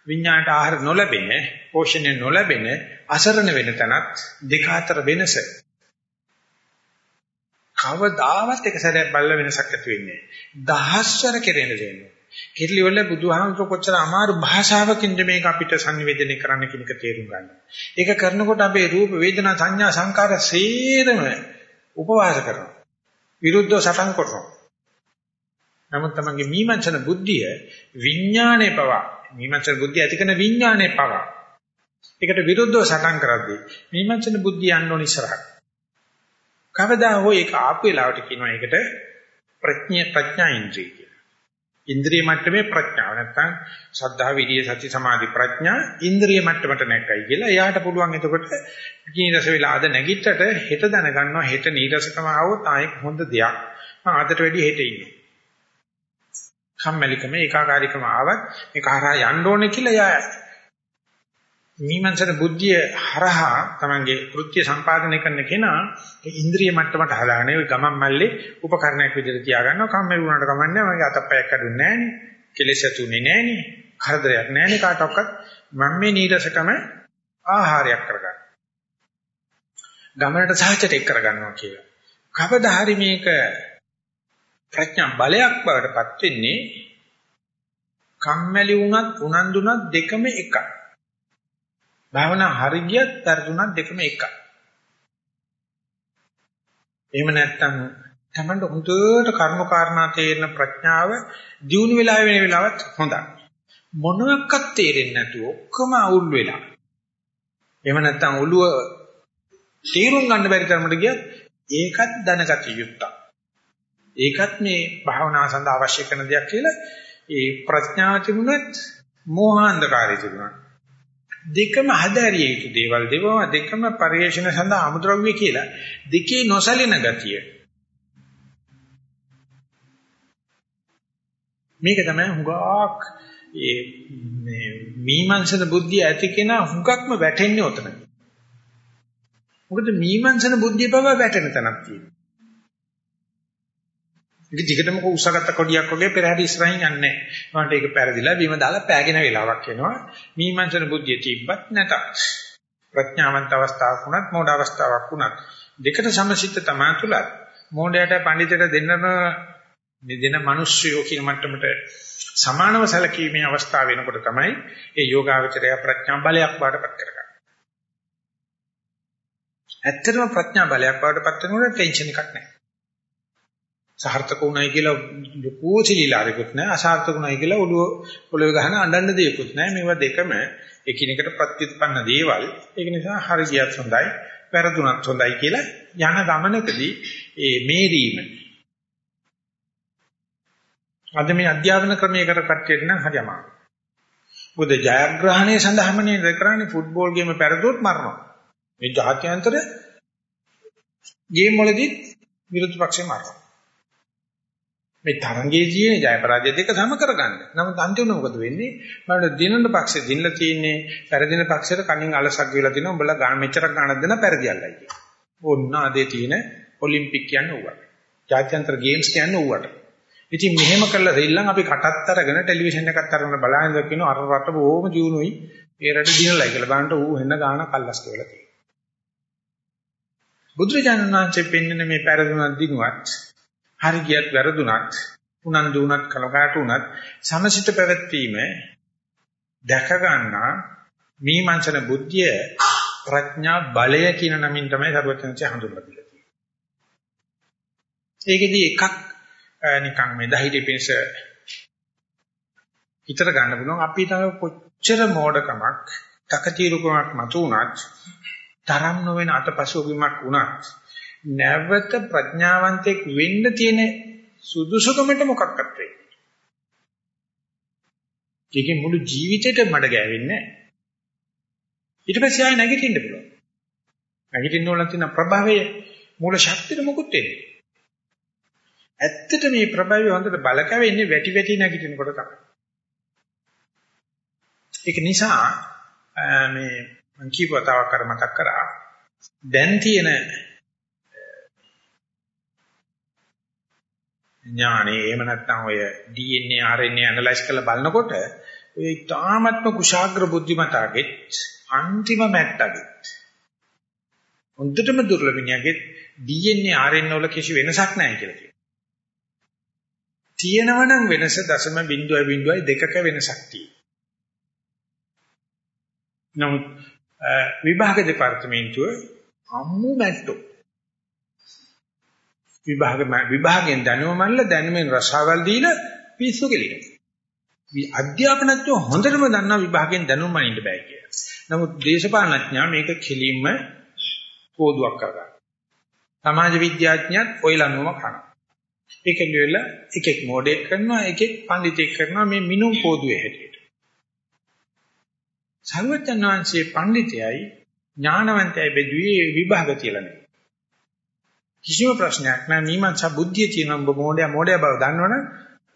S1: විඥාණයට ආහාර නොලැබෙන පෝෂණය නොලැබෙන අසරණ වෙන තැනත් දෙක අතර වෙනස. කවදාවත් එක සැරයක් බලලා වෙනසක් ඇති වෙන්නේ නැහැ. දහස්වර කෙරෙන දෙන්නේ කිරිලි වල බුදුහාමුදුර කොච්චර අමාරු භාෂාවකින්ද මේක අපිට sannivedanaya කරන්න කියන එක තේරුම් ගන්න. ඒක කරනකොට අපේ රූප වේදනා සංඥා සංකාර සේරම උපවාස කරනවා. විරුද්ධව සටන් කරනවා. නමුත් තමන්ගේ මීමන්සන බුද්ධිය විඥානේ පවා මීමන්සන බුද්ධිය ඇති කරන විඥානේ පවා ඒකට විරුද්ධව සටන් කරද්දී මීමන්සන බුද්ධිය යන්න ඕන ඉස්සරහට. කවදා හෝ ඒක ආපු වෙලාවට කියනවා ඒකට ප්‍රඥා ප්‍රඥා ඉන්ද්‍රිය ඉන්ද්‍රිය මට්ටමේ ප්‍රඥාව. නැත්තම් ශ්‍රද්ධා විරිය සති සමාධි ප්‍රඥා ඉන්ද්‍රිය මට්ටමට නැග්ගයි කියලා එයාට පුළුවන්. එතකොට නීරස වෙලා අද නැගිට්ටට හෙට දැනගන්නවා. හෙට නීරසකම ආවොත් ආයෙත් හොඳ දෙයක්. මම අදට වැඩිය හෙට ඉන්නේ කම්මැලිකම ඒකාකාරීකම ආවත් මේක හරහා යන්න ඕනේ කියලා එයා මීමන්සන බුද්ධිය හරහා තමන්ගේ කෘත්‍ය සම්පාදනය කරන කෙනා ඒ ඉන්ද්‍රිය මට්ටමට හදාගෙන ඒ ගමන් මල්ලේ උපකරණයක් විදිහට තියාගන්නවා කම්මැලි වුණාට කමන්නේ මගේ අතපයක් කඩුන්නේ නැහනේ කෙලෙස් ඇතුනේ නැහනේ කරදරයක් නැහනේ කාටවත්. මම මේ නීරසකම ආහාරයක් කරගන්න ගමනට සහජට එක් කරගන්නවා කියලා. කවදා හරි මේක ප්‍රඥා බලයක් බවට පත් වෙන්නේ කම්මැලි වුණත් උනන්දුනත් දෙකම එකයි. භාවනා හරියට පෙරදුනත් දෙකම එකයි. එහෙම නැත්නම් තමන්ට හුදුට කර්ම කාරණා තේරෙන ප්‍රඥාව දියුණු වෙලා වෙන වෙලාවත් හොඳයි. මොනවාක්වත් තේරෙන්නේ නැතුව ඔක්කොම අවුල් වෙලා. එහෙම නැත්නම් ඔළුව තීරුම් ගන්න බැරි තරමට ගියත් ඒකත් දැනගත යුත්තක්. ඒකත් මේ භාවනාව සඳහා අවශ්‍ය කරන දෙයක් කියලා ඒ ප්‍රඥාව තිබුණත් මෝහාන්ධකාරය තිබුණා. දෙකම හදාරිය යුතු දේවල් දෙවම දෙකම පරිේශන සඳහා අමුද්‍රව්‍ය කියලා දෙකේ නොසලින ගතිය මේක තමයි හුඟක් ඒ මේ මීමන්සන බුද්ධිය ඇති කෙනා හුඟක්ම වැටෙන්නේ උතන. මොකද මීමන්සන බුද්ධිය බව වැටෙන තැනක් තියෙනවා. ඒක දිගටම උස්සගත්ත කොඩියක් වගේ පෙරහැර ඉස්සරහින් යන්නේ නැහැ. මන්ට ඒක පෙරදිලා බිම දාලා පෑගෙන වෙලාවක් එනවා. මීමන්සන බුද්ධිය තිබ්බත් නැතත්. ප්‍රඥාවන්ත අවස්ථාවක් වුණත් මෝඩ අවස්ථාවක් වුණත් දෙකට සමසිත තමා තුලත් මෝඩයට පඬිතට දෙන්නම මේ දෙන මිනිස්සුયો කියන මට්ටමට සමානව සැලකීමේ අවස්ථාව වෙනකොට තමයි ඒ යෝගාවචරය ප්‍රඥා බලයක් බාටපත් කරගන්නේ. ඇත්තටම ප්‍රඥා බලයක් බාටපත් වෙනකොට ටෙන්ෂන් එකක් නැහැ. සාර්ථක උනායි කියලා ලොකු සිලිලාරිකුත් නැහැ අසාර්ථක උනායි කියලා ඔළුව පොළවේ ගහන අඬන්න දෙයක්වත් නැහැ මේවා දෙකම එකිනෙකට ප්‍රත්‍යুৎපන්න දේවල් ඒක නිසා හරි ගියත් හොඳයි වැරදුනත් හොඳයි කියලා යන ගමනකදී ඒ මේරීම අද මේ අධ්‍යාපන ක්‍රමයකට කට්ටියට නම් හරි අමාරුයි මොකද ජයග්‍රහණය සඳහාම නේද කරන්නේ ෆුට්බෝල් ගේම පෙරදුවොත් මරනවා. මේ ජාත්‍යන්තර ගේම් වලදී විරුද්ධ පක්ෂේ මරනවා. මේ තරංගයේ තියෙන ජය පරාජය දෙක සම කරගන්න. නමුත් අන්තිමට මොකද වෙන්නේ? බලන්න දිනන පක්ෂේ දිනලා තියෙන්නේ පෙරදින පක්ෂයට කණින් අලසක් ගිහලා තිනවා. උඹලා ගාන මෙච්චරක් ගානක් දෙන පෙරදියල්ලයි කියන. ඕන්න අදේ තියෙන ඔලිම්පික් කියන්නේ ඌවට. ජාත්‍යන්තර ගේම්ස් කියන්නේ ඌවට. ඉතින් මෙහෙම කළා දෙල්ලන් අපි කටත් අරගෙන ටෙලිවිෂන් එකත් අරගෙන බලහින්ද කියන අර රට බොහොම ජීුණුයි. ඒ රට දිනලයි කියලා බලන්න ඌ වෙන ගානක් අල්ලස් කියලා තියෙනවා. බුදුරජාණන් වහන්සේ පෙන්වන මේ පෙරදුනක් දිනුවත් හරි ගියත් වැරදුනත් උනන්දු උනත් කලකාට උනත් සමසිත පැවැත්වීම දැක ගන්නා මීමන්සන බුද්ධිය ප්‍රඥා බලය කියන නමින් තමයි සර්වඥාන්සේ හඳුන්වලා තියෙන්නේ. ඒකෙදි එකක් නිකන් මේ දහිතේ පිණිස හිතට ගන්න පුළුවන් අපි තව කොච්චර මෝඩකමක් තකතිරුකමක් මතු උනත් තරම් නොවන අතපසුවීමක් වුණත් නැවත ප්‍රඥාවන්තෙක් වෙන්න තියෙන සුදුසුකමට මොකක්වත් වෙන්නේ. ඒකේ මුළු ජීවිතේට මඩ ගෑවෙන්නේ නැහැ. ඊට පස්සේ ආයෙ නැගිටින්න පුළුවන්. නැගිටින්න ඕන තියෙන ප්‍රභාවය මූල ශක්තිය මොකුත් වෙන්නේ. ඇත්තට මේ ප්‍රභාවය හොඳට බල කැවෙන්නේ වැටි වැටි නැගිටිනකොට තමයි. ඒක නිසා මේ මම කීප වතාවක් කර මතක් කරා දැන් තියෙන ඥානේ එහෙම නැත්නම් ඔය DNA RNA ඇනලයිස් කරලා බලනකොට ඒ තාමත්ම කුශාග්‍ර බුද්ධිමතාගෙත් අන්තිම මැට්ටගෙත් හොඳටම දුර්ලභණියගෙත් DNA RNA වල කිසි වෙනසක් නැහැ කියලා කියනවා. තියෙනවනම් වෙනස දශම බිංදුවයි බිංදුවයි දෙකක වෙනසක් තියෙනවා. නමුත් විභාග දෙපාර්තමේන්තුව අම්මු මැට්ටෝ විභාග විභාගයෙන් දැනුමල්ල දැනුමෙන් රසාවල් දීලා පිස්සු කෙලින. මේ අධ්‍යාපනඥයෝ හොඳටම දන්නා විභාගයෙන් දැනුම මනින්න බෑ කියලා. නමුත් දේශපාලනඥයා මේක කෙලින්ම කෝදුවක් කරගන්නවා. සමාජ විද්‍යාඥයත් ඔයලනුවම කරනවා. ඒකෙන් වෙලා එකෙක් මොඩේට් කරනවා එකෙක් පඬිතෙක් කරනවා මේ මිනුම් කෝදුවේ හැටියට. සර්වඥාන්සේ පඬිතයයි ඥානවන්තයයි බෙදුවේ විභාග කියලා නෙවෙයි. කිසිම ප්‍රශ්නයක් නැහැ මීමන්සා බුද්ධිය තියෙන ඔබ මොඩය මොඩය බව දන්නවනම්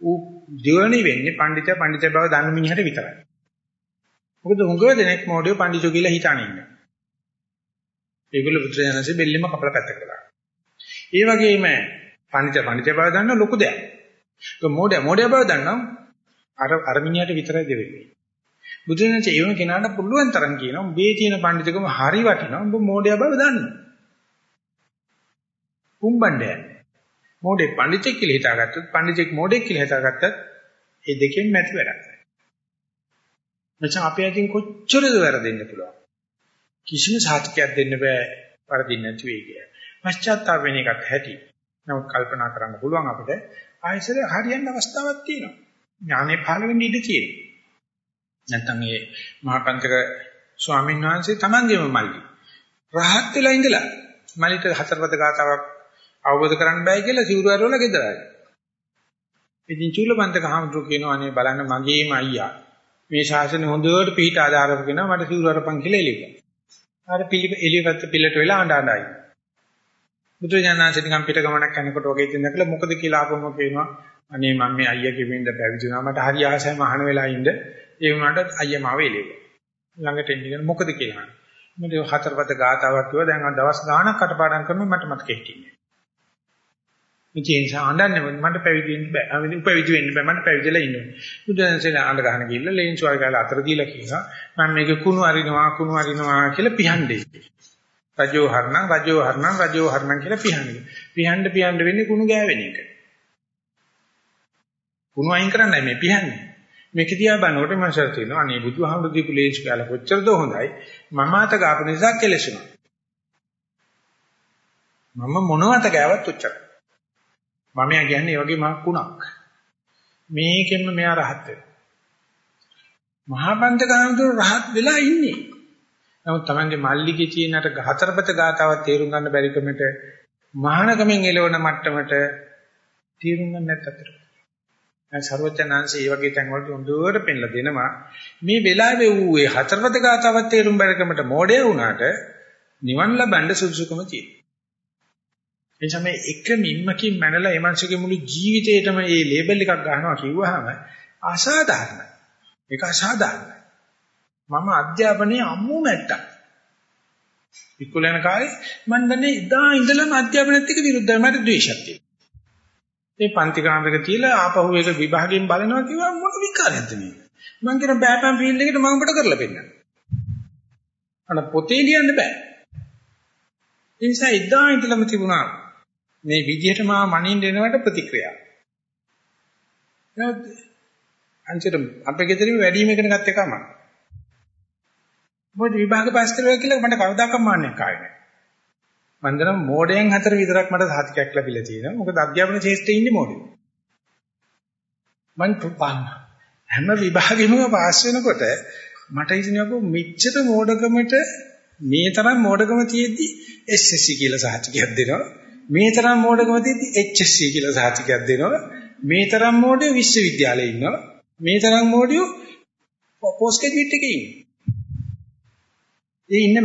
S1: ඌ දිවණි වෙන්නේ පඬිත පඬිත බව දන්න මිනිහට විතරයි. මොකද හුඟව දෙනෙක් මොඩය පඬිතු කියලා හිතානේ ඉන්නේ. ඒගොල්ලෝ පුත්‍රයන්සේ බෙල්ලෙම කපලා පැත්තක කළා. ඒ වගේම පඬිත පඬිත බව දන්න ලොකු දෙයක්. ඒක මොඩය මොඩය බව දන්නම් අර අර මිනිහට විතරයි දෙවෙන්නේ. බුදුරජාණන් ඒ වුණ කෙනාට පුළුවන් තරම් කියනවා උඹේ තියෙන පඬිතුකම හරි වටිනවා උඹ මොඩය බව දන්නවා. කුම්බණ්ඩය. මොඩේ පඬිතෙක් කියලා හිතාගත්තොත් පඬිතෙක් මොඩෙක් කියලා හිතාගත්තත් ඒ දෙකෙන් නැති වැඩක්. මචං අපේ අතින් කොච්චරද වැරදෙන්න පුළුවන්. කිසිම සාතිකයක් දෙන්න බෑ වරදින්න නැති වෙයි කියලා. පශ්චාත්තාප වෙන එකත් ඇති. නමුත් කල්පනා කරන්න පුළුවන් අපිට ආයසර හරියන්න අවස්ථාවක් තියෙනවා. ඥානෙ පහළ වෙන්න ඉඩ තියෙනවා. නැත්තම් ඒ මහාපන්තක ස්වාමීන් වහන්සේ තමන්ගේම මල්ලි. රහත් වෙලා ඉඳලා මලිට හතරපද ගාතාවක් අවබෝධ කරන්න බෑ කියලා සිවුරු අරවල ගෙදර ආවා. ඉතින් චූලපන්තක හාමුදුරුවෝ කියනවා අනේ බලන්න මගේම අයියා මේ ශාසනය හොඳට පිට ආධාරව කියනවා මට සිවුරු අරපන් කියලා එළියට. ආර පිළි එළියපත් පිළට වෙලා අඬ අඬයි. බුදුජානනාංශ නිකන් පිට ගමනක් යනකොට වගේ ඉතින් දැකලා මොකද කියලා ආපම කියනවා අනේ මම මේ අයියා කිවින්ද පැවිදි වුණා මට හරි ආසයි මහාන වෙලා ඉන්න ඒ වුණාට අයියා මාව එළියට. ළඟට එන්න මොකද කියලා. මට හතරපත ගාතාවක් කිව්වා දැන් දවස් ගාණක් කටපාඩම් කරනවා මට මතකෙ හිටින්නේ. ඉතින් ඒ නිසා අඬන්නේ මට පැවිදි වෙන්න බෑ. අවිදි පැවිදි වෙන්න බෑ. මට පැවිදිලා ඉන්න ඕනේ. බුදුන්සේලා අඬ ගන්න ගිහිල්ලා ලේන්ස් වල ගාලා අතර දීලා කියනවා මම මේක කුණු අරිනවා කුණු අරිනවා කියලා පිහන්නේ. රජෝ හරණං රජෝ හරණං රජෝ හරණං කියලා පිහන්නේ. පිහන්න පිහන්න වෙන්නේ කුණු ගෑවෙන එක. කුණු අයින් කරන්නයි මේ පිහන්නේ. මේක දිහා බලනකොට මම සර් තියෙනවා අනේ බුදුහාමුදුරු දීපු ලේන්ස් කාලා කොච්චරද හොඳයි. මම අත ගාපු නිසා කෙලෙසුණා. මම මොනවද ගෑවත් උච්චර. මම කියන්නේ වගේ මහ කුණක්. මේකෙන්ම මෙයා රහත් වෙනවා. මහා පන්තකාමතුරු රහත් වෙලා ඉන්නේ. නමුත් Tamange මල්ලිගේ චීනට හතරපත ගාතාවක් තේරුම් ගන්න බැරි කමට මහානකමෙන් එළවන මට්ටමට තේරුම් ගන්න නැත්තතර. සර්වඥාන්සේ මේ වගේ තැන් වලට හොඳට පෙන්ලා දෙනවා. මේ වෙලාවේ ඌ ඒ හතරපද ගාතාවත් තේරුම් බැලකමට මෝඩය වුණාට නිවන් ලබන්න සුදුසුකම තියෙනවා. එනිසා මේ එක මිම්මකින් මැනලා ඒ මනුස්සගේ මුළු ජීවිතේටම මේ ලේබල් එකක් ගන්නවා කිව්වහම අසාධාරණයි. ඒක අසාධාරණයි. මම අධ්‍යාපනයේ අම්මු මැට්ටා. ඉක්කොලන කාලේ මම දන්නේ ඉදා ඉඳලම අධ්‍යාපනයත් එක්ක විරුද්ධයි මට ද්වේෂයක් තියෙනවා. මේ පන්ති කාමරයක තියලා ආපහු ඒක විභාගයෙන් බලනවා කිව්වා මොන විකාරයක්ද මේක? මං කියන බෑපම් ෆීල්ඩ් එකට මම ඔබට කරලා පෙන්නන්න. අන පොතේ ලියන්න බෑ. ඒ නිසා ඉදා ඉඳලම තිබුණා මේ විදිහට මා මනින්න එනවට ප්‍රතික්‍රියාව. නේද? අන්තිමට අපේ ගෙදරින් වැඩිම ඉගෙන ගත්ත එකම. මොකද විභාග පාස් කරුවා කියලා මට කවදාකවත් මාන්නයක් ආවේ නැහැ. මම දන්නවා මෝඩයන් හතර විතරක් මට සාතිකයක් ලැබිලා තියෙනවා. මොකද අධ්‍යාපන ශාස්ත්‍රයේ ඉන්නේ මෝඩයෝ. මම පාන්න හැම විභාගෙම පාස් වෙනකොට මට හිතෙනවා මෙච්චර මෝඩකමට මේ තරම් මෝඩකම තියෙද්දි SSC කියලා සාතිකයක් දෙනවා. මේ තරම් මෝඩකම තියෙද්දි HSC කියලා සාතිකයක් දෙනවා. මේ තරම් මෝඩයෝ විශ්වවිද්‍යාලේ ඉන්නවා. මේ තරම් මෝඩයෝ පෝස්ට් ග්‍රැජුවේට් එකේ ඉන්නවා. ඒ ඉන්න